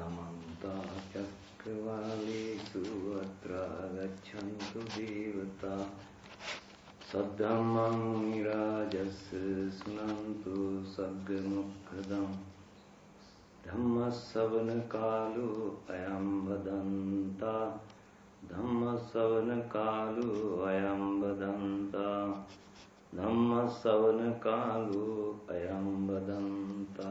समन्ता चक्रवालेषु अत्र गच्छन्तु देवता सद्धम्मं मुनिराजस्य शृणन्तु सग्मुखदम् धम्मसवनकालो अयं वदन्ता धम्मसवनकालो अयं वदन्ता धम्मसवनकालो अयं वदन्ता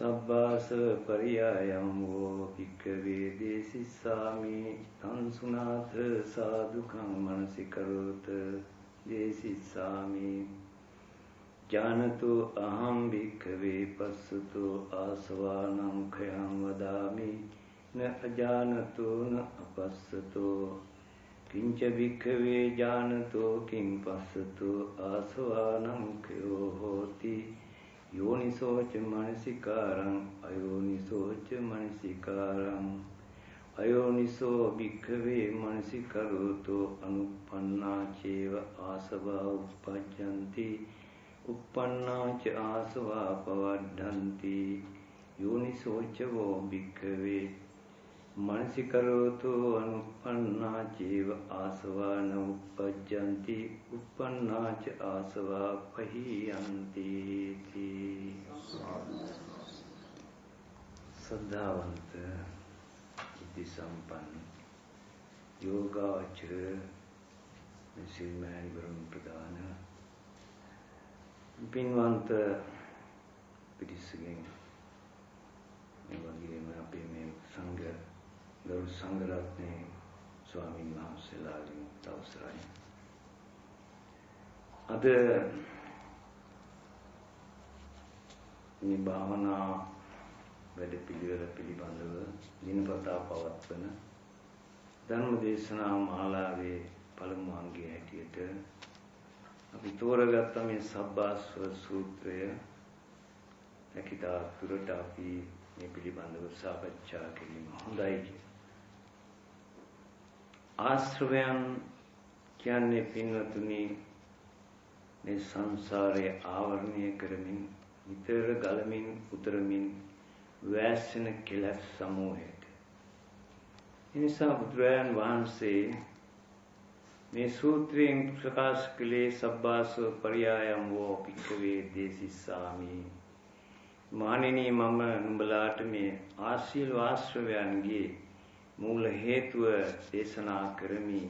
සබ්බාස පරියායම් වූ භික්ඛවේ දේසිස්සාමි තං සුනාථ සාදුකං මනසිකරෝත දේසිස්සාමි ජානතු අහම් භික්ඛවේ පස්සතු ආසවානං khයං වදාමි න අජානතු න අපස්සතු කිංච භික්ඛවේ ජානතෝ කිං පස්සතු ආසවානං khයෝ හෝති යෝනිසෝච මනසිකාරං අයෝනිසෝච මනසිකාරං අයෝනිසෝ භික්ඛවේ මනසිකරෝතෝ අනුපන්නා චේව ආසවා උප්පජ්ජಂತಿ උප්පන්නා ච ආසවා පවඩ්ඩಂತಿ යෝනිසෝච වෝ භික්ඛවේ මනසිකරෝතු අනුපන්නා චේව ආසවා න උප්පජ්ජಂತಿ උප්පන්නා ච ආසවා පහියන්ති. සද්ධාවන්ත ඉති සම්පන්න යෝගාචර සිල්මෑණි වරුන් ප්‍රදාන පින්වන්ත පිරිසගෙන් මේ වගේම අපේ මේ සංඝ ගරු සංඝරත්නයේ ස්වාමීන් වහන්සේලාගෙන් අවසරයි. අද මේ භාවනා වැඩ පිළිවෙල පිළිබඳව දිනපතා පවත්වන ධර්ම දේශනා මාලාවේ පළමු අංගය හැටියට අපි තෝරගත්ත මේ සබ්බාස්ව සූත්‍රය හැකිතා තුරට අපි මේ පිළිබඳව සාකච්ඡා කිරීම හොඳයි ආශ්‍රවයන් කියන්නේ පින්වතුනි මේ සංසාරයේ ආවරණය කරමින් නිතර ගලමින් උතරමින් වැස්සෙන කෙලස් සමූහයට. එනිසා බුදුරජාන් වහන්සේ මේ සූත්‍රයෙන් ප්‍රකාශ කළේ සබ්බාසෝ පරියායම් වෝ පික්කවේ දේසිස්සාමි මානිනී මම නුඹලාට මේ ආශීල් වාශ්‍රවයන්ගේ මූල හේතුව දේශනා කරමි.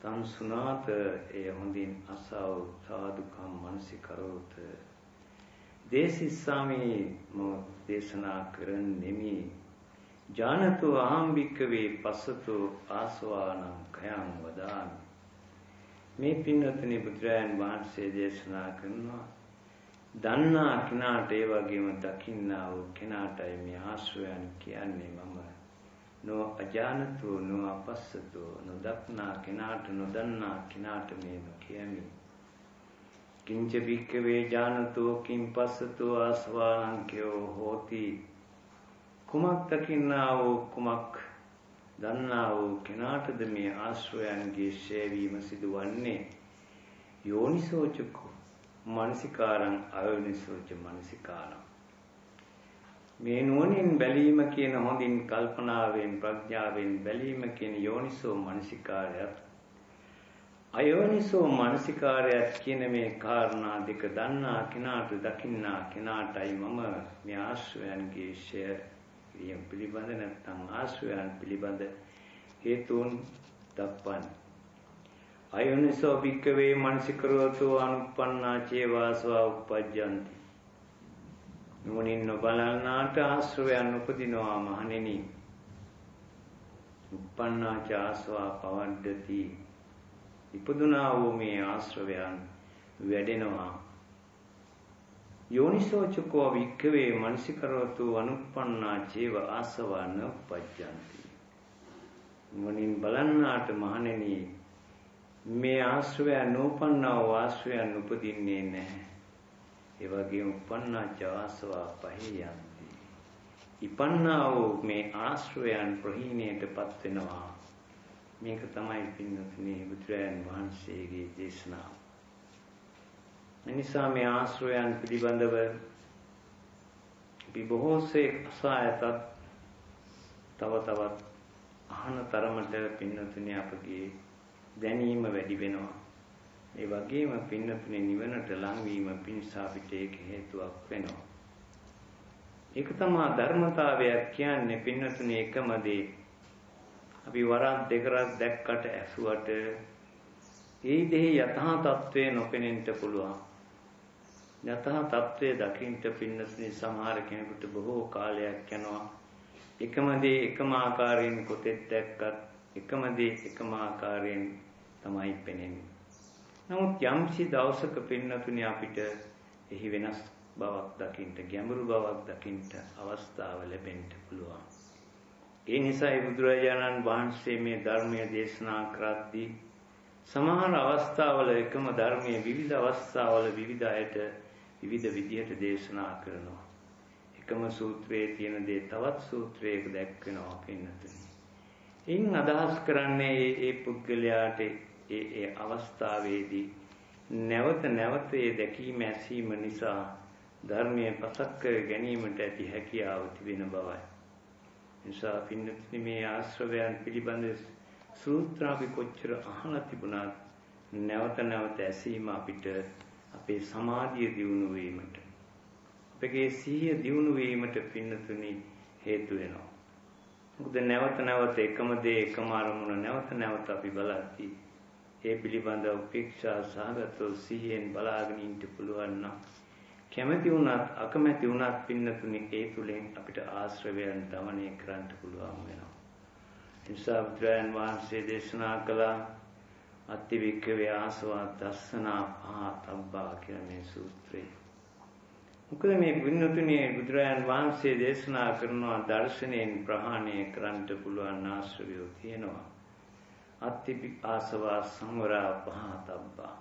තන් සුනාත එය හොඳින් අසව සාදුකම් මනසිකරෝත. දේසිස්සාමි මෝ දේශනා කරන්නෙමි. ජානතු අහම් භික්කවේ පස්සතු ආසවානං කයං වදාමි. මේ පින්වත්නි බුදුරයන් වහන්සේ දේශනා කරනවා දන්නා කෙනාට ඒ වගේම දකින්නා වූ කෙනාටයි මේ ආශ්‍රයයන් කියන්නේ මම නො අජානතෝ නො අපස්සතෝ නොදක්නා කෙනාට නොදන්නා කෙනාට මේ නොකියමි. කිංච භික්කවේ ජානතෝ කිං පස්සතෝ ආස්වාංකයෝ හෝති. කුමක් දකින්නා වූ කුමක් දන්නා වූ කෙනාටද මේ ආශ්‍රයයන්ගේ ශේවීම සිදුවන්නේ? යෝනිසෝචකෝ මානසිකාරං අයෝනිසෝච මානසිකාරං. මේ නුවණින් බැලීම කියන හොඳින් කල්පනාවෙන් ප්‍රඥාවෙන් බැලීම කියන යෝනිසෝ මනසිකාරයත් අයෝනිසෝ මනසිකාරයත් කියන මේ කාරණා දෙක දන්නා කෙනාට දකින්නා කෙනාටයි මම මේ ආශ්‍රයන්ගේ ෂය ක්‍රියම් පිළිබඳ නැත්නම් ආශ්‍රයයන් පිළිබඳ හේතුන් දක්වන්නේ. අයෝනිසෝ භික්කවේ මනසිකරවතු අනුප්පන්නා චේවාසවා උපජ්ජಂತಿ. නුවණින් නොබලන්නාට ආශ්‍රවයන් උපදිනවා මහණෙනි. උප්පන්නාච ආස්වා පවද්දති. ඉපදුනා වූ මේ ආශ්‍රවයන් වැඩෙනවා. යෝනිසෝචකෝ වික්ඛවේ මනසිකරවතු අනුප්පන්නා චේව ආසවන උපජ්ජಂತಿ. නුවණින් බලන්නාට මහණෙනි මේ ආශ්‍රවය නූපන්නා වූ ආශ්‍රයයන් උපදින්නේ නැහැ. ඒ වගේම උපන්නාච ආසවා පහියන්ති. ඉපන්නා වූ මේ ආශ්‍රයයන් ප්‍රහීණයටපත් වෙනවා. මේක තමයි පින්නතුනේ බුදුරයන් වහන්සේගේ දේශනාව. එනිසා මේ ආශ්‍රයයන් පිළිබඳව අපි බොහෝසේ අසායතත් තව තවත් අහන තරමට පින්නතුනේ අපගේ දැනීම වැඩි වෙනවා. ඒ වගේම පින්නතුනේ නිවනට ලංවීම පිණිස අපිට ඒක හේතුවක් වෙනවා. ඒක තමයි ධර්මතාවයක් කියන්නේ පින්නතුනේ එකම දේ. අපි වරක් දෙකක් දැක්කට ඇසුවට ඒ දෙහි යථා තත්ත්වය නොපෙනෙන්න පුළුවන්. යථා තත්ත්වයේ දකින්න පින්නතුනේ සමහර කෙනෙකුට බොහෝ කාලයක් යනවා. එකම දේ එකම ආකාරයෙන් කොතෙක් දැක්කත් එකම දේ එකම ආකාරයෙන් තමයි පෙනෙන්නේ. නමුත් යම්සි දවසක පින්නතුනේ අපිට එහි වෙනස් බවක් දකින්න ගැඹුරු බවක් දකින්න අවස්ථාව ලැබෙන්න පුළුවන්. ඒ නිසායි බුදුරජාණන් වහන්සේ මේ ධර්මයේ දේශනා කරද්දී සමහර අවස්ථාවල එකම ධර්මයේ විවිධ අවස්ථාවල විවිධ අයට විවිධ විදිහට දේශනා කරනවා. එකම සූත්‍රයේ තියෙන දේ තවත් සූත්‍රයක දැක්වෙනවා පින්නතුනි. ඉන් අදහස් කරන්නේ ඒ පුද්ගලයාට ඒ ඒ අවස්ථාවේදී නැවත නැවත ඒ දැකීම ඇසීම නිසා ධර්මයේ පසක් කර ගැනීමට ඇති හැකියාව තිබෙන බවයි. නිසා පින්නතුනි මේ ආශ්‍රවයන් පිළිබඳ සූත්‍ර අපි කොච්චර අහලා තිබුණත් නැවත නැවත ඇසීම අපිට අපේ සමාධිය දියුණු වීමට අපගේ සිහිය දියුණු වීමට පින්නතුනි හේතු වෙනවා. මොකද නැවත නැවත එකම දේ එකම අරමුණ නැවත නැවත අපි බලද්දී ඒ පිළිබඳ උපේක්ෂා සහගතව සිහියෙන් බලාගෙන ඉන්න පුළුවන් නම් කැමැති වුණත් අකමැති වුණත් පින්නතුනේ ඒ තුලින් අපිට ආශ්‍රවයන් দমনය කරන්න පුළුවන් වෙනවා. නිසා බුදුරයන් වහන්සේ දේශනා කළා අතිවික්කවේ ආසවා දස්සනා පහතබ්බා කියන මේ සූත්‍රය. මොකද මේ පින්නතුනේ බුදුරයන් වහන්සේ දේශනා කරනවා දර්ශනයෙන් ප්‍රහාණය කරන්න පුළුවන් ආශ්‍රවය තියෙනවා. අත්තිපි ආසවා සංවරා පහතබ්බා.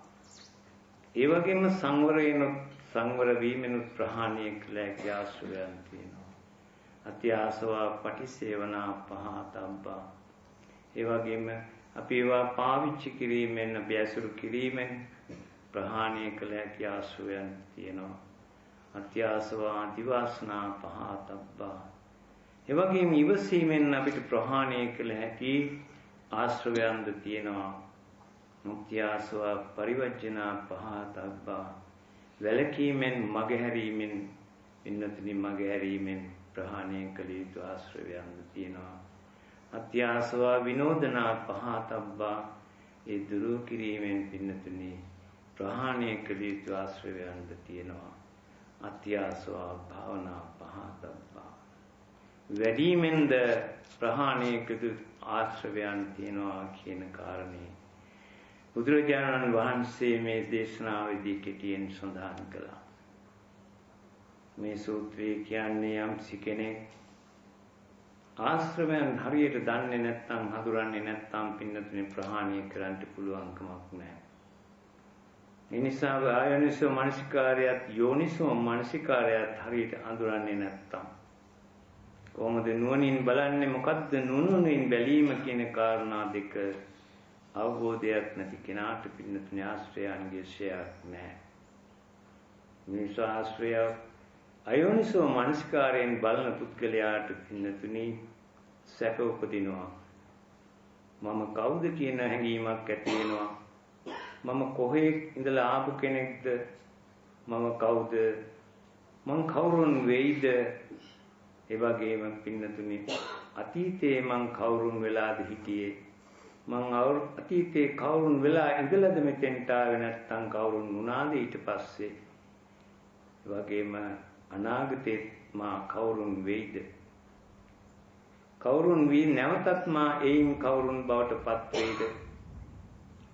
ඒ වගේම සංවරයෙන් සංවර වීමෙන් ප්‍රහාණය කළ හැකි ආශ්‍රයයන් තියෙනවා. අති ආසවා පටිසේවනා පහතබ්බා. ඒ වගේම අපි ඒවා පාවිච්චි කිරීමෙන් අපි ඇසුරු කිරීමෙන් ප්‍රහාණය කළ හැකි ආශ්‍රයයන් තියෙනවා. අත්‍යාසවා දිවාසනා පහතබ්බා. ඒ වගේම ඉවසීමෙන් අපිට ප්‍රහාණය කළ හැකි ආශ්‍රවයන්ද තියෙනවා. මුක්තියාසව පරිවර්ජනා පහතබ්බා වැලකීමෙන් මගහැරීමෙන් ඉන්නතුනි මගහැරීමෙන් ප්‍රහාණය කළ යුතු ආශ්‍රවයන්ද තියෙනවා. අත්‍යාසව විනෝදනා පහතබ්බා ඒ දුරු කිරීමෙන් පින්නතුනි ප්‍රහාණය කළ යුතු ආශ්‍රවයන්ද තියෙනවා. අත්‍යාසව භාවනා පහතබ්බා වැඩිමෙන්ද ප්‍රහාණය කළ ආශ්‍රවයන් තියනවා කියන කාරණේ බුදුරජාණන් වහන්සේ මේ දේශනාවේදී කෙටියෙන් සඳහන් කළා. මේ සූත්‍රය කියන්නේ යම් කෙනෙක් ආශ්‍රවයන් හරියට දන්නේ නැත්නම් හඳුරන්නේ නැත්නම් පින්නතුනේ ප්‍රහාණය කරන්න පුළුවන් කමක් නැහැ. ඒ නිසා ආයනිසෝ මානසිකාරයත් යෝනිසෝ මානසිකාරයත් හරියට අඳුරන්නේ නැත්නම් කොහොමද නුවණින් බලන්නේ මොකද්ද නුනුනින් බැලීම කියන කාරණා දෙක අවබෝධයක් නැති කෙනාට පින්නතුනේ ආශ්‍රයයන්ගේ ශයක් නැහැ. මේ ආශ්‍රය අයෝනිසෝ මනස්කාරයෙන් බලන පුද්ගලයාට පින්නතුනි සැප උපදිනවා. මම කවුද කියන හැඟීමක් ඇති වෙනවා. මම කොහේ ඉඳලා ආපු කෙනෙක්ද? මම කවුද? මං කවුරුන් වෙයිද ඒ වගේම පින්නතුනි අතීතයේ මං කවුරුන් වෙලාද හිටියේ? මං අතීතයේ කවුරුන් වෙලා ඉඳලාද මෙතෙන්ට ආවේ නැත්නම් කවුරුන් වුණාද ඊට පස්සේ? ඒ වගේම අනාගතේ මා කවුරුන් වෙයිද? කවුරුන් වී නැවතත් මා එයින් කවුරුන් බවට පත් වෙයිද?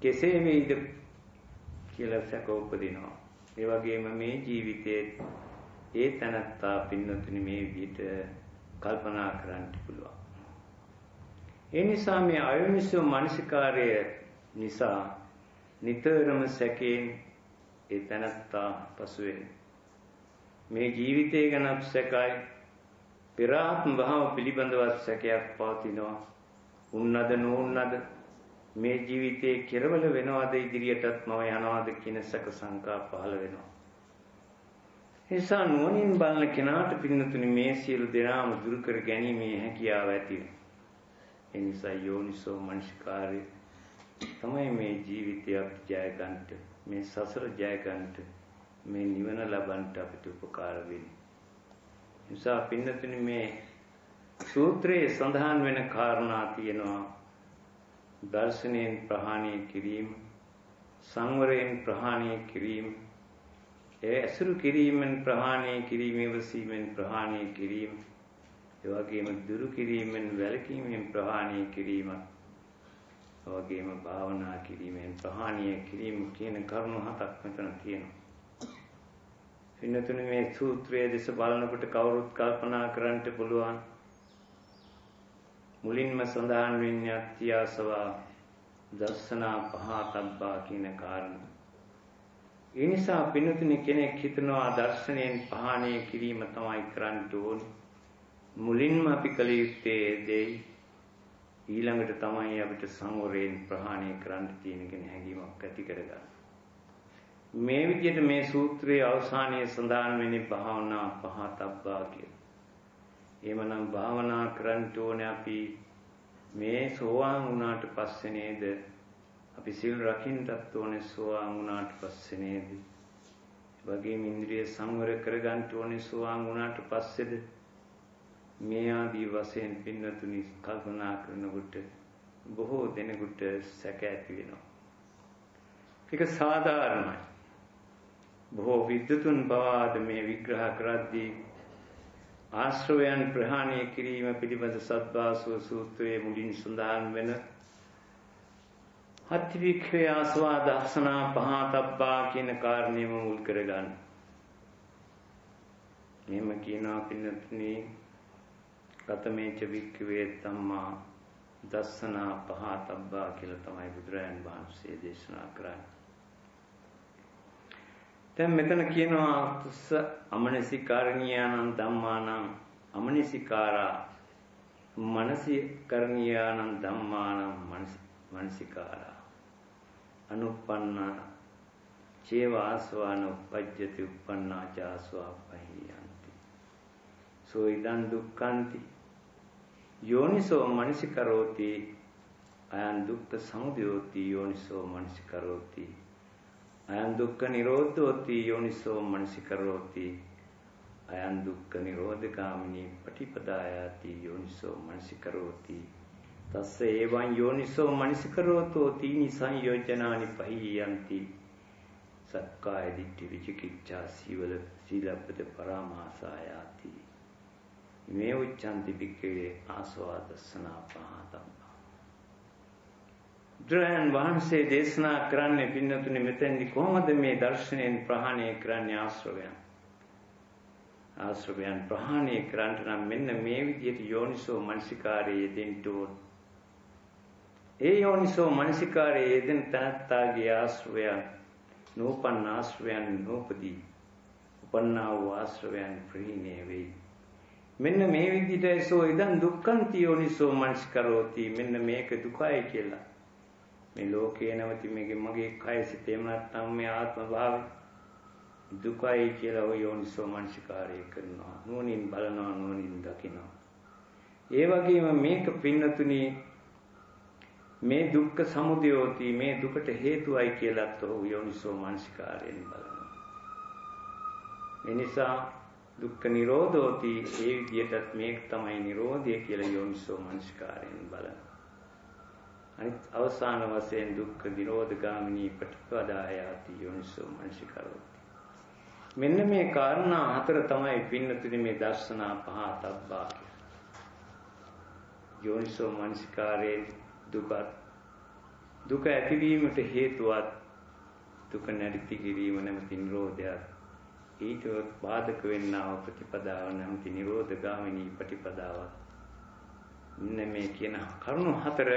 කෙසේ වෙයිද? කියලා සැක උපදිනවා. ඒ වගේම මේ ජීවිතයේ ඒ තනත්තා පින්නතුනි මේ විදිහට කල්පනා කරන්න පුළුවන්. ඒ නිසා මේ අයෝනිසෝ මනසිකාර්ය නිසා නිතරම සැකයෙන් ඒ තනත්තා පසුවෙන් මේ ජීවිතය ගැන සැකයි පෙර ආත්ම භාව පිළිබඳව සැකයක් පවතිනවා. උන්නද නොඋන්නද මේ ජීවිතේ කෙරවල වෙනවද ඉදිරියටත් මම යනවද කියන සැක සංකා පහළ වෙනවා. නිසා නුවණින් බලන කෙනාට පින්නතුනි මේ සියලු දෙනාම දුරු කර ගැනීමේ හැකියාව ඇති වෙනවා ඒ නිසා යෝනිසෝ මනසිකාරය තමයි මේ ජීවිතයක් ජය ගන්නට මේ සසර ජය ගන්නට මේ නිවන ලබන්නට අපිට උපකාර වෙන්නේ. නිසා පින්නතුනි මේ සූත්‍රයේ සඳහන් වෙන කාරණා තියෙනවා දර්ශනයෙන් ප්‍රහාණය කිරීම සංවරයෙන් ප්‍රහාණය කිරීම ඒ අසුරු කිරීමෙන් ප්‍රහාණය කිරීම ඉවසීමෙන් ප්‍රහාණය කිරීම ඒ වගේම දුරු කිරීමෙන් වැළකීමෙන් ප්‍රහාණය කිරීම ඒ වගේම භාවනා කිරීමෙන් ප්‍රහාණය කිරීම කියන කරුණු හතක් මෙතන තියෙනවා. පින්නතුනි මේ සූත්‍රයේ දෙස බලනකොට කවුරුත් කල්පනා කරන්නට පුළුවන් මුලින්ම සඳහන් වෙන්නේ අත්‍යාසවා දර්ශනා පහතබ්බා කියන කාරණා. ඒ නිසා පින්නතුනි කෙනෙක් හිතනවා දර්ශනයෙන් පහාණය කිරීම තමයි කරන්න ඕනේ. මුලින්ම අපි කළ යුත්තේ දෙයි ඊළඟට තමයි අපිට සංවරයෙන් ප්‍රහාණය කරන්න තියෙන කෙන හැඟීමක් ඇති කරගන්න. මේ විදිහට මේ සූත්‍රයේ අවසානයේ සඳහන් වෙන්නේ භාවනා පහතබ්බා කියලා. එහෙමනම් භාවනා කරන්න ඕනේ අපි මේ සෝවාන් වුණාට පස්සේ නේද අපි සිල් රකින්නත් ඕනේ සෝවාන් වුණාට පස්සේ නේද වගේම ඉන්ද්‍රිය සංවර කරගන්න ඕනේ සෝවාන් වුණාට පස්සේද මේ ආදී වශයෙන් පින්නතුනි කල්පනා කරනකොට බොහෝ දෙනෙකුට සැක ඇති වෙනවා. ඒක සාධාරණයි. බොහෝ විද්වතුන් බවාද මේ විග්‍රහ කරද්දී ආශ්‍රවයන් ප්‍රහාණය කිරීම පිළිබඳ සත්වාසව සූත්‍රයේ මුලින් සඳහන් වෙන අත්වික්‍රය ආස්වා දර්ශනා පහතබ්බා කියන කාරණේම මුල් කරගන්න. මෙහෙම කියනවා පින්නතුනි ගතමේච වික්කවේ ධම්මා දස්සනා පහතබ්බා කියලා තමයි බුදුරයන් වහන්සේ දේශනා කරන්නේ. දැන් මෙතන කියනවා තුස්ස අමනසිකාරණියානං ධම්මානං අමනසිකාරා මනසිකරණියානං ධම්මානං මනසිකාරා අනුප්පන්න චේවාස්වාන උපජ්ජති උප්පන්නා චාස්වා පහියන්ති. සෝ ඉදං දුක්ඛන්ති. යෝනිසෝ මනසිකරෝති. අයං දුක්ඛ සමුදයෝති. යෝනිසෝ මනසිකරෝති. අයං දුක්ඛ නිරෝධෝති. යෝනිසෝ මනසිකරෝති. අයං දුක්ඛ නිරෝධගාමිනී පටිපදායාති. යෝනිසෝ මනසිකරෝති. තස්ස එවං යෝනිසෝ මනසිකරෝතෝ තීනි සංයෝජනානි පහියන්ති. සක්කාය දිට්ඨි විචිකිච්ඡා සීවල සීලපද පරාමාසායාති. මේ උච්චන්ති පික්කේ ආස්වාදස්සනා පහතම්බා බුදුරජාණන් වහන්සේ දේශනා කරන්නේ පින්නතුනේ මෙතෙන්දි කොහොමද මේ දර්ශනයෙන් ප්‍රහාණය කරන්නේ ආශ්‍රවයන්? ආශ්‍රවයන් ප්‍රහාණය කරන්නට නම් මෙන්න මේ විදිහට යෝනිසෝ මනසිකාරයේ යෙදෙන්න ඕන. ඒ යෝනිසෝ මනසිකාරයේ යෙදෙන තනත්තාගේ ආශ්‍රවයන් නූපන්න ආශ්‍රවයන් නූපදී. උපන්නා වූ ආශ්‍රවයන් ප්‍රහීණය වෙයි. මෙන්න මේ විදිහට සෝ ඉදන් දුක්ඛන්ති යෝනිසෝ මනස්කරෝති. මෙන්න මේක දුකයි කියලා. මේ ලෝකේ නැවති මේකේ මගේ කය සිතේම නැත්නම් මේ ආත්ම භාවය. දුකයි කියලා ඔය යෝනිසෝ මනසිකාරය කරනවා. නුවණින් බලනවා නුවණින් දකිනවා. ඒ වගේම මේක පින්නතුනි මේ දුක්ඛ සමුදයෝති මේ දුකට හේතුවයි කියලාත් ඔහු යෝනිසෝ මනසිකාරයෙන් බලනවා එනිසා දුක්ඛ නිරෝධෝති ඒ විදිහටත් මේක තමයි නිරෝධය කියලා යෝනිසෝ මනස්කාරයෙන් බලන. අනිත් අවසාන වශයෙන් දුක්ඛ නිරෝධ ගාමිනී ප්‍රතිපදායාති යෝනිසෝ මනසිකාරෝති. මෙන්න මේ කාරණා හතර තමයි පින්නතුනි මේ දර්ශනා පහතබ්බා යෝනිසෝ මනසිකාරයෙන් දුක දුක ඇතිවීමට හේතුවත් දුක නැති කිරීම නැමැති නිරෝධයත් ඊට බාධක වෙන්නා වූ ප්‍රතිපදාව නැමැති නිරෝධ ගාමිනී ප්‍රතිපදාවක්. මෙන්න මේ කියන කරුණු හතර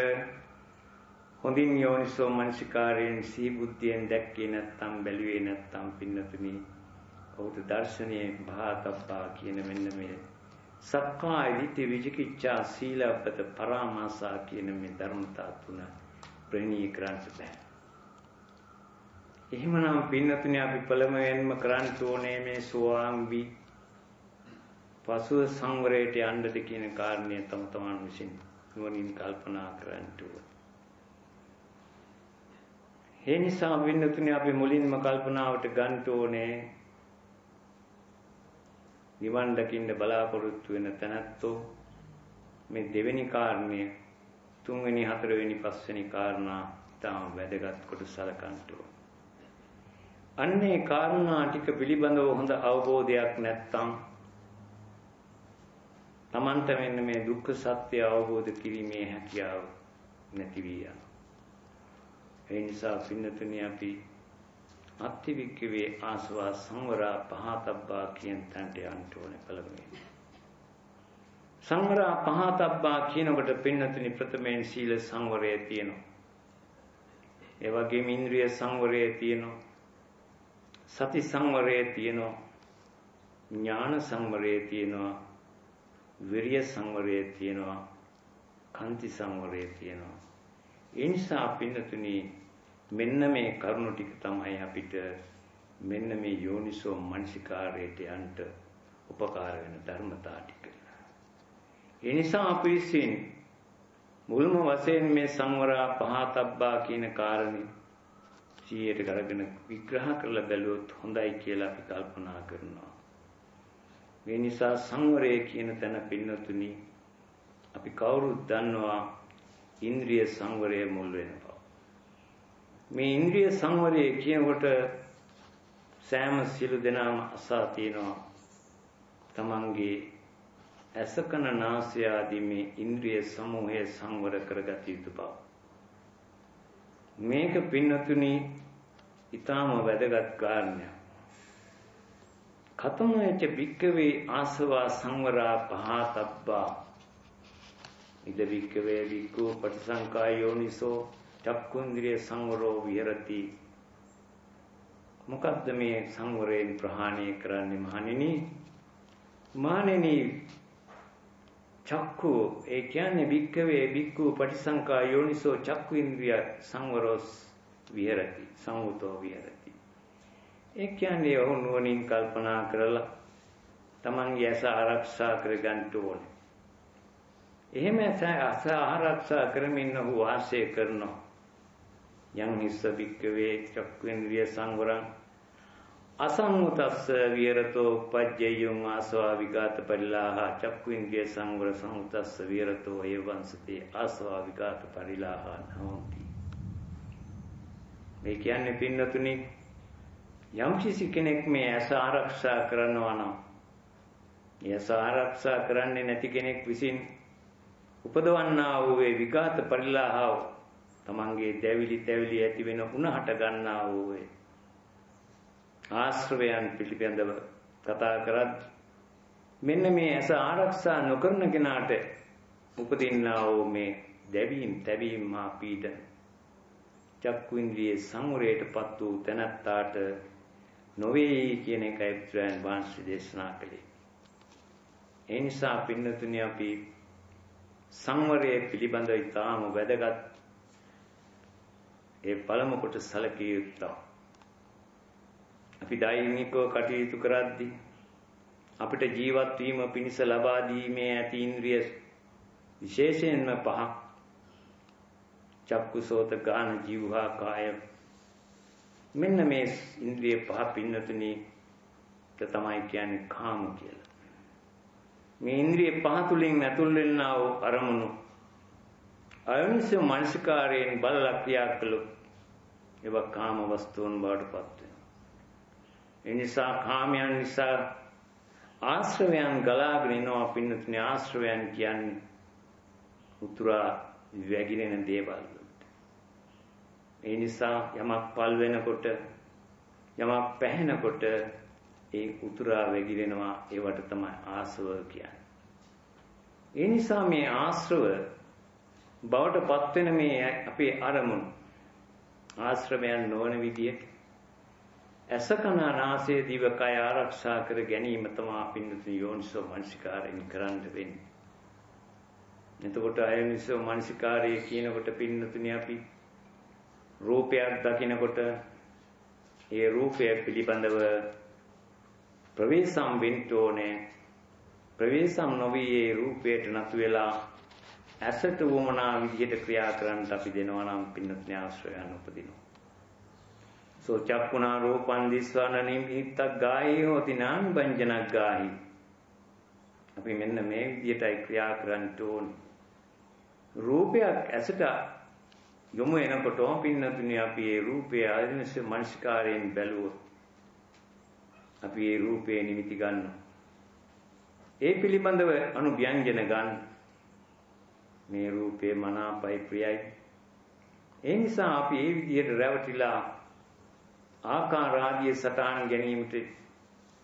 හොඳින් යෝනිසෝ මනසිකාරයෙන් සිහි බුද්ධියෙන් දැක්කේ නැත්නම් බැලුවේ නැත්නම් පින්නතුනි ඔහුට දර්ශනීය භාතප්පා කියන මෙන්න මේ සක්කාය දිට්ඨි විචිකිච්ඡා සීලපත පරාමාසා කියන මේ ධර්මතා තුන ප්‍රණී කරන්ට බෑ. එහෙමනම් පින්නතුනි අපි පළමුවෙන්ම කරන්න ඕනේ මේ සෝවාන්වි පසුව සංවරයට යන්නද කියන කාරණය තම තමන් විසින් නුවණින් කල්පනා කරන්න ඕනේ. ඒ නිසා වින්නතුනේ අපි මුලින්ම කල්පනාවට ගන්න ඕනේ නිවන් දකින්න බලාපොරොත්තු වෙන තැනැත්තෝ මේ දෙවෙනි කාරණය තුන්වෙනි හතරවෙනි පස්වෙනි කාරණා තාම වැදගත් කොට සලකන්න අන්නේ කාරණා ටික පිළිබඳව හොඳ අවබෝධයක් නැත්නම් Tamanta මෙන්න මේ දුක්ඛ සත්‍ය අවබෝධ කිරීමේ හැකියාව නැති වී යනවා. ඒ නිසා පින්නතුනි අපි අත්තිවික්කවේ ආසවා සංවරා පහතබ්බා කියන තැනට යන්න ඕනේ පළමුවෙන්. සංවරා පහතබ්බා කියනකොට පින්නතුනි ප්‍රථමයෙන් සීල සංවරය තියෙනවා. ඒ වගේම ඉන්ද්‍රිය සංවරය තියෙනවා. සති සංවරය තියෙනවා. ඥාන සංවරය තියෙනවා. විරිය සංවරය තියෙනවා. කන්ති සංවරය තියෙනවා. ඒ නිසා පින්නතුනි මෙන්න මේ කරුණු ටික තමයි අපිට මෙන්න මේ යෝනිසෝ මනසිකාරයට යන්න උපකාර වෙන ධර්මතා ටික. ඒ නිසා අපි විසින් මුල්ම වශයෙන් මේ සංවරා පහතබ්බා කියන කාරණේ සියයට කරගෙන විග්‍රහ කරලා බැලුවොත් හොඳයි කියලා අපි කල්පනා කරනවා. මේ නිසා සංවරය කියන තැන පින්නතුනි අපි කවුරුත් දන්නවා ඉන්ද්‍රිය සංවරය මුල් වෙනවා. මේ ඉන්ද්‍රිය සංවරය කියනකොට සෑම සියලු දෙනාම අසා තියෙනවා තමන්ගේ ඇසකන නාසය ආදී මේ ඉන්ද්‍රිය සමූහය සංවර කරගත යුතු බව. මේක පින්නතුනි ඊටාම වැදගත් කාරණයක්. කතමයච භික්කවේ ආසවා සංවරා පහතබ්බා ඉද භික්කවේ භික්ඛු පටිසංකායෝනිසෝ චක්කුන්ද්‍රිය සංවරෝ විහෙරති. මොකද්ද මේ සංවරයෙන් ප්‍රහාණය කරන්නේ මහණෙනි? මහණෙනි චක්කු ඒ කියන්නේ භික්කවේ භික්ඛු පටිසංකා යෝනිසෝ චක්කු ඉන්ද්‍රිය සංවරෝස් විහෙරති සංවතෝ විහෙරති. ඒ කියන්නේ ඔහු නුවණින් කල්පනා කරලා තමන්ගේ ඇස ආරක්ෂා කරගන්න ඕනේ. එහෙම ඇස ආරක්ෂා කරමින් ඔහු වාසය කරනවා. යං හිස්ස භික්කවේ චක්ඛේන්ද්‍රිය සංවරං අසංගතස්ස විරතෝ පජ්ජයං ආසවා විගත පරිලාහ චක්ඛේන්ද්‍රිය සංවර සංගතස්ස විරතෝ ඒවංසති ආසවා විගත පරිලාහ නෝති. මේ කියන්නේ පින්නතුනි යම් කිසි කෙනෙක් මේ ඇස ආරක්ෂා කරනවා නම් ඇස ආරක්ෂා කරන්නේ නැති කෙනෙක් විසින් උපදවන්නා වූ ඒ විගත පරිලාහව තමන්ගේ දැවිලි තැවිලි ඇති වෙන උණ හට ගන්නා වූ ආශ්‍රවයන් පිළිබඳව කතා කරත් මෙන්න මේ ඇස ආරක්ෂා නොකරන කෙනාට උපදින්නා වූ මේ දැවීම් තැවීම් මා පීඩන චක්කු ඉන්ද්‍රියේ සංවරයටපත් වූ තැනත්තාට නොවේ කියන එකයි බුදුරයන් වහන්සේ දේශනා කළේ. ඒ නිසා පින්නතුනි අපි සංවරය පිළිබඳව ඉතාම වැදගත් ඒ පළමු කොට සැලකිය යුතුයි. අපි දෛනිකව කටයුතු කරද්දී අපිට ජීවත් වීම පිණිස ලබා දීමේ ඇති ඉන්ද්‍රිය විශේෂයෙන්ම පහක් චක්කුසෝත ගාන ජීවහා කාය මෙන්න මේ ඉන්ද්‍රිය පහ පින්නතුනි තමයි කියන්නේ කාම කියලා. මේ ඉන්ද්‍රිය පහ තුලින් ඇතුල් වෙනා වූ අරමුණු අයෝනිසෝ මනසිකාරයෙන් බලලා ක්‍රියා කළොත් ඒවා කාම වස්තුන් බවට පත් වෙනවා. ඒ නිසා කාමයන් නිසා ආශ්‍රවයන් ගලාගෙන එනවා පින්නතුනේ ආශ්‍රවයන් කියන්නේ උතුරා වැగిරෙන දේවල් ඒ නිසා යමක් පල් වෙනකොට යමක් පැහැෙනකොට ඒ උතුරා වැగిරෙනවා ඒවට තමයි ආසව කියන්නේ. ඒ නිසා මේ ආශ්‍රව බවට පත් වෙන මේ අපේ අරමුණු ආශ්‍රමයන් නොවන විදියට ඇස කන නාසය දිව කය ආරක්ෂා කර ගැනීම තමයි පින්නතුනි යෝනිසෝ මනසිකාරයෙන් කරන්න වෙන්නේ. එතකොට අයෝනිසෝ මනසිකාරය කියනකොට පින්නතුනි අපි රූපයක් දකිනකොට ඒ රූපය පිළිබඳව ප්‍රවේශම් වෙන්න ඕනේ. ප්‍රවේශම් නොවි ඒ රූපයට නතු වෙලා ඇසට වමනා විදිහට ක්‍රියා කරන්නට අපි දෙනවා නම් පින්නත්ඥ ආශ්‍රයයන් උපදිනවා. සෝ චක්කුණා රූපං දිස්වන නිමිත්තක් ගාහී හෝති නාන් බංජනක් ගාහී. අපි මෙන්න මේ විදිහටයි ක්‍රියා කරන්න ඕනේ. රූපයක් ඇසට යොමු එනකොටම පින්නතුනි අපි ඒ රූපය ආදිනස මනස්කාරයෙන් බැලුවොත් අපි ඒ රූපේ නිමිති ගන්නවා. ඒ පිළිබඳව අනුව්‍යංජන ගන්න. මේ රූපේ මනාපයි ප්‍රියයි. ඒ නිසා අපි ඒ විදිහට රැවටිලා ආකාරාදී සටහන් ගැනීමට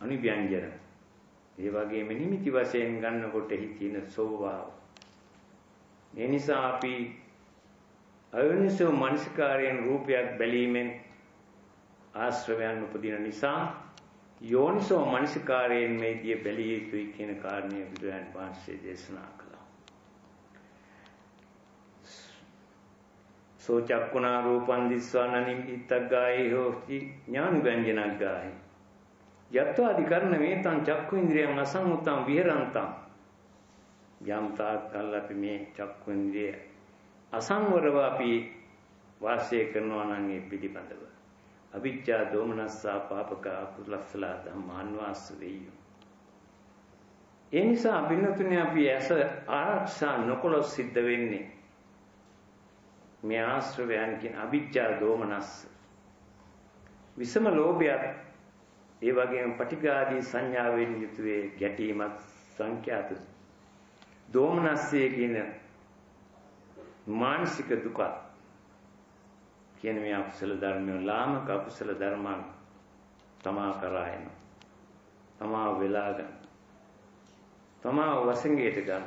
අනුව්‍යංජන. ඒ වගේම නිමිති වශයෙන් ගන්නකොට හිතින ස්වභාව. ඒ නිසා අපි අයෝනිසෝ මනසිකාරයෙන් රූපයක් බැලීමෙන් ආශ්‍රවයන් උපදින නිසා යෝනිසෝ මනසිකාරයෙන් මේ දිය බැලිය යුතුයි කියන කාරණය බුදුරජාන් වහන්සේ දේශනා කළා. සෝ චක්කුණා රූපං දිස්වාන නිමිත්තක් ගායේ හෝති ඥාන ව්‍යංජනක් ගායේ. යත්වාදිකරණ මේතං චක්කු ඉන්ද්‍රියං අසංඋතං විහෙරන්තං යම් තාක්කල් අපි මේ චක්කු ඉන්ද්‍රිය අසංවරව අපි වාසය කරනවා නම් ඒ පිළිබඳව අවිජ්ජා දෝමනස්සා පාපක අකුසලස්සල ධම්මාන්වාස වෙයි. ඒ නිසා බින්නතුනේ අපි ඇස ආරක්ෂා නොකළොත් සිද්ධ වෙන්නේ මේ ආශ්‍රවයන් කියන අවිජ්ජා දෝමනස්ස. විසම ලෝභයත් ඒ වගේම පටිඝාදී සංඥාවෙන් යුතුවේ ගැටීමත් සංඛ්‍යාත. දෝමනස්සේ කියන මානසික දුක කියන මේ අකුසල ධර්මය ලාමක අකුසල ධර්මයන් තමා කරා එන තමා වෙලා ගන්න. තමා වසඟයට ගන්න.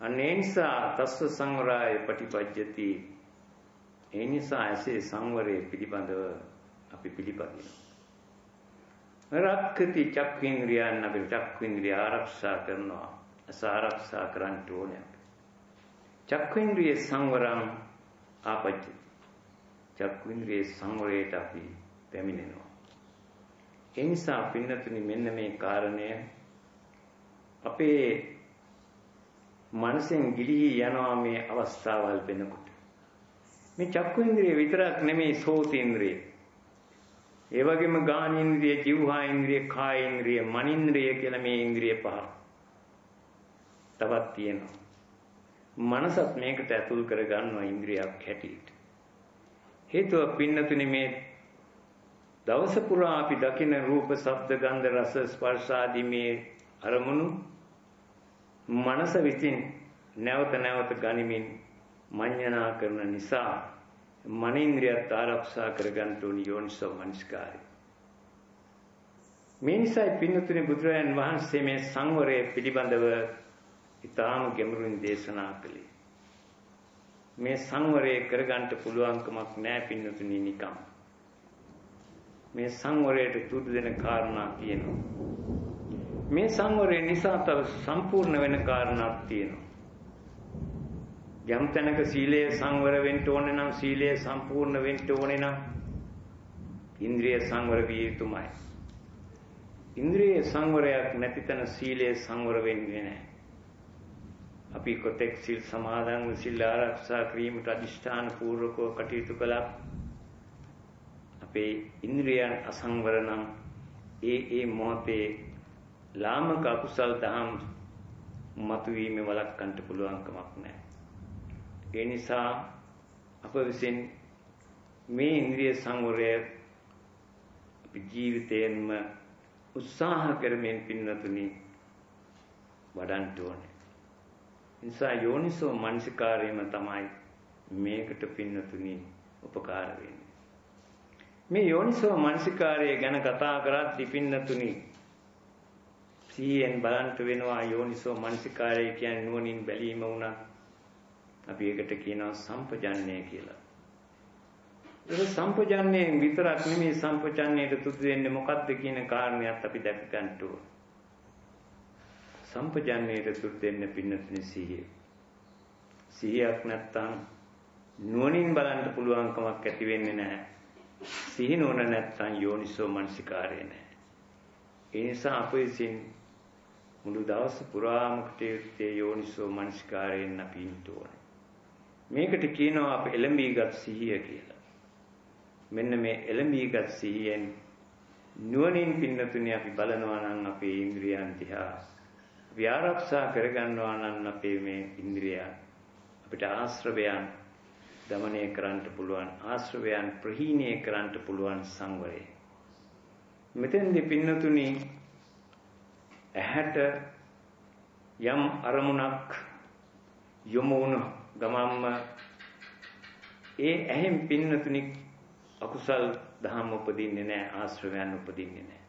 අනේ නිසා තස්ස සංවරය ප්‍රතිපජ්ජති ඒ නිසා ඇසේ සංවරයේ පිළිබඳව අපි පිළිපදිනවා. රක්කති චක්ඛේන්ද්‍රයන් අපි චක්ඛේන්ද්‍රය ආරක්ෂා කරනවා. අස ආරක්ෂා කරන්න ඕනේ චක්ඛේන්ද්‍රිය සංවරං ආපච්ච චක්ඛේන්ද්‍රිය සංවරයට අපි පැමිණෙනවා. ඒ නිසා පින්නතුනි මෙන්න මේ කාරණය අපේ මනසෙන් ගිලිහි යනවා මේ අවස්ථාවල් වෙනකොට. මේ චක්ඛේන්ද්‍රිය විතරක් නෙමෙයි සෝතේන්ද්‍රිය ඒ වගේම ගානේන්ද්‍රිය, જીවහාේන්ද්‍රිය, කායේන්ද්‍රිය, මනින්ද්‍රිය කියලා මේ ඉන්ද්‍රිය පහ තවත් තියෙනවා. මනසත් මේකට ඇතුල් කර ගන්නවා ඉන්ද්‍රියක් හැටියට. හේතුව පින්නතුනි මේ දවස පුරා අපි දකින රූප, ශබ්ද, ගන්ධ, රස, ස්පර්ශ ආදී මේ අරමුණු මනස විසින් නැවත නැවත ගනිමින් මඤ්ඤණා කරන නිසා මනින්ද්‍රියත් ආරක්ෂා කරගන්න ඕනි යෝනිසෝ මනස්කාරය. මේ නිසායි පින්නතුනි බුදුරජාන් වහන්සේ මේ සංවරය පිළිබඳව ඊටාම ගැඹුරින් දේශනා කළේ. මේ සංවරය කරගන්න පුළුවන්කමක් නැහැ පින්නතුනි නිකම්. මේ සංවරයට තුඩු දෙන කාරණා තියෙනවා. මේ සංවරය නිසා තව සම්පූර්ණ වෙන කාරණාවක් තියෙනවා. යම් තැනක සීලය සංවර වෙන්න ඕනේ නම් සීලය සම්පූර්ණ වෙන්න ඕනේ නම් ඉන්ද්‍රිය සංවර විය යුතුමයි. ඉන්ද්‍රිය සංවරයක් නැති තැන සීලය සංවර වෙන්නේ නැහැ. අපි කොතෙක් සිල් සමාදන් සිල් ආරක්ෂා කිරීමට අදිෂ්ඨාන පූර්වකව කටයුතු කළා අපේ ඉන්ද්‍රියන් අසංවර නම් ඒ ඒ මොහොතේ ලාමක අකුසල් දහම් මතුවීම වළක්වන්න පුළුවන් කමක් නැහැ. ඒ නිසා අප විසින් මේ ඉන්ද්‍රිය සංවරය අපි ජීවිතයෙන්ම උත්සාහ කරමින් පින්නතුනි වඩන්න ඕනේ. නිසා යෝනිසෝ මනසිකාරයම තමයි මේකට පින්නතුනි උපකාර වෙන්නේ. මේ යෝනිසෝ මනසිකාරය ගැන කතා කරද්දී පින්නතුනි සීයෙන් බලන්ට වෙනවා යෝනිසෝ මනසිකාරය කියන්නේ නුවණින් බැලීම වුණා. අපි ඒකට කියනවා සම්පජන්ණය කියලා. ඒක සම්පජන්ණයෙන් විතරක් නෙමෙයි සම්පජන්ණයට තුතු වෙන්නේ මොකක්ද කියන කාරණයක් අපි දැක ගන්න ඕන. සම්පජන්ණයට තුතු වෙන්න පින්නතුනි සිහිය. සිහියක් නැත්තම් නුවණින් බලන්න පුළුවන්කමක් ඇති වෙන්නේ නැහැ. සිහි නුවණ නැත්තම් යෝනිසෝ මනසිකාරය නැහැ. ඒ නිසා අපේ සින් මුළු දවස පුරාම කටයුත්තේ යෝනිසෝ මනසිකාරයෙන් අපි ඉන්න ඕනේ. මේකට කියනවා අප එළඹීගත් සිහිය කියලා. මෙන්න මේ එළඹීගත් සිහියෙන් නුවණින් පින්නතුනේ අපි බලනවා නම් අපේ ඉන්ද්‍රියන් දිහා අපි ආරක්ෂා කරගන්නවා නම් අපේ මේ ඉන්ද්‍රියන් අපිට ආශ්‍රවයන් දමනය කරන්නට පුළුවන් ආශ්‍රවයන් ප්‍රහීණය කරන්නට පුළුවන් සංවරය. මෙතෙන්දී පින්නතුනි ඇහැට යම් අරමුණක් යොමු වුණොත් ගමම්ම ඒ ඇහෙන් පින්නතුනි අකුසල් දහම් උපදින්නේ නැහැ ආශ්‍රවයන් උපදින්නේ නැහැ.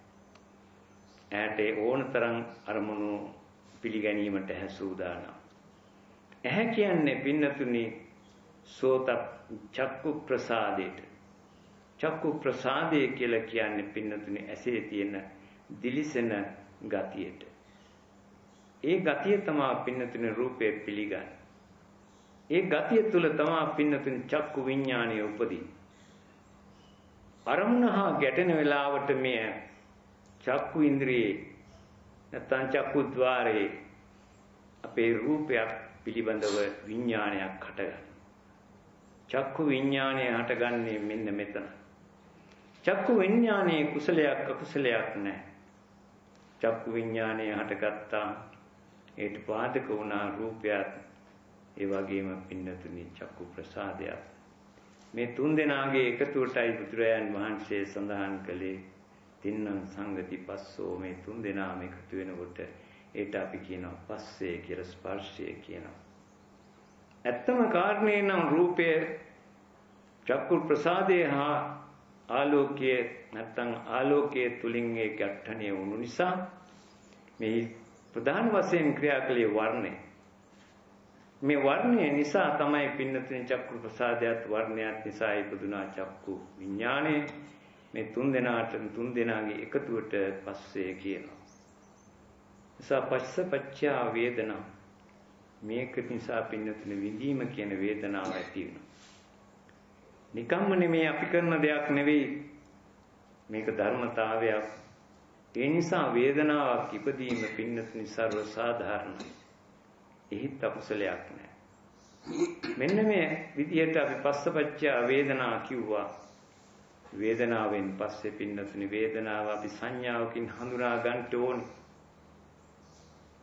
ඇහැට ඕනතරම් අරමුණු පිළිගැනීමට හැසූදානම්. ඇහැ කියන්නේ පින්නතුනි සෝත චක්කු ප්‍රසාදයට චක්කු ප්‍රසාදය කියලා කියන්නේ පින්නතුනි ඇසේ තියෙන දිලිසෙන ගතියට ඒ ගතිය තමයි පින්නතුනි රූපේ පිළිගන්නේ ඒ ගතිය තුල තමයි පින්නතුනි චක්කු විඥානය උපදින්නේ අරමුණ හා ගැටෙන වෙලාවට මෙය චක්කු ඉන්ද්‍රියේ නැත්නම් චක්කු ద్వාරයේ අපේ රූපයක් පිළිබඳව විඥානයක් හටගන්නවා චක්කු විඥානය හටගන්නේ මෙන්න මෙතන. චක්කු විඥානයේ කුසලයක් අකුසලයක් නැහැ. චක්කු විඥානය හටගත්තා ඒට පාදක වුණා රූපයත් ඒ වගේම පින්නතුනි චක්කු ප්‍රසාදයක්. මේ තුන් දෙනාගේ එකතුවටයි බුදුරයන් වහන්සේ සඳහන් කළේ තින්නම් සංගති පස්සෝ මේ තුන් දෙනාම එකතු වෙනකොට ඒට අපි කියනවා පස්සේ කියලා ස්පර්ශය කියනවා. ඇත්තම කාරණේ නම් රූපය චක්කු ප්‍රසාදේ හා ආලෝකයේ නැත්තම් ආලෝකයේ තුලින් ඒ ගැටණිය වුණු නිසා මේ ප්‍රධාන වශයෙන් ක්‍රියාකලේ වර්ණය මේ වර්ණය නිසා තමයි පින්නතුනි චක්කු ප්‍රසාදයට වර්ණයක් නිසා ඉපදුනා චක්කු විඥානය මේ තුන් දෙනාට තුන් දෙනාගේ එකතුවට පස්සේ කියනවා. නිසා පස්සපච්චා වේදනා මේක නිසා පින්නතුනේ විඳීම කියන වේදනාව ඇති වෙනවා. නිකම්ම නෙමේ අපි කරන දෙයක් නෙවෙයි. මේක ධර්මතාවයක්. ඒ නිසා වේදනාවක් ඉපදීම පින්නතුනි ਸਰව සාධාරණයි. එහිත් අකුසලයක් නෑ. මෙන්න මේ විදිහට අපි පස්සපච්චය වේදනා කිව්වා. වේදනාවෙන් පස්සේ පින්නතුනි වේදනාව අපි සංඥාවකින් හඳුනා ගන්න ඕනේ.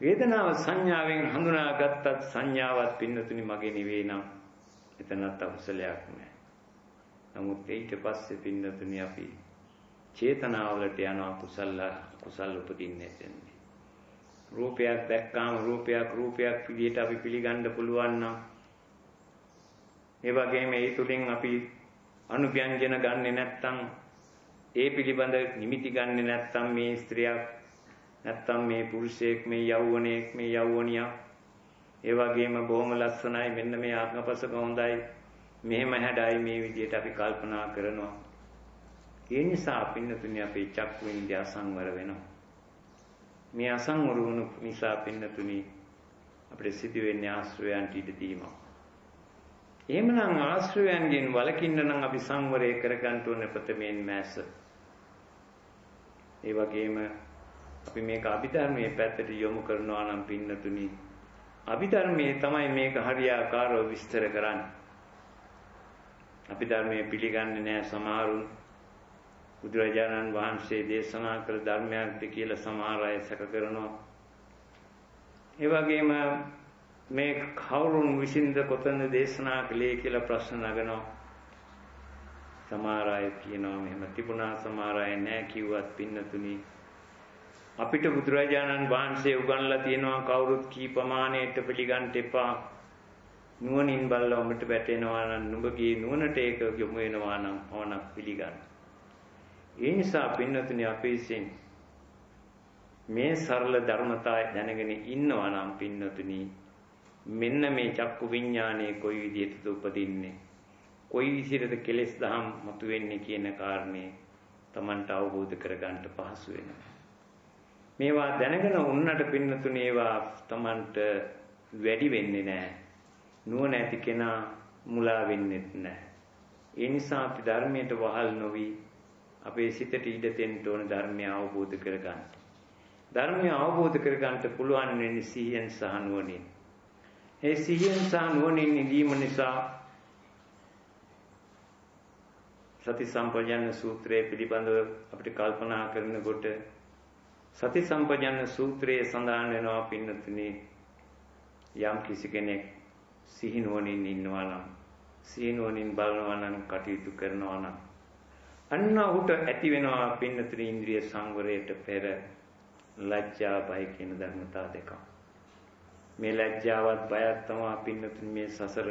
වේදනාව සංඥාවෙන් හඳුනාගත්තත් සංඥාවත් පින්නතුනි මගේ නෙවෙයි නම් එතනත් අකුසලයක් නෑ. නමුත් ඊට පස්සේ පින්නතුනි අපි චේතනාවලට යනවා කුසල කුසල උපදින්නේ එතෙන්දී. රූපයක් දැක්කාම රූපයක් රූපයක් විදිහට අපි පිළිගන්න පුළුවන් නම් ඒ වගේම ඒ තුලින් අපි අනුභ්‍යංජන ගන්නෙ නැත්තම් ඒ පිළිබඳ නිමිති ගන්නෙ නැත්තම් මේ ස්ත්‍රියක් නැත්තම් මේ පුරුෂයෙක් මේ යෞවනයෙක් මේ යෞවනියක් ඒ වගේම බොහොම ලස්සනයි මෙන්න මේ ආත්මපසක හොඳයි මෙහෙම හැඩයි මේ විදිහට අපි කල්පනා කරනවා. ඒ නිසා පින්නතුනි අපේ චක්කු ඉන්දිය අසංවර වෙනවා. මේ අසංවර වුණු නිසා පින්නතුනි අපිට සිදු වෙන්නේ ආශ්‍රයයන්ට ඉඩ දීමක්. එහෙමනම් ආශ්‍රයයන්ගෙන් වළකින්න නම් අපි සංවරය කරගන්න ඕනේ ප්‍රථමයෙන් මෑස. ඒ වගේම අපි මේක අභිධර්මයේ පැත්තට යොමු කරනවා නම් පින්නතුනි අභිධර්මයේ තමයි මේක හරියාකාරව විස්තර කරන්නේ. අභිධර්මයේ පිළිගන්නේ නැහැ සමහරුන්. බුදුරජාණන් වහන්සේ දේශනා කළ ධර්මයක්ද කියලා සමහර අය සැක කරනවා. ඒ වගේම මේ කවුරුන් විසින්ද කොතනද දේශනා කළේ කියලා ප්‍රශ්න නගනවා. සමහර අය කියනවා මෙහෙම තිබුණා සමහර අය නැහැ කිව්වත් පින්නතුනි අපිට බුදුරජාණන් වහන්සේ උගන්ලා තියෙනවා කවුරුත් කී ප්‍රමාණයට පිළිගන්න එපා. නුවණින් බලලා ඔබට වැටෙනවා නම් නුඹගේ නුවණට ඒක යොමු වෙනවා නම් ඕනක් පිළිගන්න. ඒ නිසා පින්නතුනි අපේසින් මේ සරල ධර්මතාවය දැනගෙන ඉන්නවා නම් පින්නතුනි මෙන්න මේ චක්කු විඥානයේ කොයි විදිහටද උපදින්නේ? කොයි විදිහටද කෙලෙස් දහම් මතුවෙන්නේ කියන කාරණේ Tamanට අවබෝධ කරගන්න පහසු වෙනවා. මේවා දැනගෙන උන්නට පින්නතුනේ ඒවා Tamanට වැඩි වෙන්නේ නැහැ. නුවණ ඇති කෙනා මුලා වෙන්නේ නැහැ. ඒ නිසා අපි ධර්මයට වහල් නොවි අපේ සිතට ඉඩ දෙන්න ඕන ධර්මය අවබෝධ කරගන්න. ධර්මය අවබෝධ කරගන්න පුළුවන් වෙන්නේ සිහියෙන් සහ නුවණින්. ඒ සිහියෙන් සහ නුවණින් ඉඳීම නිසා සති සම්පජාන සූත්‍රය පිළිබඳව අපිට කල්පනා කරනකොට සති සම්පජාන සූත්‍රයේ සඳහන් වෙනවා පින්නතුනි යම් කිසි කෙනෙක් සිහි නුවණින් ඉන්නවා නම් සිහි නුවණින් බලනවා නම් කටයුතු කරනවා නම් අන්න ඔහුට ඇති වෙනවා පින්නතුනි ඉන්ද්‍රිය සංවරයට පෙර ලැජ්ජා බය කියන ධර්මතා දෙකක්. මේ ලැජ්ජාවත් බයත් තමයි පින්නතුනි මේ සසර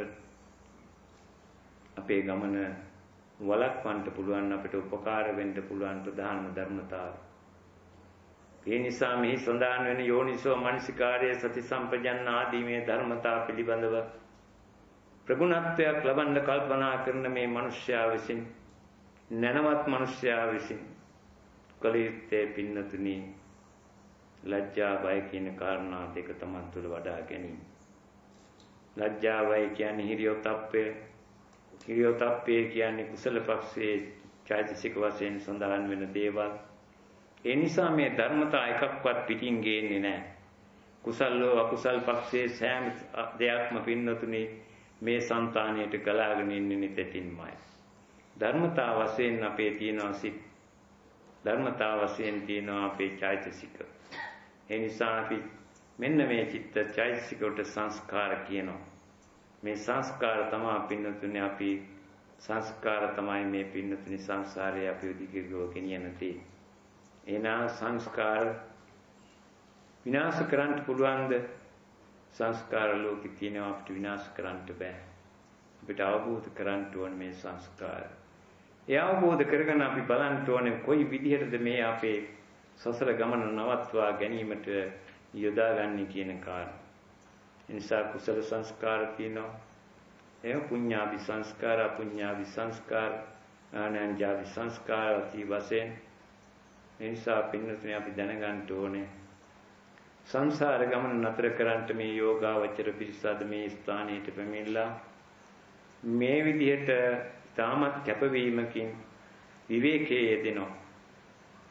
අපේ ගමන වළක්වන්න පුළුවන් අපිට උපකාර වෙන්න පුළුවන් ප්‍රධාන ධර්මතාවය. ඒ නිසා මෙහි සඳහන් වෙන යෝනිසෝ මනසිකාර්ය සති සම්පජන්න ආදී මේ ධර්මතා පිළිබඳව ප්‍රගුණත්වයක් ලබන්න කල්පනා කරන මේ මිනිස්යා විසින් නැනවත් මිනිස්යා විසින් කලිතේ පින්නතුනි ලැජ්ජා බය කියන කාරණා දෙක තමන් තුළ වඩා ගැනීම. ලැජ්ජා බය කියන්නේ හිරියොතප්පය. හිරියොතප්පය කියන්නේ කුසල පක්ෂයේ චෛතසික වශයෙන් සඳහන් වෙන දේවල්. ඒ නිසා මේ ධර්මතා එකක්වත් පිටින් ගේන්නේ නැහැ. කුසල්ලෝ අකුසල් පක්ෂයේ සෑම දෙයක්ම පින්නතුනි මේ సంతාණයට ගලාගෙන ඉන්නේ නිතෙතින්මයි. ධර්මතා වශයෙන් අපේ තියෙනවා සිත්. ධර්මතා වශයෙන් තියෙනවා අපේ චෛතසික. ඒ නිසා අපි මෙන්න මේ චිත්ත චෛතසිකට සංස්කාර කියනවා. මේ සංස්කාර තමයි පින්නතුනේ අපි සංස්කාර තමයි මේ පින්නතුනි සංසාරේ අපි උදිකේගෝ ගෙනියන තේ. එනා සංස්කාර විනාශ කරන්න පුළුවන්ද? සංස්කාර ලෝකේ තියෙනවා අපිට විනාශ කරන්න බෑ. අපිට අවබෝධ කරගන්න ඕන මේ සංස්කාර. ඒ අවබෝධ කරගෙන අපි බලන්න ඕනේ කොයි විදිහටද මේ අපේ සසර ගමන නවත්වා ගැනීමට යොදාගන්නේ කියන කාරණා. ඒ නිසා කුසල සංස්කාර තියෙනවා. ඒ පුඤ්ඤාභි සංස්කාර, අපුඤ්ඤාභි සංස්කාර, ආනන්ජාභි සංස්කාර ආදී වශයෙන් ඒ නිසා පින්නතුනේ අපි දැනගන්න ඕනේ සංසාර ගමන නතර කරන්නට මේ යෝගාවචර පිරිසද මේ ස්ථානයට පැමිණලා මේ විදිහට තාමත් කැපවීමකින් විවේකයේ යෙදෙනවා.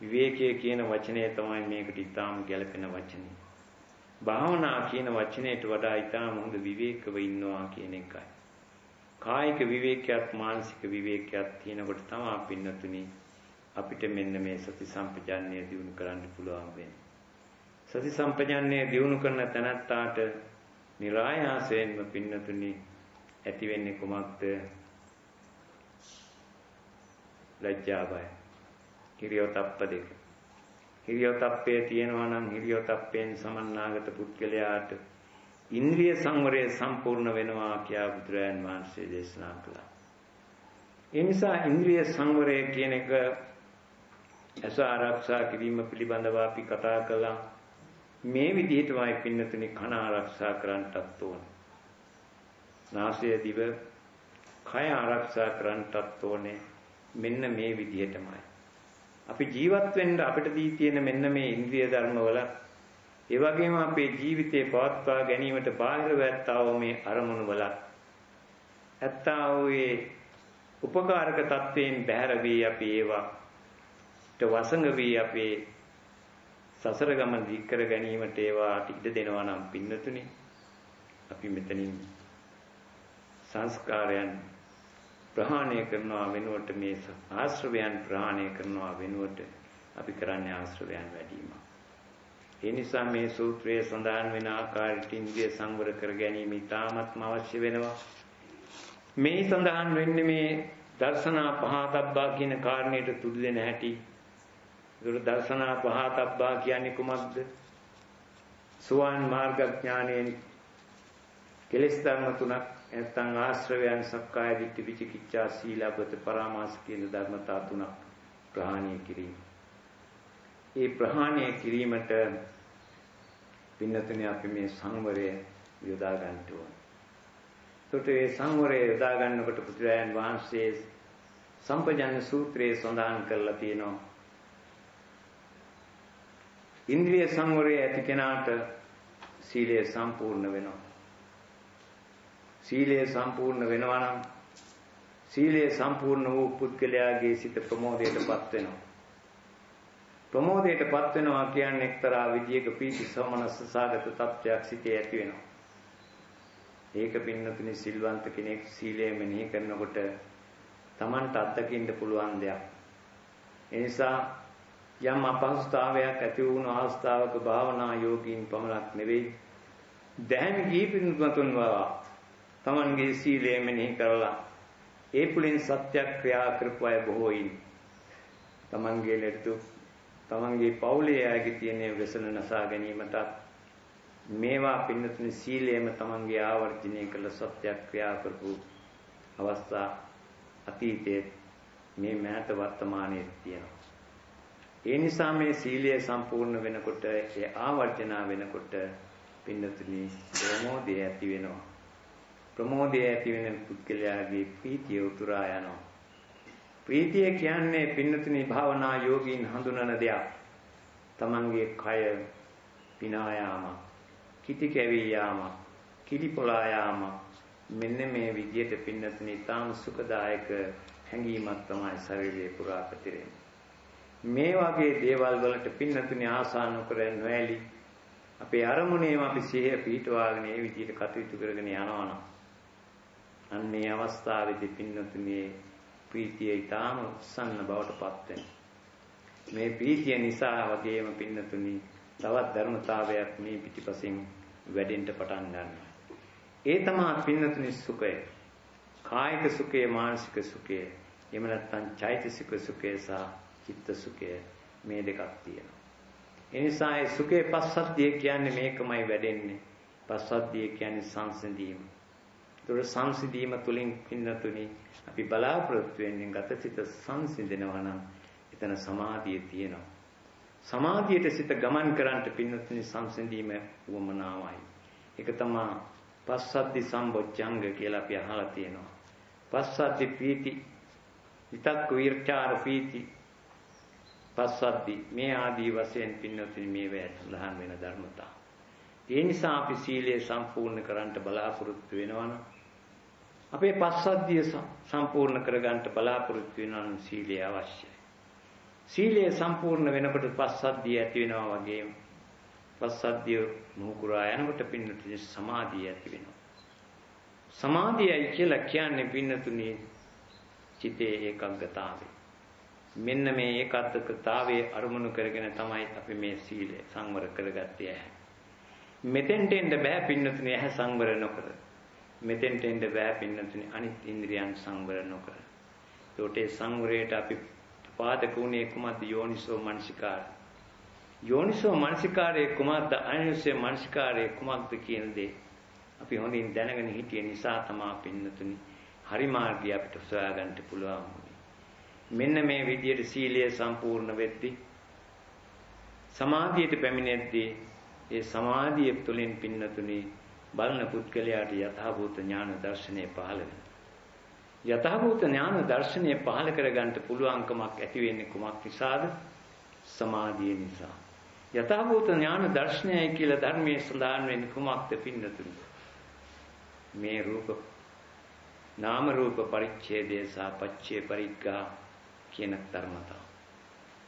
විවේකයේ කියන වචනය තමයි මේකට ඊටාම ගැළපෙන වචනේ. භාවනා කියන වචනයට වඩා ඊටාම හොඳ විවේකව ඉන්නවා කියන එකයි. කායික විවේකයක් මානසික විවේකයක් තියෙනකොට තමයි පින්නතුනි අපිට මෙන්න මේ සති සම්පජාන්‍ය දිනු කරන්න පුළුවන් වෙන්නේ. සති සම්පජන්ණය දියුණු කරන තැනැත්තාට નિરાයාසයෙන්ම පින්නතුනි ඇති වෙන්නේ කුමක්ද? ලැජ්ජා බය. හිරියොතප්ප දෙක. හිරියොතප්පේ තියෙනවා නම් හිරියොතප්පෙන් සමන්නාගත පුද්ගලයාට ඉන්ද්‍රිය සංවරය සම්පූර්ණ වෙනවා කියලා බුදුරයන් වහන්සේ දේශනා කළා. ඒ නිසා ඉන්ද්‍රිය සංවරය කියන එක අස ආරක්ෂා කිරීම පිළිබඳව අපි කතා කළා. මේ විදිහටමයි පින්නතුනි කන ආරක්ෂා කරන්නටත් ඕන. නාසය දිව කය ආරක්ෂා කරන්නටත් ඕනේ. මෙන්න මේ විදිහටමයි. අපි ජීවත් වෙන්න අපිට දී තියෙන මෙන්න මේ ඉන්ද්‍රිය ධර්මවල ඒ වගේම අපේ ජීවිතේ පවත්වා ගැනීමට බාහිරව ඇත්තව මේ අරමුණු වල ඇත්තා වූ උපකාරක තත්වයෙන් බැහැර වී අපි ඒවා වසඟ වී අපේ සසර ගමන දික් කර ගැනීමට ඒවාට ඉඩ දෙනවා නම් පින්නතුනි අපි මෙතනින් සංස්කාරයන් ප්‍රහාණය කරනවා වෙනුවට මේ ආශ්‍රවයන් ප්‍රහාණය කරනවා වෙනුවට අපි කරන්නේ ආශ්‍රවයන් වැඩිම. ඒ නිසා මේ සූත්‍රයේ සඳහන් වෙන ආකාරයට ඉන්ද්‍රිය සංවර කර ගැනීම ඉතාමත්ම අවශ්‍ය වෙනවා. මේ සඳහන් වෙන්නේ මේ දර්ශනා පහතබ්බා කියන කාරණයට තුඩු දෙන හැටි ඒකට දර්ශනා පහතබ්බා කියන්නේ කුමක්ද? සුවන් මාර්ගඥානයෙන් කෙලෙස් ධර්ම තුනක් නැත්නම් ආශ්‍රවයන් සක්කාය දිට්ඨි විචිකිච්ඡා සීලබ්බත පරාමාස කියන ධර්මතා තුනක් ප්‍රහාණය කිරීම. ඒ ප්‍රහාණය කිරීමට පින්නතුනේ අපි මේ සංවරය යොදා ගන්න ඕන. ඒකට මේ සංවරය යොදා ගන්නකොට පුදුරයන් වහන්සේ සම්පජන්‍ය සූත්‍රයේ සඳහන් කරලා තියෙනවා. ඉන්ද්‍රිය සංවරය ඇති කෙනාට සීලය සම්පූර්ණ වෙනවා. සීලය සම්පූර්ණ වෙනවා නම් සීලය සම්පූර්ණ වූ පුද්ගලයාගේ සිත ප්‍රමෝදයටපත් වෙනවා. ප්‍රමෝදයටපත් වෙනවා කියන්නේ එක්තරා විදියක පීති සමනස්ස සාගත තත්ත්වයක් සිටේ ඇති වෙනවා. ඒක පින්නතුනි සිල්වන්ත කෙනෙක් සීලය මෙනෙහි කරනකොට Tamanට අත්දකින්න පුළුවන් දෙයක්. ඒ නිසා යම් අපහසුතාවයක් ඇති වුණු අවස්ථාවක භාවනා යෝගීන් පමණක් නෙවෙයි දැහැමි කීපිනුතුන් වවා Tamanගේ සීලය මෙනෙහි කරලා ඒ පුලින් සත්‍යක්‍රියා කරපු අය බොහෝ ඉන්නේ. Tamanගේ ලෙඩු තමන්ගේ පවුලේ අයගේ තියෙන වෙසන නසා ගැනීමට මේවා පින්නතුනි සීලයම තමන්ගේ ආවර්ජනය කළ සත්‍යක්‍රියා කරපු අවස්ථා අතීතයේ මේ මෑත වර්තමානයේ තියෙනවා. ඒ නිසා මේ සීලය සම්පූර්ණ වෙනකොට ඒ ආවර්ජනා වෙනකොට පින්නතුනි ප්‍රමෝදය ඇති වෙනවා. ප්‍රමෝදය ඇති වෙන පුද්ගලයාගේ ප්‍රීතිය උතුරා යනවා. ප්‍රීතිය කියන්නේ පින්නතුනි භාවනා යෝගීන් හඳුනන දෙයක්. Tamange කය පිනා යාම, කිටි කැවී යාම, කිලි පොලා යාම මෙන්න මේ විදිහට පින්නතුනි තාම සුඛදායක හැඟීමක් තමයි ශරීරයේ පුරා පැතිරෙන්නේ. මේ වගේ දේවල් වලට පින්නතුනි ආසා නොකර නොඇලි අපේ අරමුණේම අපි සිහිය පිහිටවාගෙන ඒ විදිහට කටයුතු කරගෙන යනවා නම් අන්නේ අවස්ථාවේදී පින්නතුනි ප්‍රීතිය ඊටාම උත්සන්න බවට පත් මේ ප්‍රීතිය නිසා වගේම පින්නතුනි තවත් ධර්මතාවයක් මේ පිටිපසින් වැඩෙන්න පටන් ගන්නවා. ඒ තමයි පින්නතුනි සුඛය. කායික සුඛය, මානසික සුඛය, එහෙම නැත්නම් චෛතසික සුඛය සහ චිත්ත සුඛය මේ දෙකක් තියෙනවා. ඒ නිසා ඒ සුඛේ පස්සද්ධිය කියන්නේ මේකමයි වැඩෙන්නේ. පස්සද්ධිය කියන්නේ සංසිඳීම. ඒතර සංසිඳීම තුලින් පින්නතුනි අපි බලාපොරොත්තු වෙන්නේ ගතසිත සංසිඳනවා නම් එතන සමාධිය තියෙනවා. සමාධියට සිත ගමන් කරන්නට පින්නතුනි සංසිඳීම වමනාවයි. ඒක තමයි පස්සද්ධි සම්බොච්චංග කියලා අපි අහලා තියෙනවා. පස්සද්ධි පීති විතක්ක විචාර පීති පස්සද්ධි මේ ආදී වශයෙන් පින්නතුනි මේ වේ සඳහන් වෙන ධර්මතා. ඒ නිසා අපි සීලය සම්පූර්ණ කරන්නට බලාපොරොත්තු වෙනවා නම් අපේ පස්සද්ධිය සම්පූර්ණ කරගන්න බලාපොරොත්තු වෙනවා නම් සීලය අවශ්‍යයි. සීලය සම්පූර්ණ වෙනකොට පස්සද්ධිය ඇති වෙනවා වගේම පස්සද්ධිය නුකුරා යනකොට පින්නතුනි සමාධිය ඇති වෙනවා. සමාධියයි කියලා කියන්නේ පින්නතුනි චිතේ ඒකාග්‍රතාවය. මෙන්න මේ ඒකාග්‍රතාවයේ අරමුණු කරගෙන තමයි අපි මේ සීලය සංවර කරගත්තේ. මෙතෙන්ට එන්න බෑ පින්නතුනි ඇහැ සංවර නොකර. මෙතෙන්ට එන්න බෑ පින්නතුනි අනිත් ඉන්ද්‍රියන් සංවර නොකර. ඒකට ඒ සංවරයට අපි පාදක උනේ කුමද්ද යෝනිසෝ මනසිකාර. යෝනිසෝ මනසිකාරයේ කුමද්ද අනිසෝ මනසිකාරයේ කුමක්ද කියන දේ අපි හොඳින් දැනගෙන හිටිය නිසා තමයි පින්නතුනි හරි මාර්ගය අපිට සොයාගන්න පුළුවන් මෙන්න මේ විදිහට සීලය සම්පූර්ණ වෙද්දී සමාධියට පැමිණෙද්දී ඒ සමාධිය තුළින් පින්නතුනි බලන පුද්ගලයාට යථාභූත ඥාන දර්ශනය පහළ වෙනවා. යථාභූත ඥාන දර්ශනය පහළ කරගන්න පුළුවන්කමක් ඇති වෙන්නේ කුමක් නිසාද? සමාධිය නිසා. යථාභූත ඥාන දර්ශනයයි කියලා ධර්මයේ සඳහන් වෙන්නේ කුමක්ද පින්නතුනි? මේ රූප නාම රූප පරිච්ඡේදය සහ පච්චේ පරිග්ගා කියන ධර්මතාව.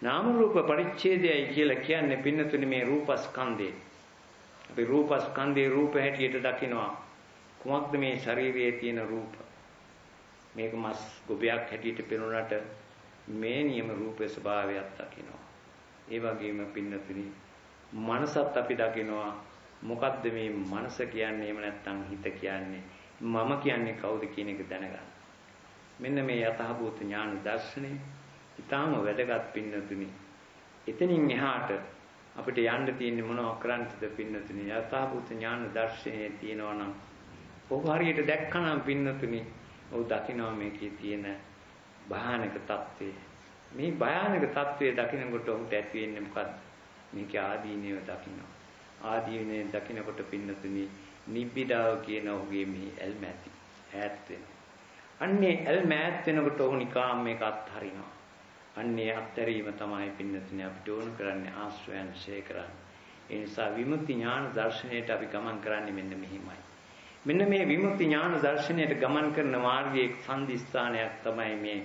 නාම රූප පරිච්ඡේදයයි කියලා කියන්නේ පින්නතුනි මේ රූපස්කන්ධේ අපි රූපස්කන්ධේ රූප හැටියට දකිනවා. කුමක්ද මේ ශරීරයේ තියෙන රූප? මේක මස් ගොබයක් හැටියට පෙනුනට මේ නියම රූපේ ස්වභාවයක් දකිනවා. ඒ වගේම පින්නතුනි මනසත් අපි දකිනවා. මොකද්ද මේ මනස කියන්නේ? එහෙම නැත්නම් හිත කියන්නේ? මම කියන්නේ කවුද කියන එක දැනගන්න. මෙන්න මේ යථාභූත ඥාන දර්ශනය ඊටාම වැදගත් පින්නතුනි. එතනින් එහාට අපිට යන්න තියෙන්නේ මොනව කරන්නද පින්නතුනි යථාභූත ඥාන දර්ශනයේ තියෙනවා නම් ඔබ හරියට දැක්කනම් පින්නතුනි ඔව් දකිනවා මේකේ තියෙන භයානක తත්වය මේ භයානක తත්වය දකිනකොට ඔහුට ඇති වෙන්නේ මොකද්ද මේක ආදීනව දකිනවා ආදීනේ දකිනකොට පින්නතුනි නිබ්බිඩාව කියන ඔහුගේ මේ ඇල්ම ඇති ඈත් වෙනවා. අන්නේ ඇල්ම ඈත් වෙනකොට ඔහු නිකාම් මේක අත්හරිනවා. අන්නේ අත්හැරීම තමයි පින්නතුනේ අපිට ඕන කරන්නේ ආශ්‍රයයන් ශේ කරන්නේ. ඒ නිසා විමුක්ති ඥාන දර්ශනයට අපි ගමන් කරන්නේ මෙන්න මෙහිමයි. මෙන්න මේ විමුක්ති ඥාන දර්ශනයට ගමන් කරන මාර්ගයේ සම්දිස්ථානයක් තමයි මේ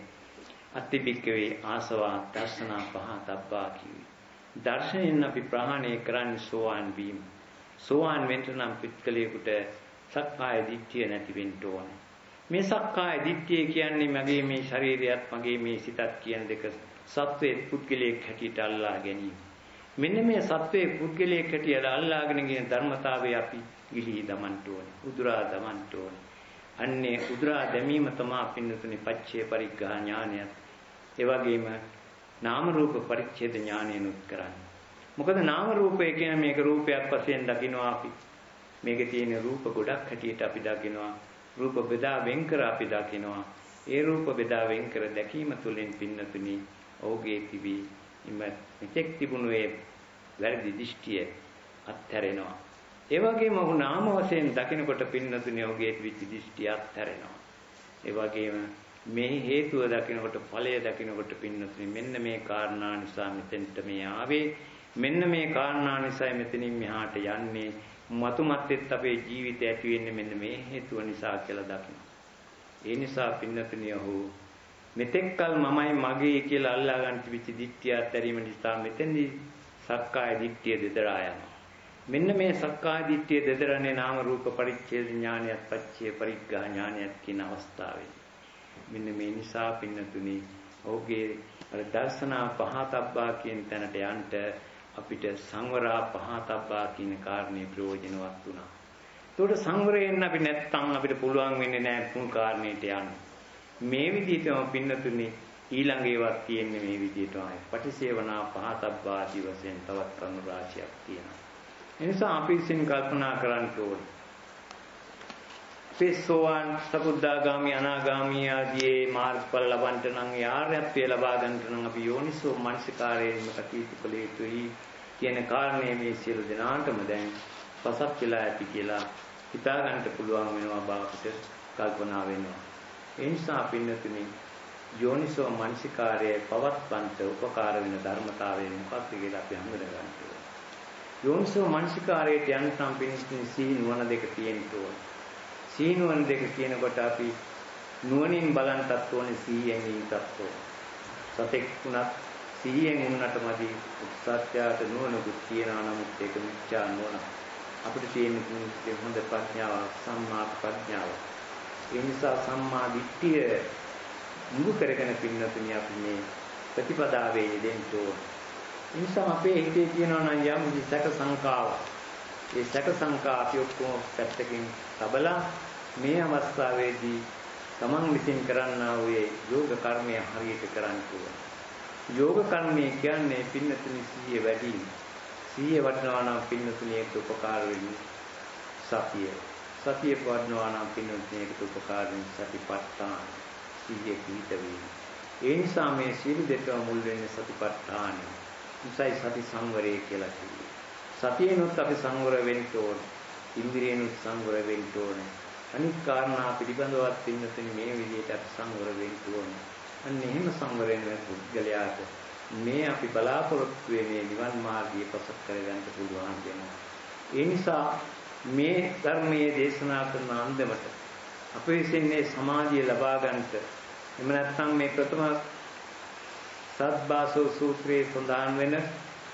අතිබික්කවේ ආසවා දර්ශනා පහතබ්බා කිව්වේ. දර්ශනයෙන් අපි ප්‍රහාණය කරන්නේ සෝවාන් වීම. සෝවාන් වෙන්න නම් පිටකලියෙකුට සක්කාය දිට්ඨිය නැති වෙන්න ඕනේ. මේ සක්කාය දිට්ඨිය කියන්නේ මගේ මේ ශරීරයත් මගේ මේ සිතත් කියන දෙක සත්වයේ පුද්ගලයෙක් හැටියට අල්ලා ගැනීම. මෙන්න මේ සත්වයේ පුද්ගලයෙක් හැටියට අල්ලාගෙන ගින ධර්මතාවය අපි ගිලී දමන්න ඕනේ. උදුරා දමන්න ඕනේ. අන්නේ උදුරා දැමීම තමයි පින්නතුනි පච්චේ පරිග්ඝා ඥානයත්. ඒ වගේම නාම රූප පරිච්ඡේද ඥානයනුත් කරන්නේ. මොකද නාම රූපය කියන මේක රූපයක් වශයෙන් දකිනවා අපි. මේකේ තියෙන රූප ගොඩක් හැටියට අපි දකිනවා. රූප බෙදා වෙන් කර අපි දකිනවා. ඒ රූප බෙදා වෙන් කර දැකීම තුළින් පින්නතුනි ඔහුගේ තිබී මෙතෙක් තිබුණු ඒ වැරදි දෘෂ්ටිය අත්හැරෙනවා. ඒ වගේම ඔහු නාම වශයෙන් දකිනකොට පින්නතුනි ඔහුගේ විචි දෘෂ්ටිය අත්හැරෙනවා. ඒ වගේම මේ හේතුව දකිනකොට ඵලය දකිනකොට පින්නතුනි මෙන්න මේ කාරණා නිසා මෙතෙන්ට මේ ආවේ මෙන්න මේ කාරණා නිසා මෙතනින් මෙහාට යන්නේ මතුමත්ෙත් අපේ ජීවිතය ඇති වෙන්නේ මෙන්න මේ හේතුව නිසා කියලා දකිනවා. ඒ නිසා පින්නතුනි ඔහු මෙතෙක්කල් මමයි මගේ කියලා අල්ලා ගන්න තිබිච්ච දික්තිය අත්හැරීම නිසා මෙතෙන්දී සක්කාය දිට්ඨිය දෙදරා යනවා. මෙන්න මේ සක්කාය දිට්ඨිය දෙදරන්නේ නාම රූප පරිච්ඡේද ඥානයත් පච්චේ පරිග්ඝා ඥානයත් කියන අවස්ථාවේ. මෙන්න මේ නිසා පින්නතුනි ඔහුගේ අර දර්ශනා පහතබ්බා කියන තැනට යන්න අපිට සංවරා පහතබ්බා කියන කාරණේ ප්‍රයෝජනවත් වුණා. ඒකට සංවරයෙන් අපි නැත්තම් අපිට පුළුවන් වෙන්නේ නැහැ තුන් කාරණේට යන්න. මේ විදිහටම පින්නතුනි ඊළඟ ඒවාක් තියෙන්නේ මේ විදිහටමයි. පටිසේවනා පහතබ්බා ආදී වශයෙන් තවත් කරුණු රාශියක් තියෙනවා. ඒ නිසා අපි විසින් කල්පනා කරන්න ඕනේ. පිස්සෝවන් සකුද්දාගාමි අනාගාමි ආදී මාර්ගඵල ලබන්නට නම් යාර්යත්වය ලබා ගන්නට නම් අපි යෝනිසෝ මනසිකාරයෙන් කටයුතු කළ යුතුයි කියන කාරණේ මේ සියලු දෙනාටම දැන් පසක් වෙලා ඇති කියලා හිතා ගන්නට පුළුවන් වෙනවා බාහිර කල්පනා වෙනවා. ඒ නිසා පින්නතුනි යෝනිසෝ මනසිකාරයේ පවත්වන්ට උපකාර වෙන ධර්මතාවය මොකක්ද කියලා අපි හඳුනා ගන්න ඕනේ. යෝනිසෝ මනසිකාරයට යන්තම් පින්නතුනි සීහ නුවණ දෙක තියෙන්න ඕනේ. සීනුවන් දෙක කියනකොට අපි නුවණින් බලන්ටත් ඕනේ සීයෙන් ඉන්නත් ඕනේ. සතෙක් වුණත් සීයෙන් උන්නට මදි සත්‍යයට නුවණකුත් තියනවා නමුත් ඒක මිච්ඡා නුවණ. අපිට තියෙන හොඳ ප්‍රඥාව සම්මා ප්‍රඥාව. ඒ නිසා සම්මා දිට්ඨිය මුළු කරගෙන පින්නතුනි අපි මේ ප්‍රතිපදාවේ යෙදෙන්න ඕනේ. ඒ නිසා අපේ හිතේ තියෙනවා නම් යම් සැක සංකාවක්. ඒ සැක සංකා අපි ඔක්කොම පැත්තකින් තබලා මේ අවස්ථාවේදී තමන් විසින් කරන්නා වූ යෝග කර්මය හරියට කරන්න ඕන. යෝග කර්මය කියන්නේ පින්නතුනි සිහිය වැඩි වීම. සිහිය වඩනවා නම් පින්නතුනියට උපකාර වෙන්නේ සතිය. සතිය වඩනවා නම් පින්නතුනියට උපකාර වෙන්නේ සතිපට්ඨාන. සිහිය පිහිට වීම. ඒ නිසා මේ සියලු දෙකම මුල් වෙන්නේ සතිපට්ඨානයි. උසයි සති සංවරය කියලා කියනවා. සතියෙනුත් අපි සංවර වෙන්න ඕන. ඉන්ද්‍රියෙනුත් සංවර වෙන්න ඕනේ. අනිත් කාරණා පිළිබඳවත් පින්නතුනි මේ විදිහට අපි සංවර වෙන්න ඕනේ. අන්න එහෙම සංවර වෙන පුද්ගලයාට මේ අපි බලාපොරොත්තු වෙන්නේ නිවන් මාර්ගය පසක් කරගන්න පුළුවන් වෙනවා. ඒ නිසා මේ ධර්මයේ දේශනා කරන අන්දමට අපේ විසින්නේ සමාධිය ලබා ගන්නට එහෙම නැත්නම් මේ ප්‍රථම සත්බාසෝ සූත්‍රයේ සඳහන් වෙන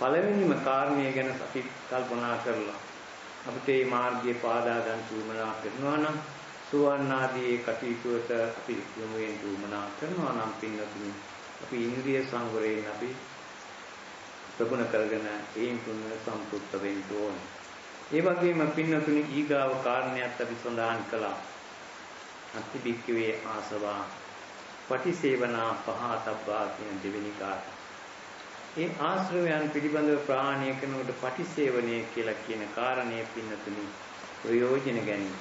පළවෙනිම කාරණය ගැන අපි කල්පනා කරලා අපිට මේ මාර්ගයේ පාදා ගන්න උවමනා කරනවා නම් සුවන් ආදී කටයුතුවට අපි යොමු වෙන්න උවමනා කරනවා නම් පින්නතුනි අපි ඉන්ද්‍රිය සංවරයෙන් අපි ප්‍රගුණ කරගෙන ඒන් තුන සම්පූර්ණ වෙන්න ඕනේ. ඒ වගේම පින්නතුනි ඊගාව කාරණයක් අපි සඳහන් කළා. අතිබික්කවේ ආසවා පටිසේවනා පහතබ්බා කියන දෙවෙනි කාරණා. ඒ ආශ්‍රවයන් පිළිබඳව ප්‍රාණය කරනකොට පටිසේවනය කියලා කියන කාරණය පින්නතුනි ප්‍රයෝජන ගැනීම.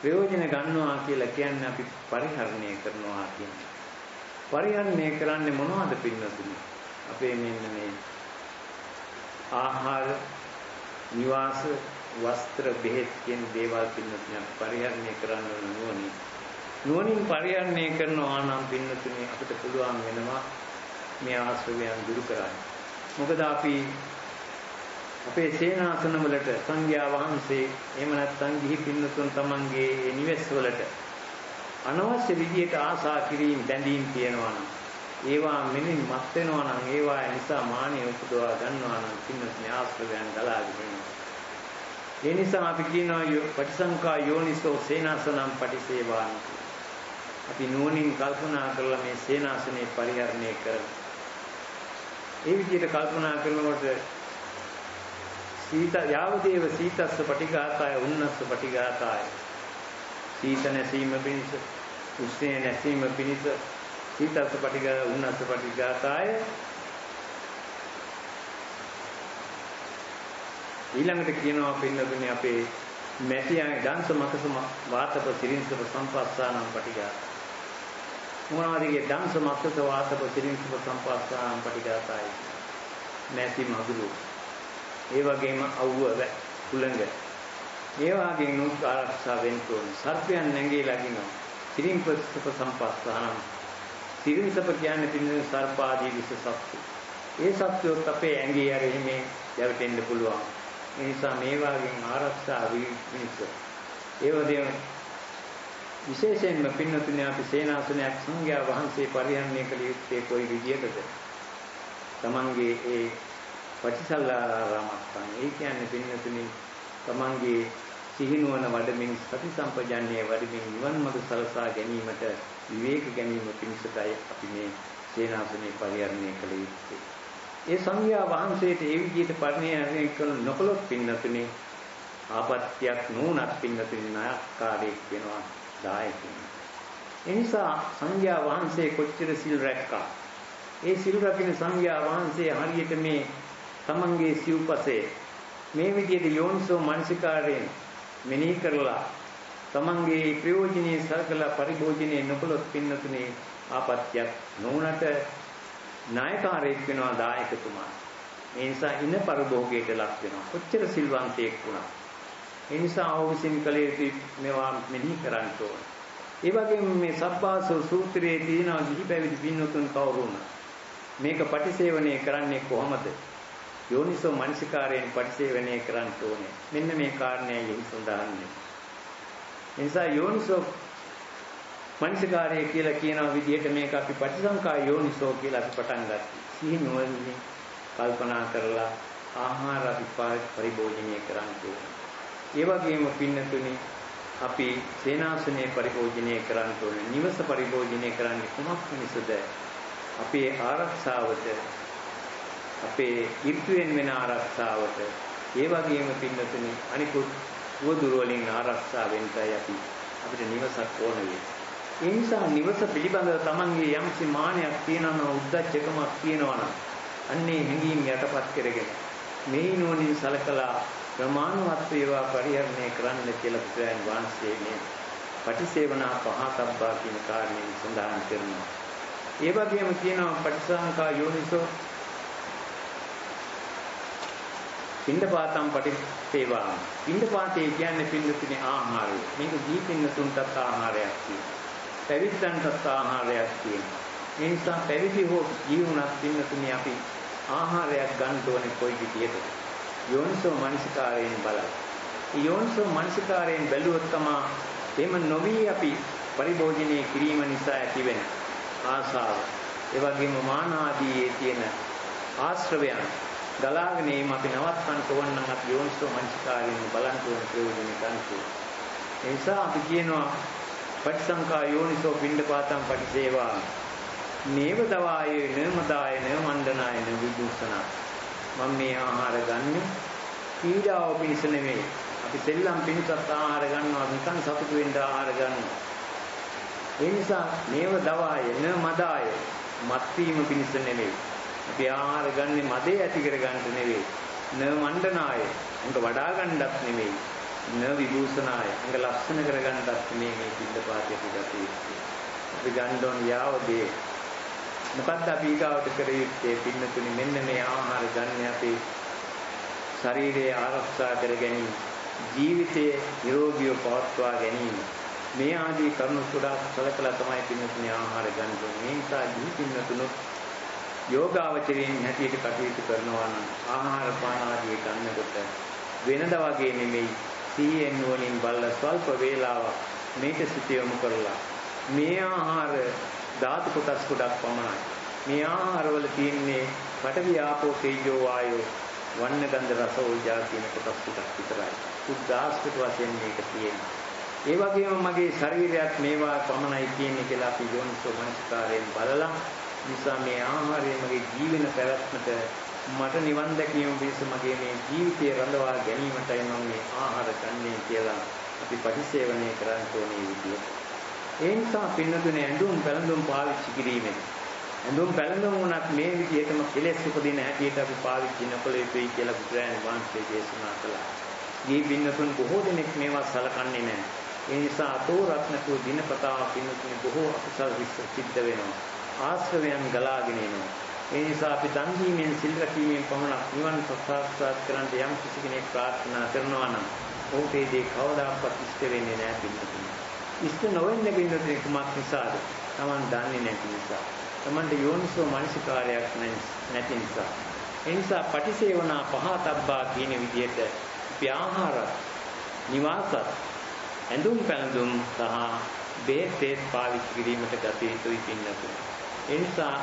ප්‍රයෝජන ගන්නවා කියලා කියන්නේ අපි පරිහරණය කරනවා කියන්නේ. පරිහරණය කරන්නේ මොනවද පින්නතුනි? අපේ මෙන්න මේ ආහාර, නිවාස, වස්ත්‍ර බෙහෙත් කියන දේවල් පින්නතුනේ පරිහරණය කරන්න ඕන නුවණින් නුවණින් පරිහරණය කරනවා නම් පින්නතුනේ අපිට පුළුවන් වෙනවා මේ ආශ්‍රවයන් දුරු කරන්න. මොකද අපි අපේ සේනාසන වලට සංඝයා වහන්සේ එහෙම නැත්නම් ගිහි පින්නතුන් තමන්ගේ නිවෙස් වලට අනවශ්‍ය විදියට ආසා කිරීම බැඳීම් තියනවා නම් ඒවා මෙලින් මත් වෙනවා නම් ඒවා නිසා මානිය උපදවා ගන්නවා නම් පින්නතුනේ ආශ්‍රවයන් ගලාගෙන ඒ නිසා අපි කියනවා පටිසංකා යෝනිසෝ සේනාසනම් පටිසේවාන් අපි නුවණින් කල්පනා කරලා මේ සේනාසනේ පරිහරණය කරලා ඒ විදිහට කල්පනා කරනකොට සීත යාවදේව සීතස්ස පටිඝාතාය උන්නස්ස පටිඝාතාය. සීත නැසීම පිණිස උස්නේ නැසීම පිණිස සීතස්ස පටිඝා උන්නස්ස පටිඝාතාය. ඊළඟට කියනවා පින්නතුනේ අපේ මැටියන් දංශ මකස වාතප සිරින්සප සම්පස්සානම් පටිඝාතාය. මොනවාදගේ දංශ මක්කස වාතක තිරින්සුප සම්පස්සාම් පටිඝාතයි. නැති මගුරු ඒ වගේම අවුව කුලඟ ඒ වගේම නුත් ආරක්ෂා වෙන්න ඕන සර්පයන් නැගේ ලගිනවා තිරින්සුප සම්පස්සාම්. තිරින්සුප කියන්නේ පින්න සර්පාදී විස සත්තු. ඒ සත්වයොත් අපේ ඇඟේ අර එහෙම යවටෙන්න පුළුවන්. ඒ නිසා මේ වගේ ආරක්ෂා විනිස ඒ වගේම විශේෂයෙන්ම පින්නතුනේ අපි සේනාසනයක් සංඝයා වහන්සේ පරිහරණය කළ යුත්තේ කොයි විදියකද? තමන්ගේ ඒ පටිසල්ලාරාමත්තන් ඒ කියන්නේ පින්නතුනේ තමන්ගේ සිහිනුවන වඩමින් සති සම්පජන්ණය වඩමින් නිවන් මඟ සලසා ගැනීමට විවේක ගැනීම පිණිසයි අපි මේ සේනාසනේ පරිහරණය කළ යුත්තේ. ඒ සංඝයා වහන්සේට ඒ විදිහට පරිහරණය කළ නොකළොත් පින්නතුනේ ආපත්‍යක් නුනත් පින්නතුනේ නායකාරයෙක් වෙනවා දායකයන්. ඒ නිසා සංඝයා වහන්සේ කොච්චර සිල් රැක්කා. ඒ සිල් රකින්න සංඝයා වහන්සේ හරියට මේ තමන්ගේ සිව්පසේ මේ විදිහට යෝනිසෝ මනසිකාරයෙන් මෙනෙහි කරලා තමන්ගේ ප්‍රයෝජනීය සකල පරිභෝජනයේ නොකළොත් පින්නතුනේ ආපත්‍යක් නොවුනට නායකාරයෙක් වෙනවා දායකතුමා. ඒ නිසා ඉන පරිභෝගයට ලක් වෙනවා. කොච්චර සිල්වන්තයෙක් වුණා. ඒ නිසා ඕවිසින් කළ යුතු මේවා මෙහි කරන්න ඕන. ඒ වගේම මේ සබ්බාසෝ සූත්‍රයේ තියෙනවා ගිහි පැවිදි පින්නතුන් කවුරුන. මේක පටිසේවනය කරන්නේ කොහොමද? යෝනිසෝ මනසිකාරයෙන් පටිසේවනය කරන්න ඕනේ. මෙන්න මේ කාරණය යෙහි සඳහන් නිසා යෝනිසෝ මනසිකාරය කියලා කියන විදිහට මේක අපි පටිසංකා යෝනිසෝ කියලා අපි පටන් ගත්තා. සිහි නුවණින් කල්පනා කරලා ආහාර අපි පරිභෝජනය කරන්න ඕනේ. ඒ වගේම පින්නතුනි අපි සේනාසනයේ පරිභෝජනය කරන්න ඕනේ. නිවස පරිභෝජනය කරන්නේ කුමක් නිසාද? අපේ ආරක්ෂාවට අපේ ඍතුයෙන් වෙන ආරක්ෂාවට ඒ වගේම පින්නතුනි අනිකුත් වදුර වලින් ආරක්ෂා වෙන්නයි අපි අපිට නිවසක් ඕන වෙන්නේ. ඒ නිසා නිවස පිළිබඳව Tamanගේ යම්සි මානයක් තියෙනවා උද්දච්චකමක් තියෙනවා නම් අන්නේ හැඟීම් යටපත් කරගෙන මේ නෝනින් සලකලා ප්‍රමාණවත් ඒවා පරිහරණය කරන්න කියලා බුදුන් වහන්සේ මේ පටිසේවනා පහතබ්බා කියන කාරණේ සඳහන් කරනවා. ඒ වගේම කියනවා පටිසංකා යෝනිසෝ පින්ඩපාතම් පටිසේවා. පින්ඩපාතේ කියන්නේ පින්දුතුනේ ආහාරය. මේක දීපින්නතුන්ටත් ආහාරයක් තියෙනවා. පැවිද්දන්ටත් ආහාරයක් තියෙනවා. ඒ නිසා පැවිදි හෝ ජීවුණත් පින්නතුනේ අපි ආහාරයක් ගන්න ඕනේ කොයි විදියටද? යෝනිසෝ මනසිකාරයෙන් බලයි. යෝනිසෝ මනසිකාරයෙන් බැලුවොත් තමා එහෙම නොවි අපි පරිභෝජනයේ කිරීම නිසා ඇතිවෙන ආසාව. ඒ වගේම මාන ආදී තියෙන ආශ්‍රවයන් ගලාගෙන එීම අපි නවත්තන්න ඕන නම් අපි යෝනිසෝ මනසිකාරයෙන් බලන්න ඕන ප්‍රයෝජන ගන්න ඒ නිසා අපි කියනවා පටිසංකා යෝනිසෝ පිණ්ඩපාතං පටිසේවා නේව දවායේ නමදාය නමණ්ඩනාය නවිදුසනා මම මේ ආහාර ගන්න පීඩාව පිණිස නෙමෙයි. අපි සෙල්ලම් පිණිසත් ආහාර ගන්නවා නිකන් සතුටු වෙන්න ආහාර ගන්නවා. ඒ නිසා මේව දවාය න මදාය මත් වීම පිණිස නෙමෙයි. අපි ආහාර ගන්නේ මදේ ඇති කර ගන්නට නෙවෙයි. න මණ්ඩනාය උන්ට වඩා ගන්නවත් නෙවෙයි. න විභූෂනාය උන්ට ලක්ෂණ කර ගන්නවත් නෙමෙයි මේ පිළිද පාතේ පිටදී. අපි ගන්න ඕන යාවදී මොකද්ද අපි ඊගාවට කර යුත්තේ පින්නතුනි මෙන්න මේ ආහාර ගන්න අපේ ශරීරයේ ආරක්ෂා කර ගැනීම ජීවිතයේ නිරෝගීව පවත්වා ගැනීම මේ ආදී කරුණු ගොඩාක් සලකලා තමයි පින්නතුනේ ආහාර ගන්න ඕනේ. මේ නිසා ජීවිතින්නතුණු යෝගාවචරයෙන් හැටියට කටයුතු කරනවා නම් ආහාර පාන ආදී ගන්නකොට වෙනදා වගේ නෙමෙයි සිහියෙන් නුවණින් බලලා ස්වල්ප වේලාවක් මේක සිත යොමු කරලා මේ ආහාර ධාතු කොටස් ගොඩක් පමණයි. මේ ආහාරවල තියෙන්නේ පඨවි ආපෝ තේජෝ වායෝ වන්න ගන්ධ රස ඕජා කියන කොටස් ටිකක් විතරයි. සුද්ධාස්තික වශයෙන් මේක තියෙනවා. ඒ වගේම මගේ ශරීරයත් මේවා පමණයි කියන්නේ කියලා අපි යෝනිසෝ මනස්කාරයෙන් බලලා නිසා මේ ආහාරය මගේ ජීවන පැවැත්මට මට නිවන් දැකීම පිණිස මගේ මේ ජීවිතය රඳවා ගැනීමටයි මම මේ ආහාර ගන්නේ කියලා අපි පරිසේවනය කරන්න ඕනේ විදියට. ඒ නිසා පින්නතුනේ ඇඳුම් පැළඳුම් පාවිච්චි කිරීමෙන් ඇඳුම් පැළඳුම් උනත් මේ විදිහටම කෙලෙස් උපදින හැටියට අපි පාවිච්චි නොකළ යුතුයි කියලා බුදුරජාණන් වහන්සේ දේශනා කළා. මේ පින්නතුන් බොහෝ දෙනෙක් මේවා සලකන්නේ නැහැ. ඒ නිසා අතෝරත්නකෝ දිනපතා පින්නතුනේ බොහෝ අකුසල සිද්ධ වෙනවා. ආශ්‍රවයන් ගලාගෙන එනවා. ඒ නිසා අපි දන් දීමෙන් සිල් රැකීමෙන් පමණක් නිවන් සත්‍යාස්වාද කරන්න යම් කිසි කෙනෙක් ප්‍රාර්ථනා කරනවා නම් ඔහුට ඒ දේ කවදාකවත් ඉෂ්ට වෙන්නේ නැහැ පින්නතුනේ. ඉෂ්ට නොවෙන්න පින්නතුනේ කුමක් නිසාද? Taman දන්නේ නැති නිසා. Tamanට යෝනිසෝ මානසිකාරයක් නැති නිසා. ඒ නිසා පටිසේවනා පහතබ්බා කියන විදිහට අපි ආහාර නිවාසත් ඇඳුම් පැළඳුම් සහ බේත් පාවිච්චි කිරීමට ගත යුතුයි පින්නතුනේ. ඒ නිසා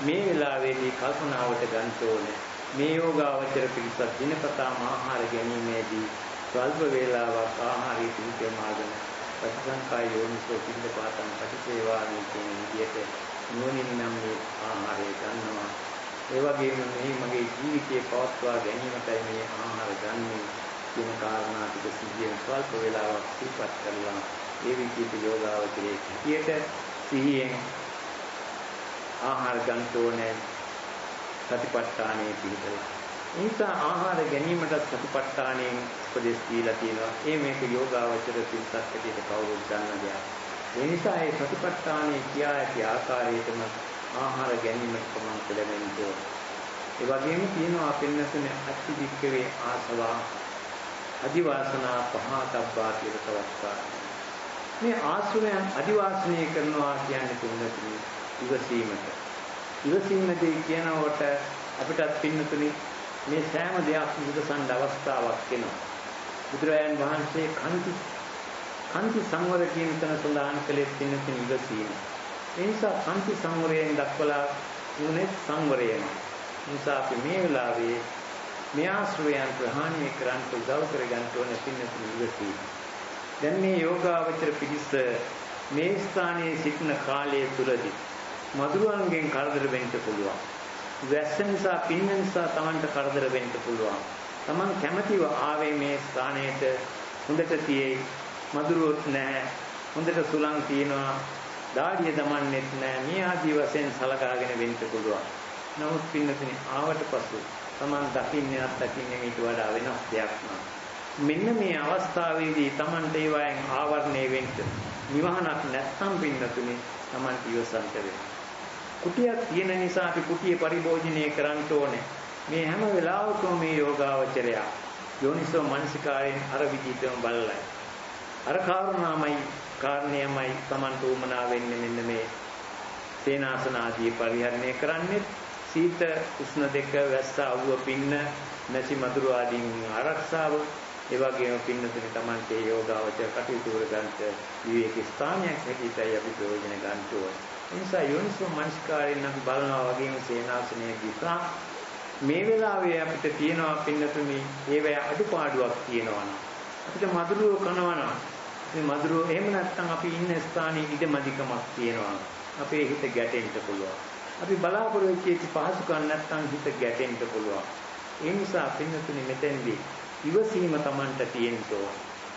මේ වෙලාවේදී කල්පනාවට ගන්න ඕනේ මේ යෝගාවචර පිළිසත් දිනපතාම ආහාර ගැනීමේදී ස්වල්ප වේලාවක් ආහාරය පිළිපෙමාගෙන පටිසංකා යෝනිසෝ පිළිද පාතන් පටිසේවාමී කියන විදිහට නුවණින් නම් මේ ආහාරය ගන්නවා ඒ වගේම මේ මගේ ජීවිතයේ පවත්වා ගැනීමටයි මේ ආහාර ගන්නේ කියන කාරණා ටික සිහියෙන් ස්වල්ප වේලාවක් සිහිපත් කරලා ඒ විදිහට යෝගාවචරයේ හැටියට සිහියෙන් ආහාර ගන්න ඕනේ සතිපට්ඨානයේ පිළිදලා ඒ නිසා ආහාර ගැනීමට සතිපට්ඨානයෙන් උපදෙස් දීලා තියෙනවා. ඒ මේක යෝගාවචර පිටසක් ඇටියට කවුරුත් දන්න දෙයක්. ඒ නිසා ඒ සතිපට්ඨානයේ කියා ඇති ආකාරයටම ආහාර ගැනීමට පමණ පිළිවෙන්න ඕන. ඒ වගේම තියෙනවා අපෙන්නසනේ අත්‍තිවික්කවේ ආසවා අදිවාසනා පහතබ්බා කියලා තවත් මේ ආශ්‍රයයන් අදිවාසනය කරනවා කියන්නේ කොහොමද ඉවසීමට. ඉවසීමදී කියනකොට අපිටත් පින්නතුනේ මේ සෑම දෙයක් විදසන්න අවස්ථාවක් එනවා. බුදුරජාන් වහන්සේ කන්ති කන්ති සංවර කියන තැන සඳහන් කළේ පින්නතින ඉවසීම. ඒ නිසා කන්ති සංවරයෙන් දක්වලා උනේ සංවරයම. නිසා අපි මේ වෙලාවේ මේ ආශ්‍රයයන් ප්‍රහාණය කරන්න උදව් කරගන්න ඕනේ පින්නතින ඉවසීම. දැන් මේ යෝගාවචර පිළිස මේ ස්ථානයේ සිටින කාලය තුලදී මధుරයන්ගෙන් කරදර වෙන්න පුළුවන්. වැස්ස නිසා පින්න නිසා Tamanට කරදර වෙන්න පුළුවන්. Taman කැමැතිව ආවේ මේ ස්ථානයට හොඳට තියෙයි. මధుරොත් නැහැ. හොඳට සුලං තියෙනවා. දාඩිය දමන්නෙත් නැහැ. මේ ආදී වශයෙන් සලකාගෙන වෙන්න පුළුවන්. නමුත් පින්නතුනි ආවට පසු Taman දකින්නේ අත්දකින්නේ ඊට වඩා වෙනස් දෙයක් නෑ. මෙන්න මේ අවස්ථාවේදී Tamanට ඒ වයින් ආවරණය වෙන්න නිවහනක් නැත්නම් පින්නතුනි Taman ඉවසන්ට වෙනවා. කුටියක් තියෙන නිසා අපි කුටිය පරිභෝජනය කරන්න ඕනේ. මේ හැම වෙලාවකම මේ යෝගාවචරය යෝනිසෝ මනසිකාරයෙන් අර විදිහටම බලලයි. අර කාරණාමයි කාරණේමයි Tamanට උමනා වෙන්නේ මෙන්න මේ සේනාසන ආදී පරිහරණය කරන්නේ සීත උෂ්ණ දෙක වැස්ස අවුව පින්න නැසි මధుර ආදීන් ආරක්ෂාව ඒ වගේම පින්නතුනි Tamante යෝගාවචර කටයුතු වල ගන්නට විවේක ස්ථානයක් හැටියටයි අපි ප්‍රයෝජන ගන්න ඕනේ. ඒ නිසා යෝනිසෝ මනස්කාරයෙන් අපි බලනවා වගේම සේනාසනයේ ගිතා මේ වෙලාවේ අපිට තියෙනවා පින්නතුනි ඒවැ අඩුපාඩුවක් තියෙනවා අපිට මధుරව කනවනවා මේ මధుරව එහෙම නැත්නම් අපි ඉන්න ස්ථානයේ ඉඩමදිකමක් තියෙනවා අපේ හිත ගැටෙන්න පුළුවන් අපි බලාපොරොත්තු වෙච්ච පහසුකම් නැත්නම් හිත ගැටෙන්න පුළුවන් ඒ නිසා පින්නතුනි මෙතෙන්දී ඉවසීම Tamanට තියෙන්න ඕන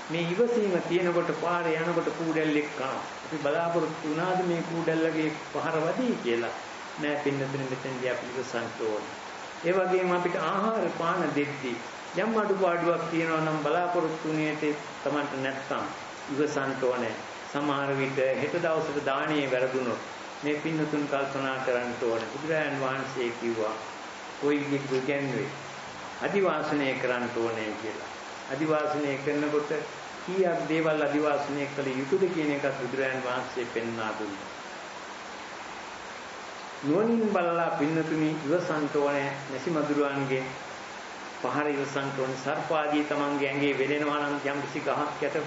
මේ ඉවසීම තියෙනකොට පාරේ යනකොට කූඩැල්ලෙක් කනවා. අපි බලාපොරොත්තු වුණාද මේ කූඩැල්ලගේ පහර වදී කියලා. නෑ පින්නතුනේ මෙතෙන්දී අපි ඉවසන්න ඕනේ. ඒ වගේම අපිට ආහාර පාන දෙද්දී යම් අඩුපාඩුවක් තියෙනවා නම් බලාපොරොත්තු වුණේට Tamanට නැත්තම් ඉවසන්න ඕනේ. සමහර විට හෙට දවසට දාණයේ වැරදුනොත් මේ පින්නතුන් කල්පනා කරන්න ඕනේ. බුදුරජාන් වහන්සේ කිව්වා කොයි විදිහට කියන්නේ අදිවාසනය කරන්න ඕනේ කියලා. අදිවාසනය කරනකොට කීයක් දේවල් අදිවාසනය කළ යුතුද කියන එකත් බුදුරයන් වහන්සේ පෙන්වා දුන්නා. නුවණින් බලලා පින්නතුනි ඉවසන්ට ඕනේ නැසි මදුරුවන්ගේ පහර ඉවසන්ට ඕනේ සර්පාදී තමන්ගේ ඇඟේ වෙලෙනවා නම් යම් කිසි ගහක් යට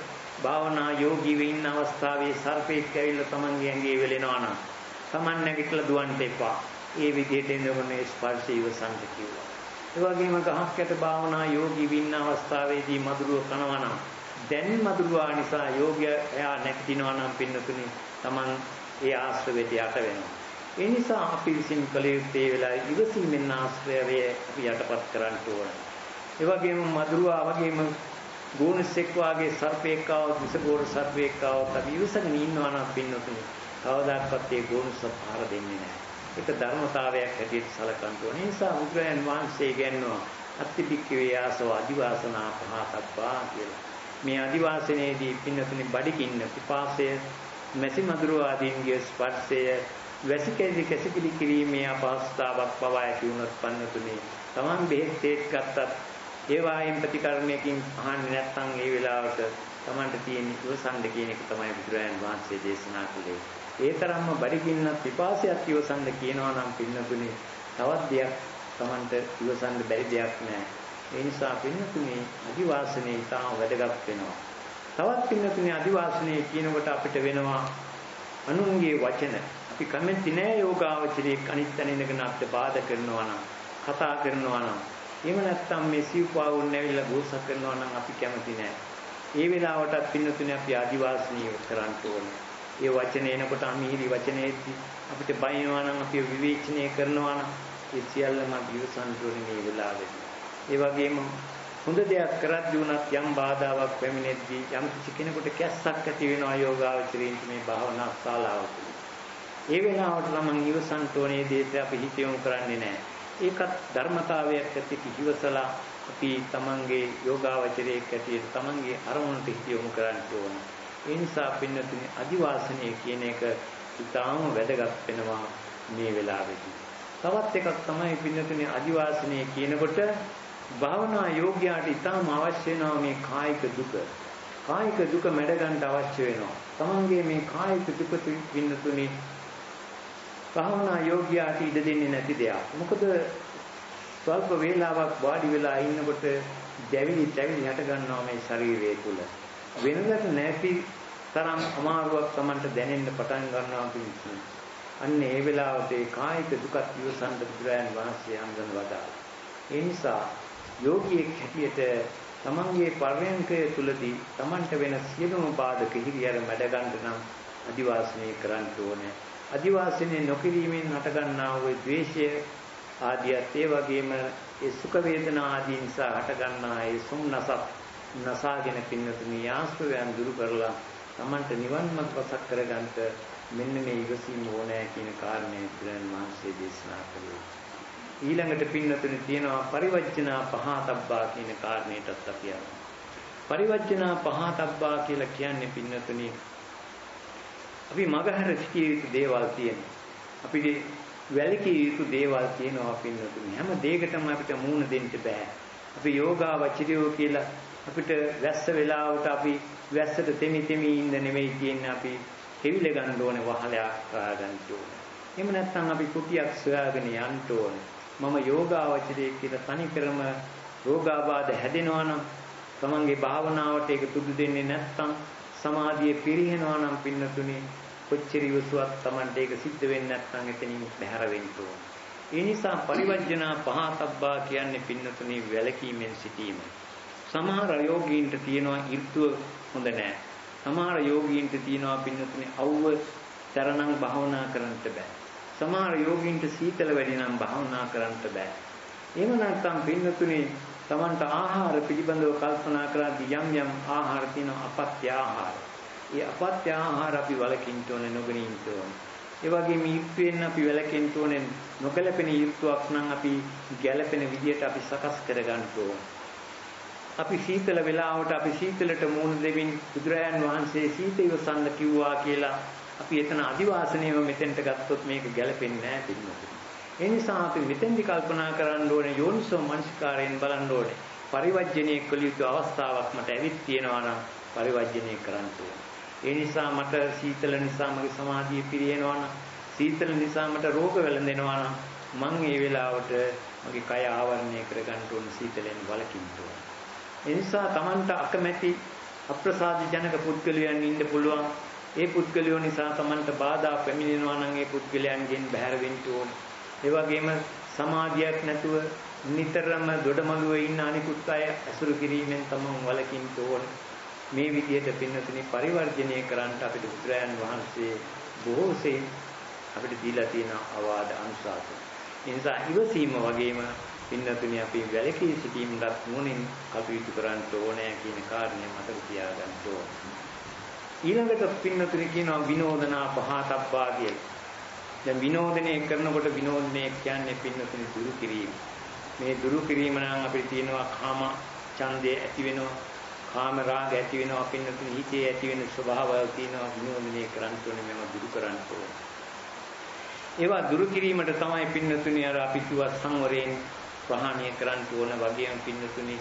භාවනා යෝගීව ඉන්න අවස්ථාවේ සර්පෙක් ඇවිල්ලා තමන්ගේ ඇඟේ වෙලෙනවා නම් තමන් නැගිටලා දුවන්න එපා. ඒ විදිහට එනකොට ස්පර්ශය ඉවසන්ට කිව්වා. ඒ වගේම ගහක් යට භාවනා යෝගී වින්න අවස්ථාවේදී මధుරව කනවා නම් දැන් මధుරවා නිසා යෝගය එයා නැතිනවා නම් පින්නතුනි Taman ඒ ආශ්‍රවයට යට වෙනවා. ඒ නිසා අපි විසින් කළ යුත්තේ වෙලාවේ ඉවසීමෙන් ආශ්‍රය වේ අපි යටපත් කරන්න ඕන. ඒ වගේම මధుරවා වගේම ගෝණසෙක් වාගේ සර්පෙක් ආවොත් විසගෝර සර්පෙක් ආවොත් අපි ඉවසගෙන ඉන්නවා නම් පින්නතුනි කවදාකවත් ඒ ගෝණස පාර දෙන්නේ නැහැ. ඒක ධර්මතාවයක් හැටියට සලකන්න ඕනේ. ඒ නිසා බුදුරයන් වහන්සේ කියනවා අත්තිපික්කවේ ආසව අදිවාසනා පහතප්පා කියලා. මේ අදිවාසනයේදී පින්නතුනි බඩකින්න පිපාසය මැසි මధుර ආදීන්ගේ ස්පර්ශය වැසිකෙදි කැසිකිලි කිරීමේ අපහසුතාවක් බව ඇති වුණොත් පන්නතුනි Taman බෙහෙත් තේත් ගත්තත් ඒ වායින් ප්‍රතිකර්මයකින් අහන්නේ නැත්නම් ඒ වෙලාවට Tamanට තියෙන ඉවසන්න කියන එක තමයි බුදුරජාන් වහන්සේ දේශනා කළේ. ඒ තරම්ම බඩගින්නත් පිපාසයක් ඉවසන්න කියනවා නම් පින්නතුනි තවත් දෙයක් Tamanට ඉවසන්න බැරි දෙයක් නැහැ. ඒ නිසා පින්නතුනේ අදිවාසනේ ඉතාම වැදගත් වෙනවා. තවත් පින්නතුනේ අදිවාසනේ කියනකොට අපිට වෙනවා අනුන්ගේ වචන. අපි කැමති නෑ යෝගාවචරයේ අනිත් තැන ඉඳගෙන අපිට බාධා කරනවා නම් කතා කරනවා නම් එහෙම නැත්නම් මේ සිව්පාවුන් නැවිලා ගෝසක් කරනවා නම් අපි කැමති නෑ. ඒ වෙලාවටත් පින්නතුනේ අපි ආදිවාසීව කරන්න ඕනේ. ඒ වචනේ එනකොට අමීරි වචනේදී අපිට බයිනවා නම් අපි විවේචනය කරනවා නම් ඒ සියල්ලම දිවසන් දුරේ මේ වෙලාවේදී ඒ වගේම හොඳ දෙයක් කරද්දී උනත් යම් බාධාවක් පැමිණෙද්දී යම් කිසි කෙනෙකුට කැස්සක් ඇති වෙනවා යෝගාවචරීන්ට මේ භාවනා ශාලාව තුළ. ඒ වෙලාවට නම් ඉවසන් තෝනේ දේශය අපි හිත යොමු කරන්නේ නැහැ. ඒකත් ධර්මතාවයක් ඇති කිහිවසලා අපි තමන්ගේ යෝගාවචරයේ කැටියට තමන්ගේ අරමුණට හිත යොමු කරන්න ඕන. ඒ නිසා පින්නතුනි අදිවාසනය කියන එක ඉතාම වැදගත් වෙනවා මේ වෙලාවේදී. තවත් එකක් තමයි පින්නතුනි අදිවාසනය කියනකොට භාවනා යෝග්‍යයාට ඊටාම අවශ්‍ය වෙනවා මේ කායික දුක. කායික දුක මැඩ ගන්න අවශ්‍ය වෙනවා. තමන්ගේ මේ කායික දුක පින්නතුනේ භාවනා යෝග්‍යයාට ඉඩ දෙන්නේ නැති දෙයක්. මොකද ස්වල්ප වේලාවක් වාඩි වෙලා ඉන්නකොට දැවිලි දැවිලි හට ගන්නවා මේ ශරීරය තුල. වෙනදට නැති තරම් අමාරුවක් Tamanට දැනෙන්න පටන් ගන්නවා කියන්නේ. අන්න ඒ වෙලාවට ඒ කායික දුකත් ඉවසන්න බුදුරයන් වහන්සේ අංගන වදාළා. ඒ නිසා යෝගියෙක් හැටියට තමන්ගේ පර්යංකය තුලදී තමන්ට වෙන සියලුම බාධක හිරියර මැඩ ගන්න නම් අදිවාසනය කරන්න ඕනේ. අදිවාසනය නොකිරීමෙන් හටගන්නා වූ ද්වේෂය ආදියත් ඒ වගේම ඒ සුඛ වේදනා ආදී නිසා හටගන්නා ඒ සුම්නසත් නසාගෙන පින්නතුනි ආශ්‍රයයන් දුරු කරලා තමන්ට නිවන් මඟ පසක් කරගන්නට මෙන්න මේ ඉවසීම ඕනෑ කියන කාරණය බුදුන් වහන්සේ දේශනා කළේ. ඊළඟට පින්නතුනේ තියෙනවා පරිවර්ජනා පහතබ්බා කියන කාරණේටත් අපි යනවා. පරිවර්ජනා පහතබ්බා කියලා කියන්නේ පින්නතුනේ අපි මගහැර සිටිය යුතු දේවල් තියෙනවා. අපිට වැලකී යුතු දේවල් තියෙනවා පින්නතුනේ. හැම දෙයකටම අපිට මූණ දෙන්න බෑ. අපි යෝගාවචරියෝ කියලා අපිට වැස්ස වෙලාවට අපි වැස්සට තෙමි තෙමි ඉන්න නෙමෙයි කියන්නේ අපි කෙවිල ගන්න ඕනේ වහලයක් කරා ගන්න ඕනේ. එහෙම නැත්නම් අපි කුටියක් සොයාගෙන යන්න ඕනේ. මම යෝගාවචරයේ කියලා තනිකරම රෝගාබාධ හැදෙනවා නම් තමන්ගේ භාවනාවට ඒක තුඩු දෙන්නේ නැත්නම් සමාධිය පිරිහෙනවා නම් පින්නතුනේ කොච්චර ඉවසුවක් තමන්ට ඒක සිද්ධ වෙන්නේ නැත්නම් එතනින් බැහැර වෙන්න ඕන. ඒ නිසා පරිවර්ජනා පහතබ්බා කියන්නේ පින්නතුනේ වැලකීමෙන් සිටීම. සමහර යෝගීන්ට තියෙනවා ඍතුව හොඳ නැහැ. සමහර යෝගීන්ට තියෙනවා පින්නතුනේ අවුව තරණම් භාවනා කරන්නට බෑ. සමහර යෝගීන්ට සීතල වැඩි නම් භාවනා කරන්න බෑ. එහෙම නැත්නම් පින්නතුනේ Tamanට ආහාර පිළිබඳව කල්පනා කරද්දී යම් යම් ආහාර තියෙන අපත්‍ය ආහාර. ඒ අපත්‍ය ආහාර අපි වලකින්න ඕනේ නොගනින්න ඕනේ. ඒ වගේම ඊර්ත්වෙන් අපි වැළකෙන්න ඕනේ නොගැලපෙන ඊර්ත්‍යක් නම් අපි ගැලපෙන විදියට අපි සකස් කරගන්න ඕනේ. අපි සීතල වෙලාවට අපි සීතලට මූණ දෙමින් බුදුරයන් වහන්සේ සීත ඉවසන්න කිව්වා කියලා අපි එතන අදිවාසණයව මෙතෙන්ට ගත්තොත් මේක ගැලපෙන්නේ නැහැ පිළිමොත්. ඒ නිසා අපි මෙතෙන්දි කල්පනා කරන්න ඕනේ යෝනිසෝ මනසිකාරයෙන් බලන්න ඕනේ. පරිවර්ජණය කළ යුතු අවස්ථාවක් මට ඇවිත් තියෙනවා නම් පරිවර්ජණය කරන්න ඕනේ. ඒ නිසා මට සීතල නිසා මගේ සමාධිය පිරිනවනවා නම් සීතල නිසා මට රෝග වැළඳෙනවා නම් මං ඒ වෙලාවට මගේ කය ආවරණය කරගන්න ඕන සීතලෙන් වළකින්න ඕන. ඒ නිසා Tamanට අකමැති අප්‍රසාද ජනක පුද්ගලයන් ඉන්න පුළුවන්. ඒ පුද්ගලයෝ නිසා Tamanට බාධා පැමිණෙනවා නම් ඒ පුද්ගලයන්ගෙන් බැහැර වෙන්න ඕන. ඒ වගේම සමාධියක් නැතුව නිතරම දොඩමළුවේ ඉන්න අනිකුත් අය අසුරු කිරීමෙන් තමන් වළකින්න ඕන. මේ විදිහට පින්නතුනි පරිවර්ජණය කරන්න අපිට බුදුරයන් වහන්සේ බොහෝසේ අපිට දීලා තියෙන අවවාද අනුශාසන. ඒ නිසා ඉවසීම වගේම පින්නතුනි අපි වැලකී සිටීමකට මොනින් කටයුතු කරන්න ඕනේ කියන කාරණය මතක තියාගන්න ඕන. ඊළඟට පින්නතුනි කියනවා විනෝදනා පහතබ්බා කියලා. දැන් විනෝදනය කරනකොට විනෝදනය කියන්නේ පින්නතුනි දුරු කිරීම. මේ දුරු කිරීම නම් අපිට තියෙනවා කාම ඡන්දය ඇති වෙනවා කාම රාග ඇති වෙනවා පින්නතුනි හිතේ ඇති වෙන ස්වභාවය තියෙනවා විනෝදනය කරන්න ඕනේ මේව දුරු කරන්න ඕනේ ඒවා දුරු කිරීමට තමයි පින්නතුනි අර අපි කිව්ව සංවරයෙන් ප්‍රහාණය කරන්න ඕන වගේම පින්නතුනි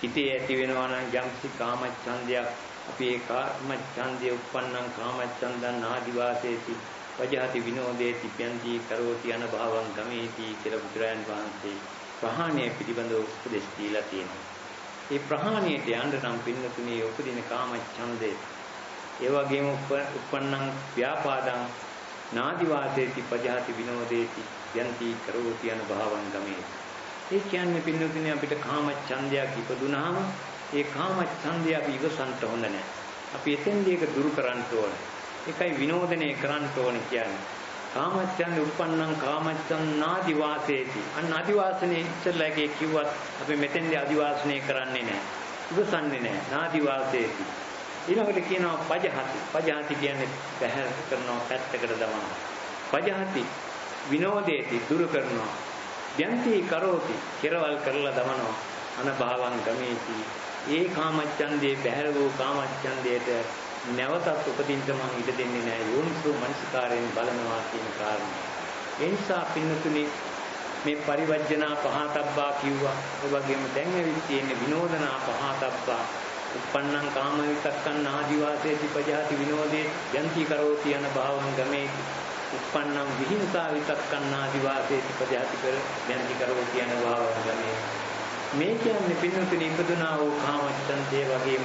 හිතේ ඇති වෙනවා නම් යම්සි කාම ඡන්දයක් අපි ඒ කාම ඡන්දය උප්පන්නං කාම ඡන්දං ආදිවාසේති වජහති විනෝදේති ප්‍යන්ති කරෝති අනභවං ගමේති කියලා බුදුරයන් වහන්සේ ප්‍රහාණය පිළිබඳව උපදෙස් දීලා තියෙනවා. ඒ ප්‍රහාණයට යන්න නම් පින්නතුනේ උපදින කාම ඡන්දේ ඒ වගේම උප්පන්නං ව්‍යාපාදං නාදි වාසේති පජහති විනෝදේති යන්ති කරෝති යන භාවං ගමේ. ඒ කියන්නේ පින්නතුනේ අපිට කාම ඡන්දයක් ඉපදුනහම ඒ කාම ඡන්දය අපි ඉවසන්න හොඳ නැහැ. අපි එතෙන්දී ඒක දුරු කරන්න ඕනේ. ඒකයි විනෝදනය කරන්න ඕනේ කියන්නේ. කාමච්ඡන්ද උප්පන්නං කාමච්ඡන් නාදිවාසේති. අන්න අදිවාසනේ ඉස්සෙල්ලා එකේ කිව්වත් අපි මෙතෙන්දී අදිවාසනේ කරන්නේ නැහැ. ඉවසන්නේ නැහැ. නාදිවාසේති. ඊළඟට කියනවා පජහති. පජහති කියන්නේ බහැර කරනවා පැත්තකට දමනවා. පජහති විනෝදේති දුරු කරනවා. යන්ති කරෝති කෙරවල් කරලා දමනවා. අනභවං ගමේති. ඒ කාමච්ඡන්දේ බහැර වූ කාමච්ඡන්දයට නැවතත් උපදින්න මම ඉඩ දෙන්නේ නැහැ යෝනිසෝ මනසිකාරයෙන් බලනවා කියන කාරණය. ඒ නිසා පින්නතුනි මේ පරිවර්ජනා පහතබ්බා කිව්වා. ඒ වගේම දැන් ඇවිත් තියෙන විනෝදනා පහතබ්බා. උප්පන්නං කාම විතක්කන් ආදිවාසේති පජාති විනෝදේ යන්ති කරෝති යන භාවං ගමේ උප්පන්නං විහිංසා විතක්කන් ආදිවාසේති පජාති කර යන්ති කරෝති යන භාවං ගමේ මේ කියන්නේ පින්නතුනි ඉපදුනා වූ කාමච්ඡන්දේ වගේම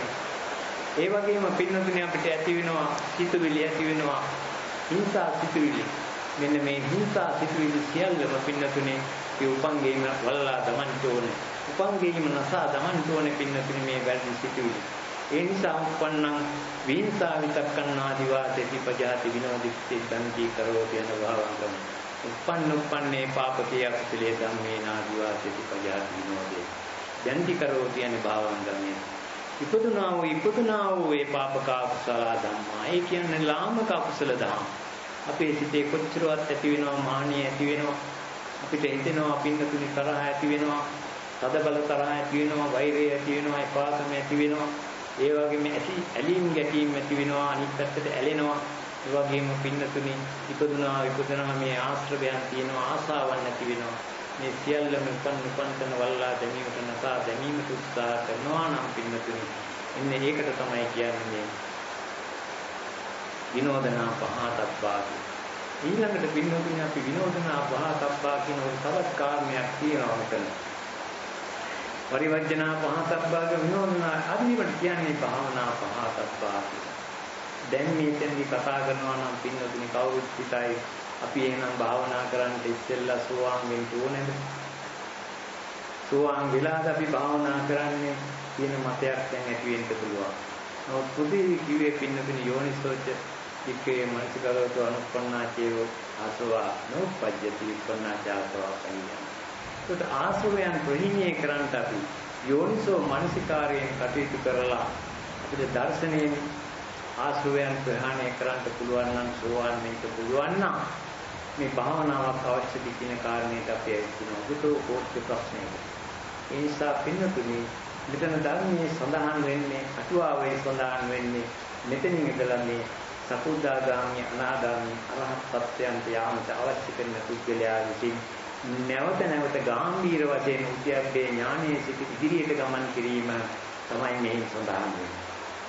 ඒ වගේම පින්නතුනේ අපිට ඇති වෙනවා සිතුවිලි ඇති වෙනවා හිංසා සිතුවිලි. මෙන්න මේ හිංසා සිතුවිලි සියල්ලම පින්නතුනේ ඒ උපංගේම වල්ලා දමන්න ඕනේ. උපංගේම නසා දමන්න ඕනේ පින්නතුනේ මේ වැඩි සිතුවිලි. ඒ නිසා උපන්නං විහිංසා විතක්කන්නාදි වාසේති පජාති විනෝදිත්තේ දන්ති කරෝති යන භාවංගම. උපන්න උපන්නේ පාපකේ අකුසලේ ධම්මේ නාදි වාසේති පජාති විනෝදේ. දන්ති කරෝති යන භාවංගමේ ඉපදුනා වූ ඉපදුනා වූ ඒ පාපක අකුසල ධම්මා. ඒ කියන්නේ ලාමක අකුසල ධම්ම. අපේ සිතේ කොච්චරවත් ඇති වෙනවා මානිය ඇති වෙනවා. අපිට හිතෙනවා පින්නතුනි තරහ ඇති වෙනවා. තද බල තරහ ඇති වෙනවා, වෛරය ඇති වෙනවා, එපාසම ඇති වෙනවා. ඒ වගේම ඇති ඇලීම් ගැටීම් ඇති වෙනවා, අනිත් පැත්තට ඇලෙනවා. ඒ වගේම පින්නතුනි ඉපදුනා ඉපදුනා මේ ආශ්‍රවයන් තියෙනවා, ආසාවන් ඇති වෙනවා. මේ සියල්ලම උපන් උපන්තන වල්ලා දැමීමට නසා දැමීමට උත්සාහ කරනවා නම් පින්නතුනි එන්නේ ඒකට තමයි කියන්නේ. විනෝදනා පහතබ්බා ඊළඟට පින්නතුනි අපි විනෝදනා පහතබ්බා කියන තවත් කාරණයක් තියෙනවා මෙතන. පරිවර්ජනා පහතබ්බාගේ විනෝදනා අදිවට කියන්නේ භාවනා පහතබ්බා දැන් මේතෙන්දි කතා කරනවා නම් පින්නතුනි කවුරුත් හිතයි අපි එහෙනම් භාවනා කරන්න ඉස්සෙල්ලා සෝවාන් වෙන්න ඕනේද? සෝවාන් වෙලාද අපි භාවනා කරන්නේ කියන මතයක් දැන් ඇති වෙන්න පුළුවන්. නමුත් පුදී කිව්වේ පින්නතුනි යෝනිසෝච ඉක්කේ මනසිකරවතු අනුපන්නාචේව ආසවා නෝපජ්ජති උපන්නාචාසවා කයියන. ඒකට ආශ්‍රවයන් ප්‍රහීණය කරන්නට අපි යෝනිසෝ මනසිකාරයෙන් කටයුතු කරලා අපිට දර්ශනයෙන් ආශ්‍රවයන් ප්‍රහාණය කරන්න පුළුවන් නම් සෝවාන් වෙන්න පුළුවන් නම් මේ භාවනාවක් අවශ්‍යද කියන කාරණේට අපි ඇවිත්ිනවා. බුදු කෝච්ච ප්‍රශ්නයක. ඒ නිසා පින්නතුනි මෙතන ධර්මයේ සඳහන් වෙන්නේ අටුවාවේ සඳහන් වෙන්නේ මෙතනින් ඉඳලා මේ සකුද්දාගාමී අනාගාමී අරහත් සත්‍යයන්ට යාමට අවශ්‍ය කරන පුද්ගලයා විසින් නැවත නැවත ගාම්භීර වශයෙන් උද්‍යප්පේ ඥානයේ සිට ඉදිරියට ගමන් කිරීම තමයි මේ සඳහන් වෙන්නේ.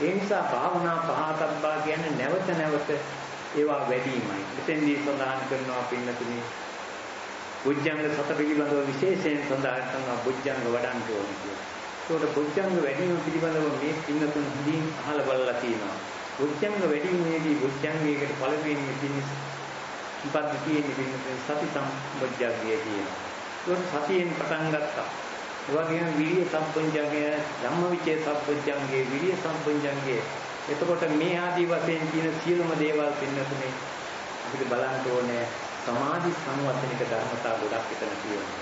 ඒ නිසා භාවනා පහතබ්බා කියන්නේ නැවත නැවත ඒවා වැඩිමයි. මෙතෙන්දී සඳහන් කරනවා පින්නතුනි බුද්ධංග සත පිළිබඳව විශේෂයෙන් සඳහන් කරනවා බුද්ධංග වඩන්න ඕනේ කියලා. ඒකට බුද්ධංග වැඩිම පිළිබඳව මේ පින්නතුන් හඳින් අහලා බලලා තියෙනවා. බුද්ධංග වැඩිමේදී බුද්ධංගයකට පළවෙනි පින්නේ ඉපද්ද තියෙන්නේ පින්නතුන් සති සම්බොජ්ජග්ගය කියනවා. ඒකට සතියෙන් පටන් ගත්තා. ඒ වගේම විරිය සම්පොජ්ජංගය, ධම්මවිචේ සම්පොජ්ජංගේ, විරිය සම්පොජ්ජංගේ. එතකොට මේ ආදී වශයෙන් තියෙන සියලුම දේවල් පින්නතුනේ අපිට බලන්න ඕනේ සමාධි සංවර්ධනික ධර්මතා ගොඩක් එතන තියෙනවා.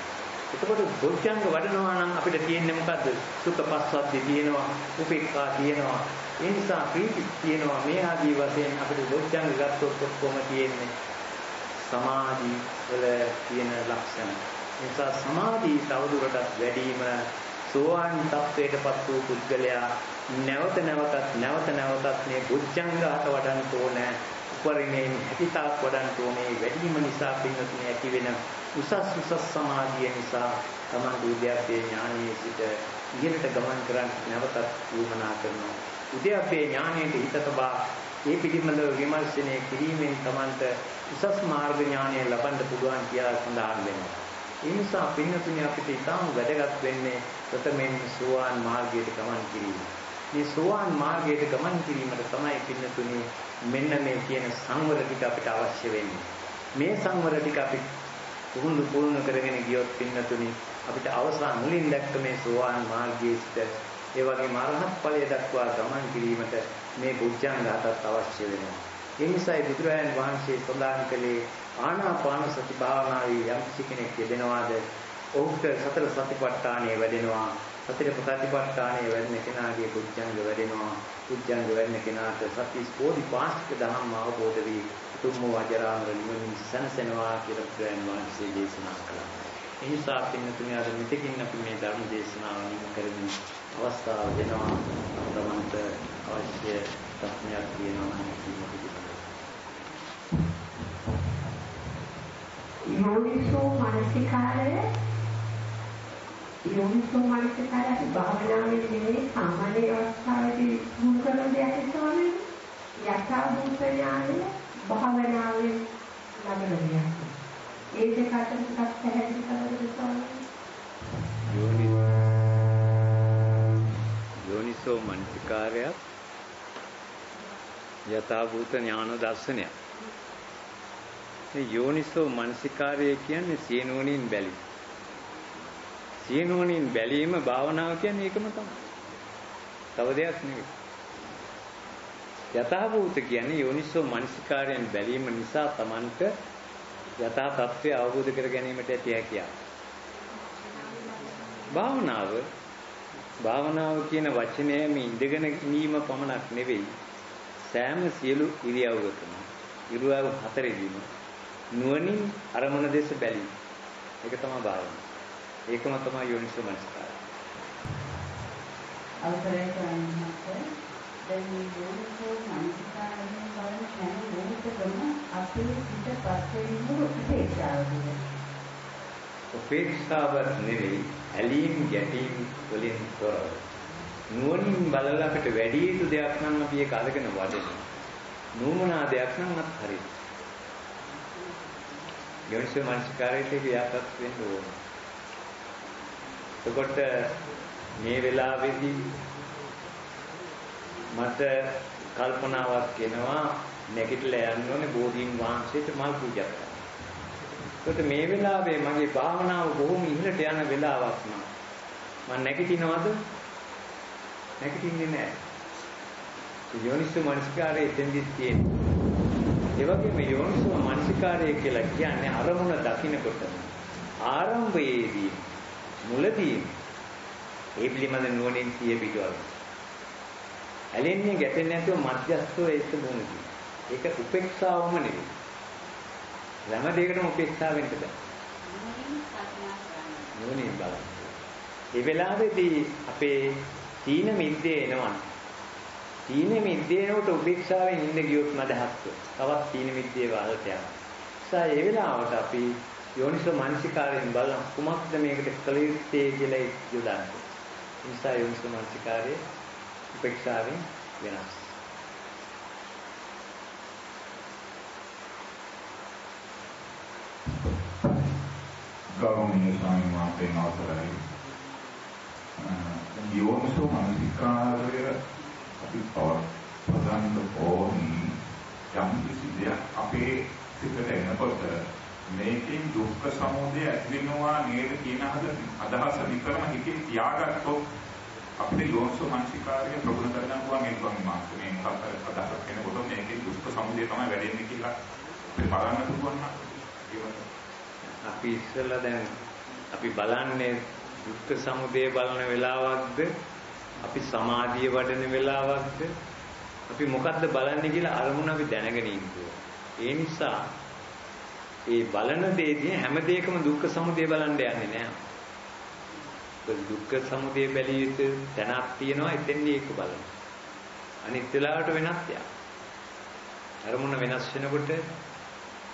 එතකොට බොජ්ජංග වඩනවා නම් අපිට තියෙන්නේ මොකද්ද? සුඛ පස්සද්ධි තියෙනවා, උපේක්ඛා තියෙනවා. ඒ නිසා ප්‍රීති තියෙනවා. මේ ආදී වශයෙන් අපිට බොජ්ජංග ගත්තොත් කොහොම තියෙන්නේ? සමාධි වල තියෙන ලක්ෂණ. ඒ නිසා සමාධි තවදුරටත් වැඩිම සෝවාන් තත්වයටපත් වූ පුද්ගලයා නැවත නැවතත් නැවත නැවතත් මේ බොජ්ජංග අට වඩන්න ඕනේ. උපරිමයෙන් හිතාක් වඩන්න ඕනේ වැඩිම නිසා පින්නතුනේ ඇති වෙන උසස් උසස් සමාධිය නිසා තමන් උද්‍යප්පේ ඥානයේ සිට ඉහළට ගමන් කරන්න නැවතත් වුමනා කරනවා උද්‍යප්පේ ඥානයේ හිත තබා ඒ පිළිබඳව විමර්ශනය කිරීමෙන් තමන්ට උසස් මාර්ග ඥානය ලබන්න පුළුවන් කියලා සඳහන් වෙනවා ඒ නිසා පින්නතුනේ අපිට ඊටාම වැදගත් වෙන්නේ ප්‍රථමයෙන් සෝවාන් මාර්ගයට ගමන් කිරීම මේ සෝවාන් මාර්ගයට ගමන් කිරීමට තමයි පින්නතුනේ මෙන්න මේ කියන සංවර ටික අපිට අවශ්‍ය වෙන්නේ. මේ සංවර ටික අපි පුහුණු පුහුණු කරගෙන ගියොත් පින්නතුනේ අපිට අවසාන මුලින් දැක්ක මේ සෝවාන් මාර්ගයේ සිට ඒ වගේම අරහත් ඵලය දක්වා ගමන් කිරීමට මේ බුද්ධංග හතත් අවශ්‍ය වෙනවා. ඒ නිසායි බුදුරජාණන් වහන්සේ සඳහන් කළේ ආනාපාන සති භාවනාවේ යම් කෙනෙක් යෙදෙනවාද? ඔහුට සතර සතිපට්ඨානය වැඩෙනවා. සතර ප්‍රතිපත්තානේ වැඩෙන කෙනාගේ පුජ්ජංග වැඩෙනවා. පුජ්ජංග වැඩෙන කෙනාට සති ස්පෝධි පාස්ක ධම්ම අවබෝධ වී උතුම් වජරාමර නිවනින් සනසනවා කියලා බුදුන් වහන්සේ දේශනා කළා. ඒ නිසා පින්නතුනි අද මෙතකින් අපි මේ ධර්ම දේශනාව නිම කරමින් අවස්ථාව දෙනවා. අපරමන්ත අවශ්‍ය ප්‍රශ්නයක් තියෙනවා නම් යෝනිසෝ මානසිකාරය යෝනිසෝ මනසිකාරය භාවනාවේ නෙවෙයි සාමාන්‍ය අවස්ථාවේදී මුල් කරන දෙයක් තමයි යථා භූත ඥානය භාවනාවේ ලබන දෙයක්. ඒ දෙක අතර ටිකක් පැහැදිලි කරගන්න යෝනිසෝ මනසිකාරයත් යථා භූත ඥාන දර්ශනයක්. මේ යෝනිසෝ මනසිකාරය කියන්නේ සීනුවණින් බැලීම. සියනුවණින් බැලීම භාවනාව කියන්නේ ඒකම තමයි. තව දෙයක් නෙවෙයි. යථාභූත කියන්නේ යෝනිස්සෝ මනසිකාරයෙන් බැලීම නිසා Tamanට යථා තත්ත්වය අවබෝධ කර ගැනීමට ඇති හැකියාව. භාවනාව භාවනාව කියන වචනයම ඉඳගෙන ඉඳීම පමණක් නෙවෙයි සෑම සියලු ඉරියව්වකම ඉරියව් හතරෙදිම නුවණින් අරමුණ දෙස බැලීම. ඒක තමයි භාවනාව. ඒකම තමයි යෝනිසෝ මනස්කාරය. අවසරයි කරන්නත් දැන් මේ යෝනිසෝ මනස්කාරයෙන් බලන හැම මොහොතකම අපේ සිත පස්වෙනිම උපේක්ෂාවද උපේක්ෂාව නෙවෙයි ඇලීම් ගැටීම් වලින් තොරව. නුවණින් බලලා අපිට වැඩි යුතු දෙයක් නම් අපි ඒක අරගෙන වඩනවා. නුමනා දෙයක් නම් අත් හරියි. යෝනිසෝ මනස්කාරයට ඒක යටත් වෙන්න ඕනේ. එතකොට මේ වෙලාවේදී මට කල්පනාවක් එනවා නැගිටලා යන්න ඕනේ බෝධීන් වහන්සේට මල් පූජා කරන්න. ඒකට මේ වෙලාවේ මගේ භාවනාව බොහොම ඉහළට යන වෙලාවක් නා. මම නැගිටිනවද? නැගිටින්නේ නැහැ. යෝනිසෝ මනසිකාරයේ එතෙන්දි තියෙනවා. ඒ වගේම යෝනිසෝ මනසිකාරය කියලා කියන්නේ අරමුණ දකින්නකොට ආරම්භයේදී මුලදී ඒ පිළිබඳ නුවණින් සිය පිටවල. ඇලෙන්නේ ගැටෙන්නේ නැතුව මධ්‍යස්ථව ඒක මොනදී. ඒක උපේක්ෂාවම නෙවෙයි. හැම දෙයකටම උපේක්ෂාව වෙන්න බෑ. නුවණින් බලන්න. ඒ වෙලාවේදී අපේ තීන මිද්දේ එනවා. තීන මිද්දේනට උපේක්ෂාවෙන් ඉන්න ගියොත් මදහත්. තවත් තීන මිද්දේ වලට යනවා. ඒ වෙලාවට අපි යෝනිසෝ මානසිකාරයෙන් බලන කුමක්ද මේකට කළ යුත්තේ කියලා යොදන්නේ. නිසා යෝනිසෝ මානසිකාරයේ උපේක්ෂාවෙන් වෙනස්. ගෞරවනීය ස්වාමීන් වහන්සේ අවසරයි. යෝනිසෝ මනසිකාරය අපි පවත්වන්න ඕනි යම් කිසි දෙයක් අපේ සිතට එනකොට මේකෙන් දුක්ඛ සමුදය ඇති වෙනවා නේද කියන අදහස විතරම හිතින් තියාගත්තොත් අපිට යෝනිසෝ මනසිකාරය ප්‍රගුණ කරගන්න පුළුවන් මේ ස්වාමීන් වහන්සේ මේ මොකක් අදහසක් වෙනකොට මේකෙන් දුක්ඛ සමුදය තමයි වැඩෙන්නේ කියලා අපිට බලන්න පුළුවන් නම් අපි ඉස්සෙල්ලා දැන් අපි බලන්නේ දුක්ඛ සමුදය බලන වෙලාවක්ද අපි සමාධිය වඩන වෙලාවක්ද අපි මොකද්ද බලන්නේ කියලා අරමුණ අපි දැනගෙන ඉන්නවා. ඒ නිසා ඒ බලන දේදී හැම දෙයකම දුක්ඛ සමුදය බලන්න යන්නේ නැහැ. දුක්ඛ සමුදය බැලිය යුතු තැනක් තියෙනවා එතෙන්දී ඒක බලන්න. අනිත් වෙලාවට වෙනස් යක්. අරමුණ වෙනස් වෙනකොට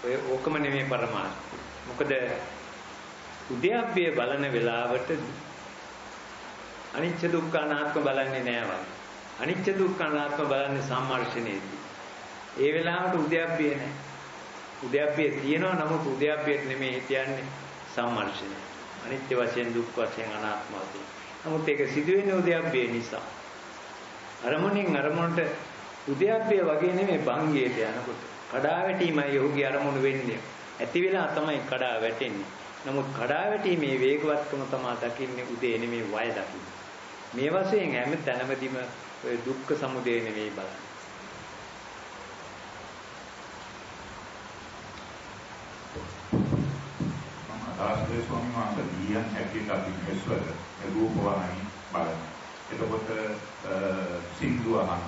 ඔය ඕකම නෙමෙයි පරමාර්ථය. මොකද උද්‍යප්පය බලන වෙලාවට අනිච්ච දුක්ඛ අනාත්ම බලන්නේ නෑ වගේ. අනිච්ච දුක්ඛ අනාත්ම බලන්නේ සම්මර්ෂණයේදී. ඒ වෙලාවට උද්‍යප්පය නෑ. උද්‍යප්පය තියෙනවා නමුත් උද්‍යප්පයට නෙමෙයි කියන්නේ සම්මර්ෂණය. අනිත්‍ය වශයෙන් දුක් වශයෙන් අනාත්ම වශයෙන්. නමුත් ඒක සිදුවෙන්නේ උද්‍යප්පය නිසා. අරමුණෙන් අරමුණට උද්‍යප්පය වගේ නෙමෙයි භංගියට යනකොට. කඩා වැටීමයි ඔහුගේ අරමුණු වෙන්නේ. ඇති වෙලා තමයි කඩා වැටෙන්නේ. නමුත් කඩා වැටීමේ වේගවත්කම තමයි දකින්නේ උදේ නෙමෙයි වය දකින්නේ. මේ වශයෙන් හැම තැනමදීම ඔය දුක්ඛ සමුදය නෙමෙයි බලන්නේ. ආශ්‍රය ස්වාමීන් වහන්සේ දීයන් හැටියට අපි මෙස්වර රූප වහනි බලන. එතකොට සින්දු අහන.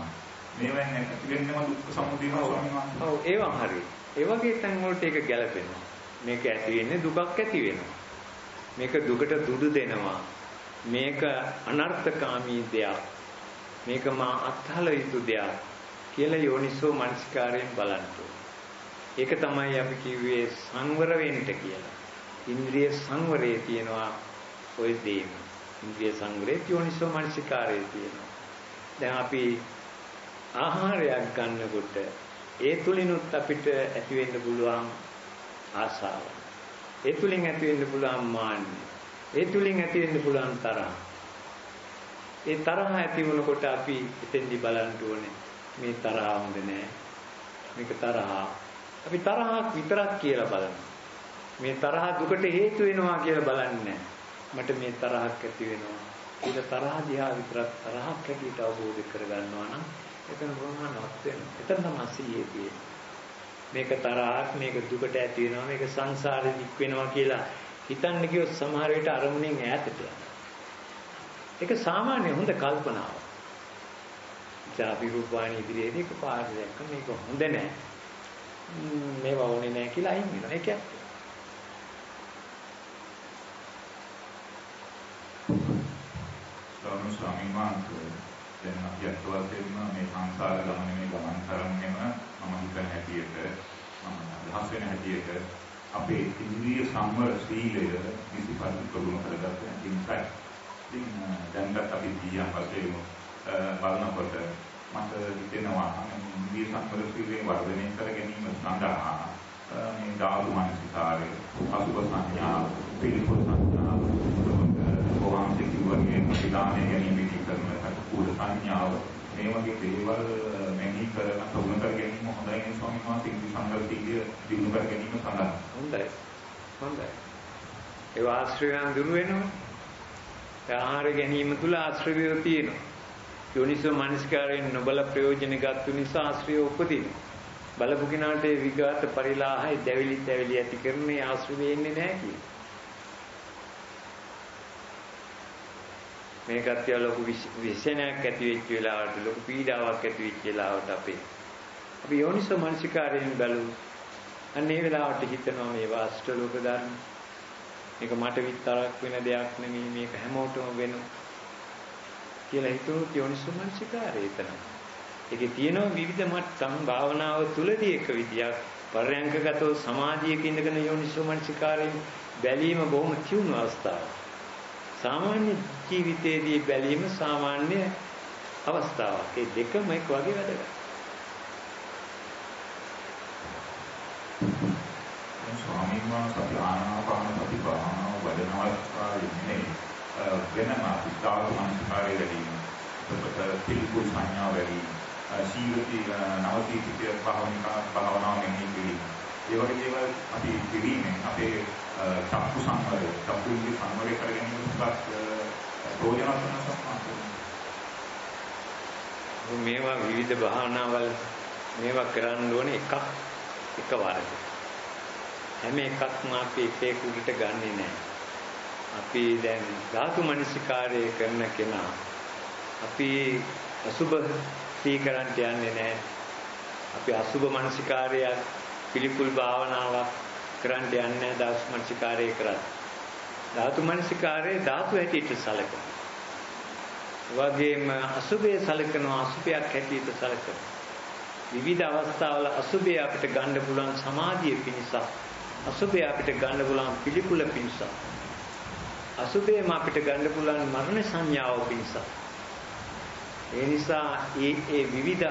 මේවෙන් ඇති වෙන්නම දුක්ඛ සමුදය ස්වාමීන් වහන්සේ. ඔව් ඒවා හරියි. ඒ වගේ තැන් වලට ඒක ගැලපෙනවා. මේක ඇති වෙන්නේ දුකක් ඇති වෙනවා. මේක දුකට දුඩු දෙනවා. මේක අනර්ථකාමී දෙයක්. මේක මා අත්හල යුතු දෙයක් කියලා යෝනිසෝ මනස්කාරයෙන් බලන්න ඒක තමයි අපි කිව්වේ සංවර වෙන්න කියලා. ඉන්ද්‍රිය සංවරයේ තියෙනවා ওই දේම. ඉන්ද්‍රිය සංවරයේ යෝනිසෝ මනස්කාරයේ තියෙනවා. දැන් අපි ආහාරයක් ගන්නකොට ඒ තුලිනුත් අපිට ඇති වෙන්න පුළුවන් ආසාව. ඒ තුලින් ඇති වෙන්න පුළුවන් මාන්නය. ඒ තුලින් ඇති වෙන්න පුළුවන් තරහ. ඒ තරහ ඇති වුණකොට අපි එතෙන්දි බලන්න ඕනේ මේ තරහ හොඳ නෑ. මේක තරහ. අපි තරහක් විතරක් කියලා බලනවා. මේ තරහ දුකට හේතු වෙනවා කියලා බලන්නේ මට මේ තරහක් ඇති වෙනවා. ඒක තරහ දිහා විතරක් තරහක් හැටියට අවබෝධ කරගන්නවා නම් එතන ප්‍රමාණවත් වෙනවා. එතන තමයි සිහියේ තියෙන්නේ. මේක තරහක් මේක දුකට ඇති වෙනවා මේක සංසාරෙ දික් වෙනවා කියලා හිතන්න කිව්වොත් සමහර විට අරමුණෙන් ඈතට යනවා. ඒක සාමාන්‍ය හොඳ කල්පනාවක්. ජාපි රූපවාණී ඉදිරියේදී එකපාරට දැක්ක මේක හොඳ නෑ. මේවා ඕනේ නෑ කියලා අයින් වෙනවා. ඒක ඇත්ත. ස්වාමීන් වහන්සේ දැන් අපි අත්වශයෙන්ම මේ සංසාර ගමනේ මේ ගමන් කරන්නේම මම හිතන හැටියට මම අදහස් වෙන හැටියට අපේ ඉන්ද්‍රිය සම්වර සීලය කිසිපත් ප්‍රගුණ කරගන්න ඉන්සයි. ඉතින් දැන්වත් අපි දියම් වශයෙන් බලනකොට මට හිතෙනවා ඉන්ද්‍රිය සම්වර සීලය වර්ධනය කර ගැනීම සඳහා මේ ධාතු මනසිකාරය අසුභ සංඥා පිළිපොත් සංඥා කොහොමද කිව්වගේ ප්‍රතිදානය ගැනීම කරන කටුකුල සංඥාව මේ වගේ දේවල් මෙහි කරන ප්‍රගුණ කර ගැනීම හොඳයි නේ ස්වාමීන් වහන්සේ? ඉන්ද්‍රිය සංවර්ධනය දිනු කර ගැනීම සඳහා. හොඳයි. හොඳයි. ඒ ආශ්‍රයයන් දුරු වෙනවා. ආහාර ගැනීම තුල ආශ්‍රයය තියෙනවා. යෝනිසෝ මනස්කාරයෙන් නොබල ප්‍රයෝජන ගත්තු නිසා ආශ්‍රය උපදිනවා. බලපු කෙනාට විගත පරිලාහය දැවිලි දැවිලි ඇති කරන්නේ ආශ්‍රය වෙන්නේ නැහැ කියලා. මේ කත්තිය ලොකු විශ්සනයක් ඇති වෙච්ච වෙලාවට ලොකු පීඩාවක් ඇති වෙච්ච වෙලාවට අපේ අපි යෝනිසෝ මනසිකාරයෙන් බලමු අන්න ඒ වෙලාවට හිතනවා මේ වාස්ත්‍රලෝක ධර්ම මේක මට විතරක් වෙන දෙයක් නෙමෙයි මේක හැමෝටම වෙන කියලා හිතුනොත් යෝනිසෝ මනසිකාරය එතන ඒකේ තියෙනවා විවිධ මට්ටම් භාවනාව තුලදී එක විදියක් පරයන්කගතව සමාධියක ඉඳගෙන යෝනිසෝමනසිකාරයෙන් බැලීම බොහොම තියුණු අවස්ථාවක්. සාමාන්‍ය ජීවිතයේදී බැලීම සාමාන්‍ය අවස්ථාවක්. ඒ දෙකම එක් වගේ වැදගත්. ස්වාමීන් වහන්සේ ආනාපාන සති භාවනාව වඩන අවස්ථාවේ වෙනම විස්තර මනස්කාරය වැඩි වෙනවා. පිළිකුල් සංඥා වැඩි සීලති නවතීතිය භාවනිකා භාවනාවෙන් නිකිරීම. ඒ වගේ දේවල් අපි කිරීමෙන් අපේ චක්කු සංවරය, චක්කු ඉන්ද්‍රිය සංවරය කරගෙන ඉන්නත් ප්‍රයෝජනවත් වෙනවා මේවා විවිධ භාවනාවල් මේවා කරන්න ඕනේ එකක් එකවරට. හැම එකක්ම අපි එක එක උඩට ගන්නෙ නෑ. අපි දැන් ධාතු මනසිකාරය කරන කෙනා අපි අසුබ සීකරන්ට යන්නේ නැහැ. අපි අසුබ මනසිකාරයක් පිළිකුල් භාවනාවක් කරන්න යන්නේ නැහැ දාස් මනසිකාරය කරත්. ධාතු මනසිකාරයේ ධාතු හැටියට සැලකෙනවා. වගේම අසුබේ සැලකනවා අසුබයක් හැටියට සැලකනවා. විවිධ අවස්ථාවල අසුබේ අපිට ගන්න පුළුවන් සමාධිය පිණිස අසුබේ අපිට ගන්න පුළුවන් පිළිකුල පිණිස අසුබේම අපිට ගන්න පුළුවන් මරණ සංඥාව පිණිස ඒ නිසා ඒ ඒ විවිධ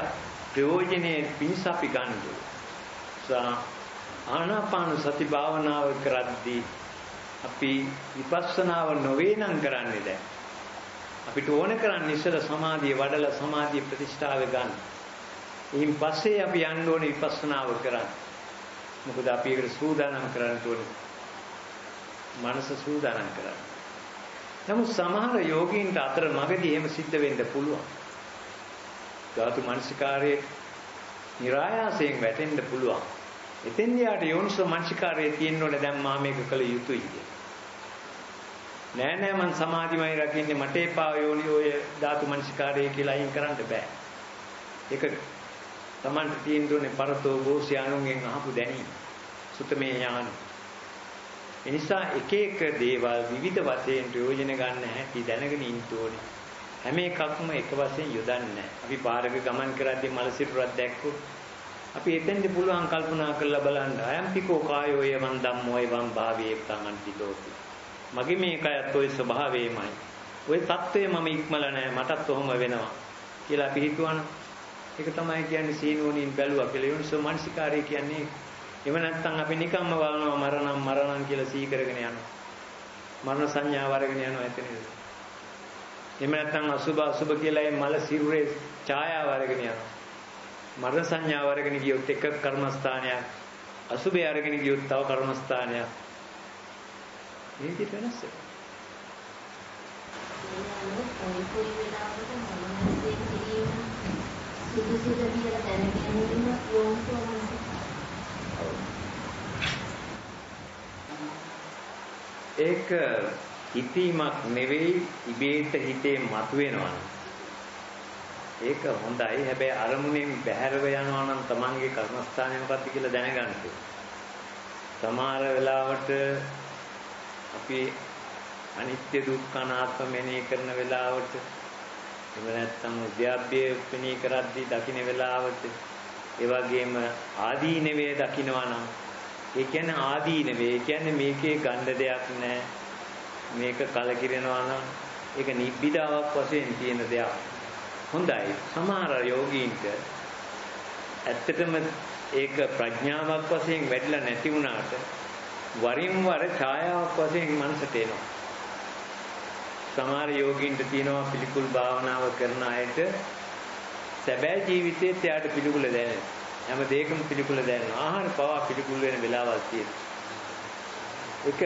ප්‍රයෝජනේ පිණිස අපි ගන්න ආනාපාන සති භාවනාව කරද්දී අපි විපස්සනාව නොවේ නම් කරන්නේ දැන් අපිට ඕන කරන්නේ ඉස්සර සමාධිය වඩලා සමාධිය ප්‍රතිෂ්ඨාව ගන්න. ඊයින් පස්සේ අපි යන්න ඕනේ විපස්සනාව කරන්න. මොකද අපි ඒකට සූදානම් කරන්න ඕනේ. මනස සූදානම් කරන්න. නමුත් සමහර යෝගීන්ට අතර මගදී එහෙම සිද්ධ වෙන්න පුළුවන්. ධාතු මනසිකාරයේ નિરાයාසයෙන් වැටෙන්න පුළුවන්. එතෙන් යාට යෝනිසෝ මනසිකාරයේ තියෙන්න ඕනේ දැන් මා මේක කළ යුතුයි කියලා. නෑ නෑ මං සමාධිමයි රකින්නේ මට එපා යෝනි ඔය ධාතු මනසිකාරය කියලා අයින් කරන්න බෑ. ඒක Tamanට තියෙන්න ඕනේ පරතෝ ගෝසියානුන්ගෙන් අහපු දැනීම. සුතමේ ඥාන. එනිසා එක එක දේවල් විවිධ වශයෙන් ප්‍රයෝජන ගන්න හැටි දැනගෙන ඉන්න ඕනේ. හැම එකක්ම එක වශයෙන් යොදන්නේ නැහැ. අපි පාරක ගමන් කරද්දී මල සිරුරක් දැක්කොත් අපි එතෙන්ද පුළුවන් කල්පනා කරලා බලන්න අයම්පිකෝ කායෝ යවන් ධම්මෝ යවන් භාවේ තංගන්තිතෝ මගේ මේ කයත් ওই ස්වභාවයමයි. ওই தત્ත්වය මම ඉක්මලා නැහැ මටත් ඔහොම වෙනවා කියලා අපි හිතුවානම් ඒක තමයි කියන්නේ සීනෝනින් බැලුවා කියලා. යොන්සෝ මානසිකාරය කියන්නේ එව නැත්තම් අපි නිකම්ම වළනවා මරණම් මරණම් කියලා සිහි කරගෙන යනවා. මරණ සංඥාව අරගෙන යනවා එතනදී එව නැත්තම් අසුභ අසුභ කියලා ඒ මල සිරුරේ ඡායාව අරගෙන යනවා. මරණ සංඥාව අරගෙන ගියොත් එක කර්මස්ථානයක් අසුබේ අරගෙන ගියොත් තව කර්මස්ථානයක්. මේ විදිහට වෙනස් වෙනවා. සුදුසුද කියලා දැනගෙන ඉන්න යෝනිසෝමනස ඒක හිතීමක් නෙවෙයි ඉබේට හිතේ මතුවෙනවා. ඒක හොඳයි. හැබැයි අරමුණෙන් බැහැරව යනවා නම් Tamange කර්මස්ථානය මොකක්ද කියලා දැනගන්න සමහර වෙලාවට අපි අනිත්‍ය දුක්ඛ අනාත්ම මෙනෙහි කරන වෙලාවට එහෙම නැත්නම් උද්‍යප්පය මෙනෙහි කරද්දී දකින්න වෙලාවට ඒ වගේම ආදීනවේ දකින්නවා නම් ඒ කියන්නේ ආදීනවේ ඒ කියන්නේ මේකේ ගන්න දෙයක් නැහැ මේක කලකිරෙනවා නම් ඒක නිබ්බිදාවක් වශයෙන් තියෙන දෙයක්. හොඳයි. සමහර යෝගීන්ට ඇත්තටම ඒක ප්‍රඥාවක් වශයෙන් වැඩිලා නැති වුණාට වරින් වර ඡායාවක් වශයෙන් මනසට එනවා. සමහර යෝගීන්ට තියෙනවා පිළිකුල් භාවනාව කරන අයට සැබෑ ජීවිතේත් එයාට පිළිකුල දැනෙනවා. හැම දෙයකම පිළිකුල දැනෙනවා. ආහාර පවා පිළිකුල් වෙන වෙලාවල් තියෙනවා. ඒක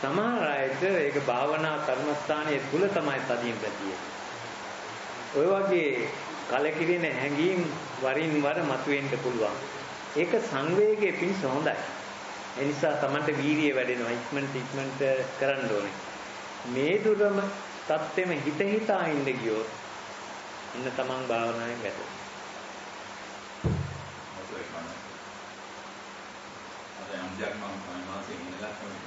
සමහර අයට ඒක භාවනා කර්මස්ථානයේ තුල තමයි තදින් පැතියේ. ඔය වගේ කලකිරෙන හැඟීම් වරින් වර මතුවෙන්න පුළුවන්. ඒක සංවේගයේ පිණිස හොඳයි. ඒ නිසා Tamante වීරිය වැඩෙනවා ඉක්මනට ඉක්මනට කරන්න ඕනේ. මේ දුරම தත්ත්වෙම හිත හිතා ඉන්න ගියොත් ඉන්න තමන් භාවනාවෙන් වැටෙනවා. අද යම් දෙයක් මම තමයි මාසේ ඉන්නලා තමයි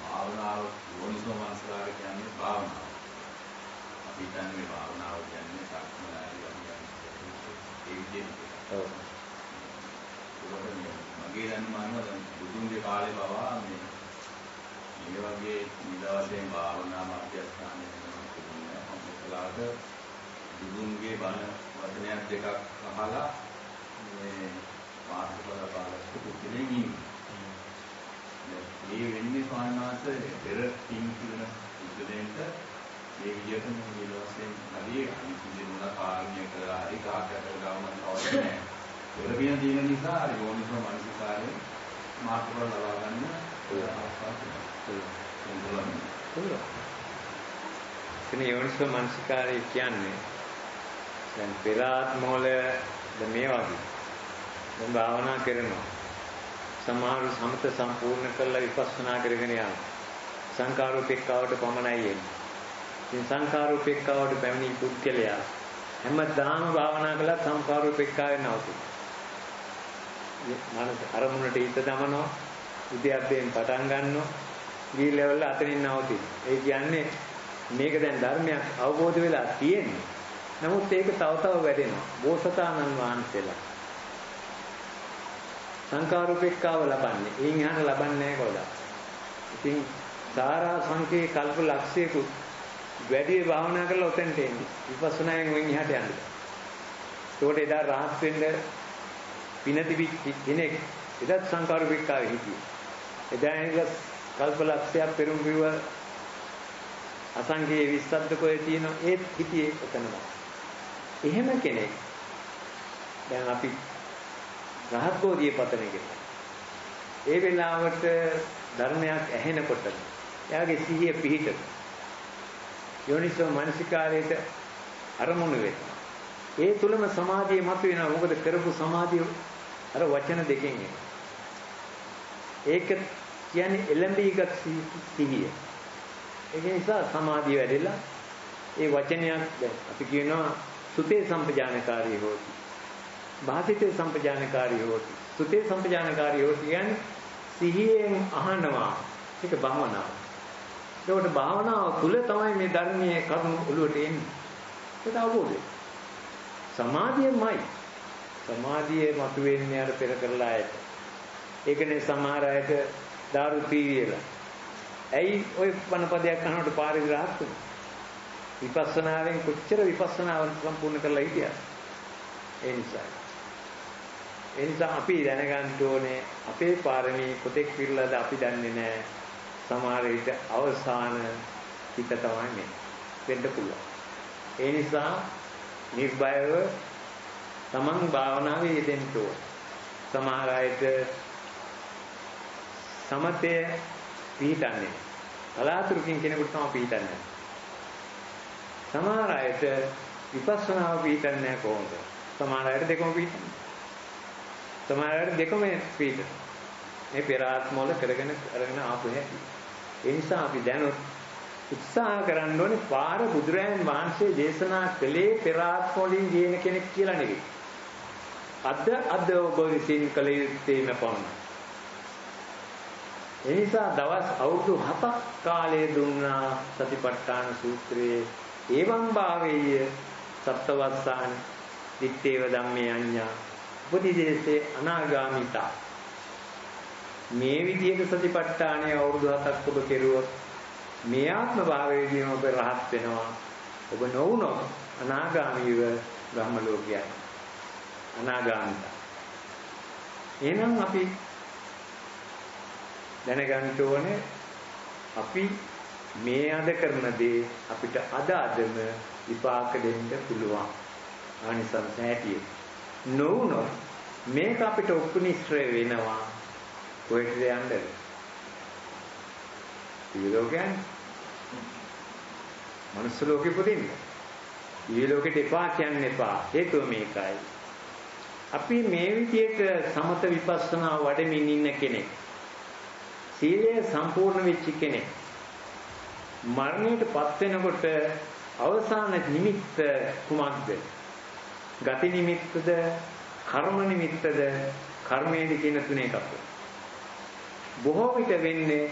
භාවනාව යෝනිසෝ මනසකාර කියන්නේ භාවනාව. අපි හිතන්නේ මේ භාවනාව කියන්නේ සක්මනාරි වගේ ඒ විදිහට. ඔව්. මගේ දැනුම අනුව දැන් බුදුන්ගේ කාලේ පවා මේ මේ වගේ නිදවසෙන් භාවනා මාර්ගස්ථානයේ තිබුණේ අම්මලාට බුදුන්ගේ බණ වචනයක් දෙකක් අහලා මේ මාර්ගඵල පාලක පුදුලෙන් ඉන්නේ. මේ වෙන්නේ ස්වාමීන් වහන්සේ පෙර පින් කියන බුදුදෙන්ට මේ විදිහට මේ නිදවසෙන් හරි අනිත් මොන කාරණයක් කරලා හරි කාටට ගාමන කවදාවත් නැහැ. පෙර පින තියෙන නිසා හරි යෝනිසෝ මනසිකාරේ මාර්ගඵල ලබා ගන්න අවස්ථාවක් තියෙනවා. එතන යෝනිසෝ මනසිකාරය කියන්නේ දැන් පෙර ආත්මවල මේ වගේ. දැන් භාවනා කරනවා. සමහර සමත සම්පූර්ණ කරලා විපස්සනා කරගෙන යනවා. සංකාරෝපේක්ඛාවට පමණයි එන්නේ. ඉතින් සංකාරෝපේක්ඛාවට පැමිණි පුද්ගලයා හැමදාම භාවනා කළා සංකාරෝපේක්ඛාවේ නවතින මනස අරමුණට හිත දමනවා උද්‍යප්පයෙන් පටන් ගන්නවා ගී ලෙවල් අතරින් නවතින ඒ කියන්නේ මේක දැන් ධර්මයක් අවබෝධ වෙලා තියෙන්නේ නමුත් ඒක තව තව වැඩෙනවා. බෝසතාණන් වහන්සේලා සංකාරූපෙක්කාව ලබන්නේ. එයින් එහාට ලබන්නේ නැහැ කවදා. ඉතින් සාරා සංකේ කල්ප ලක්ෂයකුත් වැඩි භාවනා කරලා ඔතෙන්ට එන්නේ. විපස්සනායෙන් වෙන් එහාට යන්නේ. ඒකට එදා රහත් වෙන්න පින තිබිච්ච කෙනෙක් එදත් සංකාරූපෙක්කාවේ හිටියේ. එදා ඒක කල්ප ලක්ෂයක් පෙරම් පිරුව අසංකේ විස්සද්දකෝයේ තියෙන ඒත් හිටියේ ඔතනම. එහෙම කෙනෙක් දැන් අපි රහත් බෝධිය පතන කෙනෙක්. ඒ වෙලාවට ධර්මයක් ඇහෙනකොට එයාගේ සිහිය පිහිටන. යෝනිසෝ මානසිකාරයට අරමුණු වෙනවා. ඒ තුලම සමාධිය මතුවෙනවා. මොකද කරපු සමාධිය අර වචන දෙකෙන් එනවා. ඒක කියන්නේ එළඹීගත් සිහිය. ඒක නිසා සමාධිය වැඩිලා ඒ වචනයක් දැන් අපි කියනවා සුතේ සම්පජානකාරී හොති. භාසිතේ සම්පජානකාරී හොති. සුතේ සම්පජානකාරී හොති කියන්නේ සිහියෙන් අහනවා. ඒක භාවනාව. ඒකට භාවනාව තුල තමයි මේ ධර්මයේ කරුණු ඔළුවට එන්නේ. ඒක අවබෝධය. සමාධියමයි. සමාධියේ මතුවෙන්නේ අර පෙර කරලා ඇත. ඒකනේ සමහර අයට දාරු පීවියලා. ඇයි ওই පණපදයක් අහනකොට පාරේ රහත් වෙන්නේ? විපස්සනාවෙන් කොච්චර විපස්සනාව සම්පූර්ණ කරලා හිටියද? ඒ නිසා. ඒ නිසා අපි දැනගන්න ඕනේ අපේ පාරමී කොතෙක් පිරලාද අපි දන්නේ නැහැ. සමහර විට අවසාන හිත තමයි මේ වෙන්න පුළුවන්. ඒ නිසා නිර්භයව තමන් භාවනාවේ යෙදෙන්න ඕන. සමහර අයට සමතේ පිහිටන්නේ. කලාතුරකින් කෙනෙකුට තමයි පිහිටන්නේ. සමහර අයට විපස්සනාව පිළිතන්නේ නැහැ කොහොමද? සමහර අයට දෙකම පිළිතන්නේ. සමහර අයට දෙකම පිළිතන. මේ පෙර ආත්මවල කරගෙන අරගෙන ආපු හැටි. ඒ නිසා අපි දැනොත් උත්සාහ කරන්න ඕනේ පාර බුදුරයන් වහන්සේ දේශනා කළේ පෙර ආත්මවලින් ගියන කෙනෙක් කියලා නෙවෙයි. අද අද ඔබ විසින් කළ යුත්තේම පමණයි. ඒ නිසා දවස් අවුරුදු 7ක් කාලය දුන්නා සතිපට්ඨාන සූත්‍රයේ ඒවං භාවේය සත්වස්සාන දිත්තේව ධම්මේ අඤ්ඤා උපදීදේසේ අනාගාමිතා මේ විදිහට සතිපට්ඨානය අවුරුදු 7ක් ඔබ කෙරුවොත් මේ ආත්ම භාවයේදීම ඔබ රහත් වෙනවා ඔබ නොවුනොත් අනාගාමීව බ්‍රහ්ම ලෝකයයි අනාගාමිතා එහෙනම් අපි දැනගන්න ඕනේ අපි මේ අද කරන දේ අපිට අද අදම විපාක දෙන්න පුළුවන්. ආනිසංස හැටියෙ. නොවුනොත් මේක අපිට උපනිශ්‍රය වෙනවා. කොහෙටද යන්නේ? ඊළෝකයන් මනුස්ස ලෝකෙ පුදින්න. ඊළෝකෙට එපා කියන්න එපා. හේතුව මේකයි. අපි මේ විදිහට සමත විපස්සනා වඩමින් ඉන්න කෙනෙක්. සීලය සම්පූර්ණ වෙච්ච කෙනෙක්. මරණයටපත් වෙනකොට අවසාන නිමිත්ත කුමක්ද? ගති නිමිත්තද, කර්ම නිමිත්තද, කර්මයේද කියන තුන එකක්. බොහෝ විට වෙන්නේ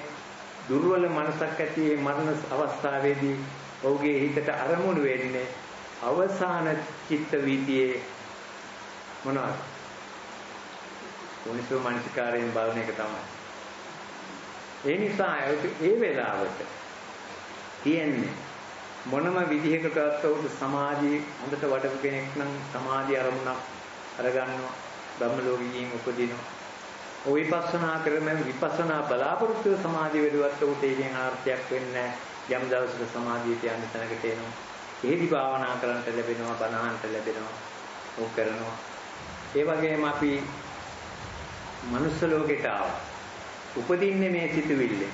දුර්වල මනසක් ඇති මරණ අවස්ථාවේදී ඔහුගේ හිතට අරමුණු වෙන්නේ අවසාන චිත්ත වීතියේ මොනවද? උනිසෝ මනසිකාරයෙන් බලන එක තමයි. ඒ නිසා ඒ වෙලාවට තියෙන්නේ මොනම විදිහකටවත් උඩ සමාධිය හොඳට වඩපු කෙනෙක් නම් සමාධි අරමුණක් අරගන්නවා බ්‍රහ්ම ලෝකයෙන් උපදිනවා. ওই විපස්සනා ක්‍රමෙන් විපස්සනා බලාපොරොත්තු සමාධිය වේදුවත් උට ඒකෙන් ආර්ථයක් වෙන්නේ යම් දවසක සමාධියට යන්න තැනකට එනවා. එහෙදි භාවනා කරන්නට ලැබෙනවා බණහන්ට ලැබෙනවා. ඕක කරනවා. ඒ වගේම අපි මනුස්ස ලෝකෙට ආවා. උපදින්නේ මේ සිතුවිල්ලෙන්.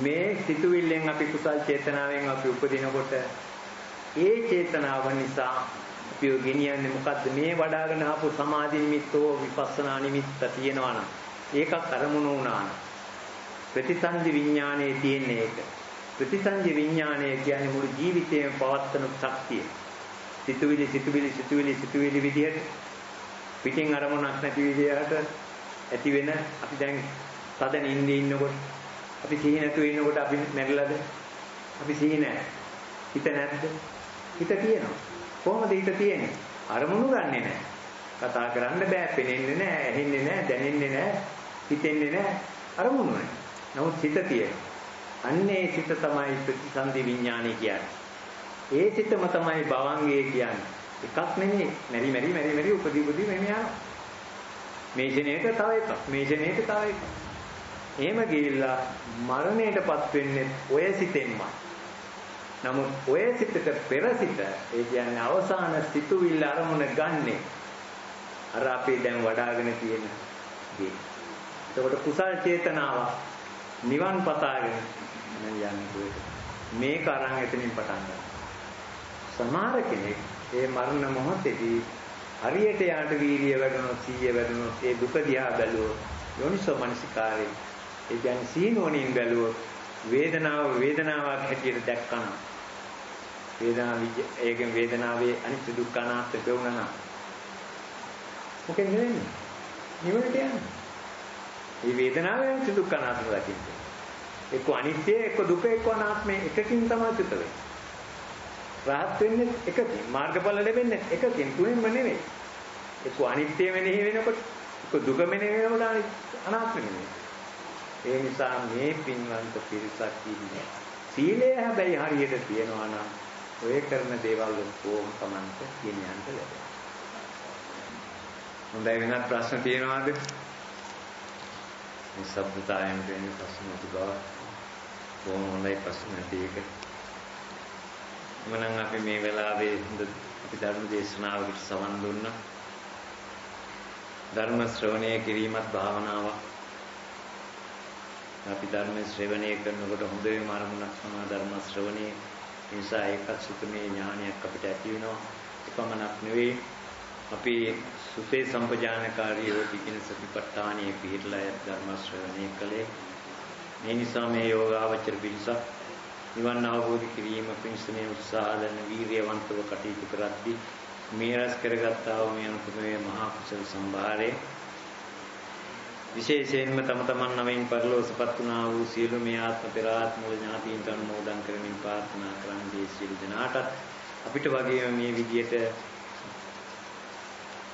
මේ සිතුවිල්ලෙන් අපි කුසල් චේතනාවෙන් අපි උපදිනකොට ඒ චේතනාව නිසා අපිව ගෙනියන්නේ මොකද්ද? මේ වඩාගෙන ආපු සමාධි නිමිත්තෝ විපස්සනා නිමිත්ත තියෙනවා නම් ඒකක් අරමුණු වුණා නම් ප්‍රතිසන්දි විඥානයේ තියෙන එක. ප්‍රතිසන්දි විඥානය කියන්නේ මුළු ජීවිතේම පවත්වන ශක්තිය. සිතුවිලි සිතුවිලි සිතුවිලි සිතුවිලි විදිහට පිටින් අරමුණක් නැති විදිහට ඇති වෙන අපි දැන් තද නිින්දේ ඉන්නකොට අපි සිහි නැතුව ඉන්නකොට අපි මැරිලාද? අපි සිහි නැහැ. හිත නැද්ද? හිත තියෙනවා. කොහොමද හිත තියෙන්නේ? අරමුණු ගන්නෙ නැහැ කතා කරන්න බෑ පෙනෙන්නේ නැහැ ඇහෙන්නේ නැහැ දැනෙන්නේ නැහැ හිතෙන්නේ නැහැ අරමුණු නැහැ නමුත් හිත තියෙනවා. අන්නේ සිත තමයි ප්‍රතිසන්දි විඥානය කියන්නේ. ඒ සිතම තමයි භවංගය කියන්නේ. එකක් නෙමෙයි. මෙරි මෙරි මෙරි මෙරි උපදී උපදී මෙහෙම යනවා. මේ ෂණයට තව එකක්. මේ ෂණයට තව එකක්. එහෙම ගිහිල්ලා මරණයටපත් වෙන්නේ ඔය සිතෙන්මයි. නමුත් ඔය සිතට පෙර සිත ඒ කියන්නේ අවසාන සිතුවිල්ල අරමුණ ගන්නෙ අර අපි දැන් වඩාගෙන තියෙන දේ. එතකොට කුසල් චේතනාව නිවන් පතාගෙන යන්නේ මේක අරන් එතනින් පටන් ගන්නවා. සමහර කෙනෙක් ඒ මරණ මොහොතේදී හරියට යාට වීරිය වැඩුණොත් සීය වැඩුණොත් ඒ දුක දිහා බැලුවොත් යෝනිසෝ මනසිකාරේ ඒ කියන්නේ සීනෝණින් බැලුවොත් වේදනාව වේදනාවක් හැටියට දැක්කම වේදනාව ඒකෙන් වේදනාවේ අනිත්‍ය දුක්ඛ අනාත්ම පෙවුනනා මොකෙන් නෙවෙන්නේ නිවනට යන්නේ මේ වේදනාවේ අනිත්‍ය දුක්ඛ අනාත්ම දකින්න. එක්ක අනිත්‍ය එක්ක දුක එක්ක අනාත්ම එකකින් තමයි චුත වෙන්නේ. රහත් වෙන්නේ එකකින් මාර්ගඵල ලැබෙන්නේ එකකින් තුනෙන්ම නෙවෙයි එක්ක අනිත්‍ය මෙනෙහි වෙනකොට එක්ක දුක මෙනෙහි වෙනකොට අනාත්ම මෙනෙහි ඒ නිසා මේ පින්වන්ත පිරිසක් ඉන්නේ. සීලය හැබැයි හරියට තියනවා නම් ඔය කරන දේවල් ඔක්කොම Tamante ගෙනියන්න ලැබෙනවා හොඳයි වෙනත් ප්‍රශ්න තියෙනවද මේ සබ්බතායම් කියන ප්‍රශ්න තිබා කොහොම හොඳයි ප්‍රශ්න තියෙක මනම් අපි මේ වෙලාවේ හොඳ අපි ධර්ම දේශනාවකට සවන් දුන්නා. ධර්ම ශ්‍රවණය කිරීමත් භාවනාවක්. අපි ධර්ම ශ්‍රවණය කරනකොට හොඳම අරමුණක් තමයි ධර්ම ශ්‍රවණය. නිසා ඒකත් සුතමේ ඥානයක් අපිට ඇති වෙනවා. එපමණක් නෙවෙයි අපි සුතේ සම්පජානකාරී වූ සතිපට්ඨානයේ පිළිලා ධර්ම ශ්‍රවණය කළේ. මේ නිසා මේ යෝගාවචර පිරිසක් නිවන් අවබෝධ කිරීම පිණිස මේ උත්සාහ දරන වීරියවන්තව කටයුතු කරද්දී මේ රැස් කරගත්තා වූ මේ අනුපමේ මහා කුසල සම්භාරේ විශේෂයෙන්ම තම තමන් නමින් පරිලෝසපත් වුණා වූ සියලු මේ ආත්ම පෙර ආත්ම වල ඥාතීන්ට අනුමෝදන් කරමින් ප්‍රාර්ථනා කරන්නේ සියලු දෙනාටත්. අපිට වගේම මේ විදියට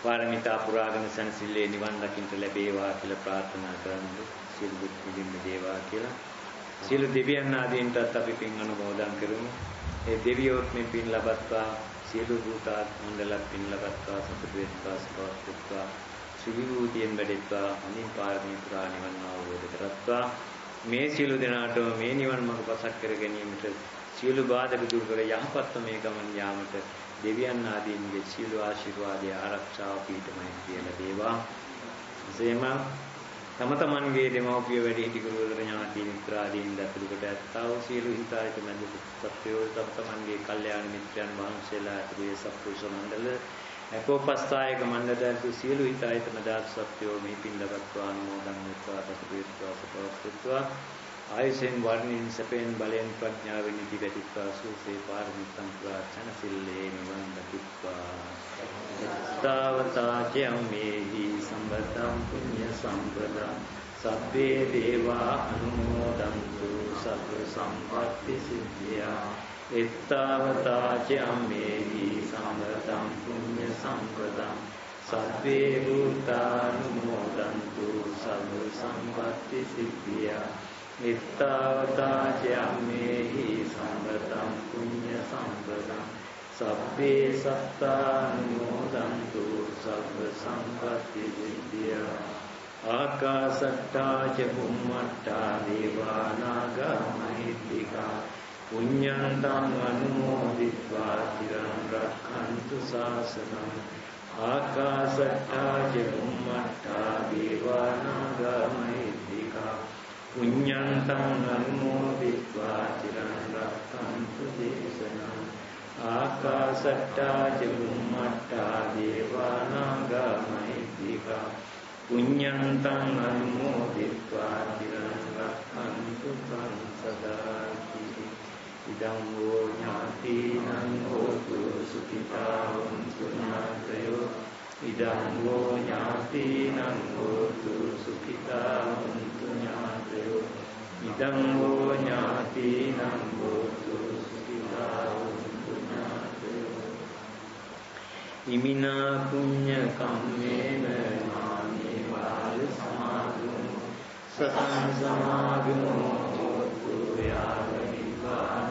පාරමිතා පුරාගෙන සනසිල්ලේ නිවන් දකින්න ලැබේවා කියලා ප්‍රාර්ථනා කරන්නේ සියලු දුක් විඳින්න දේවා කියලා. සියලු දෙවියන් ආදීන්ටත් අපි පින් අනුමෝදන් කරමු. ඒ දෙවියොත් මේ පින් ලබත්වා සියලු භූතාත් මණ්ඩලත් පින් ලබත්වා සතුට වෙත්වා සපවත්වා සුවිභූතියෙන් වැඩෙත්වා අනින් පාරමී පුරා නිවන් අවබෝධ කරත්වා මේ සියලු දෙනාටම මේ නිවන් මඟ පසක් කර ගැනීමට සියලු බාධක දුරු කර යහපත්ව මේ ගමන් යාමට දෙවියන් ආදීන්ගේ සියලු ආශිර්වාදය ආරක්ෂාව පීඨමයි කියලා දේවා. එසේම තම තමන්ගේ දෙමව්පිය වැඩි හිටි ගුරුවර ඥාති මිත්‍රාදීන් දැතුළු කොට ඇත්තා වූ සියලු හිතායත මැද සත්‍යෝ තම තමන්ගේ කල්යාණ මිත්‍රයන් වහන්සේලා ඇතුළු සත්පුරුෂ මණ්ඩල අපෝපස්ථායක මණ්ඩල ඇතුළු සියලු හිතායත මැද සත්‍යෝ මේ පින්දවත්වා අනුමෝදන් වෙත්වා සතුටුත්වා සපවත්වා ආයසෙන් වර්ණින් සැපෙන් බලෙන් ප්‍රඥාවෙන් ඉදි වැටිත්වා සූසේ පාරමිතං පුරා චනසිල්ලේ නිවන් දකිත්වා තාවතා චයම්මේහි සම්බතං පුඤ්ඤ සම්පදා. සබ්බේ දේවා අනුමෝදන්තු සබ්බ සම්පත්ති සිද්ධියා. එත්තාවතා චම්මේහි සම්පතං පුඤ්ඤ සම්පතං සබ්බේ භූතානුමෝදන්තු සබ්බ සම්පත්ති සිද්ධියා. එත්තාවතා චම්මේහි සම්පතං පුඤ්ඤ සම්පතං සබ්බේ සත්තානුමෝදන්තු සබ්බ සම්පත්ති සිද්ධියා. ආකාසට්ටා ච බුම්මට්ටා දේවා නාග මහිත්‍තිකා පුඤ්ඤන්තං අනුමෝදිत्वा තිරං රක්ඛන්තු ශාසනං ආකාශට්ටා චුම්මට්ටා දේවානාගමෛත්‍තිකා පුඤ්ඤන්තං අනුමෝදිत्वा තිරං රක්ඛන්තු දේශනං. ආකාශට්ටා චුම්මට්ටා දේවානාගමෛත්‍තිකා පුඤ්ඤන්තං අනුමෝදිत्वा තිරං රක්ඛන්තු සංසදාය ඉදං වූ ඥාතිනං හෝතු සුඛිතාවන්තු ඥාතයෝ ඉදං වූ ඥාතිනං හෝතු සුඛිතාවන්තු ඥාතයෝ ඉදං වූ ඥාතිනං හෝතු සුඛිතාවන්තු ඥාතයෝ ඉමිනා පුඤ්ඤ කම්මේන මාමේ වාල සමාදුං සතං සමාදුං හෝතු යාව නිබ්බාන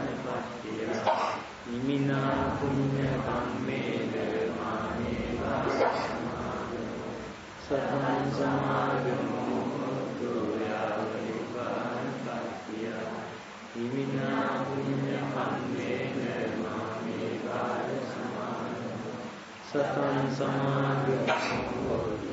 ඉමිනා පුඤ්ඤ කම්මේන මානේ වාසමාගමෝ සතං සමාගමෝ හෝතු යාව නිපාන පත්තිය ඉමිනා පුඤ්ඤ කම්මේන මානේ වාසමාගමෝ සතං සමාගමෝ හෝතු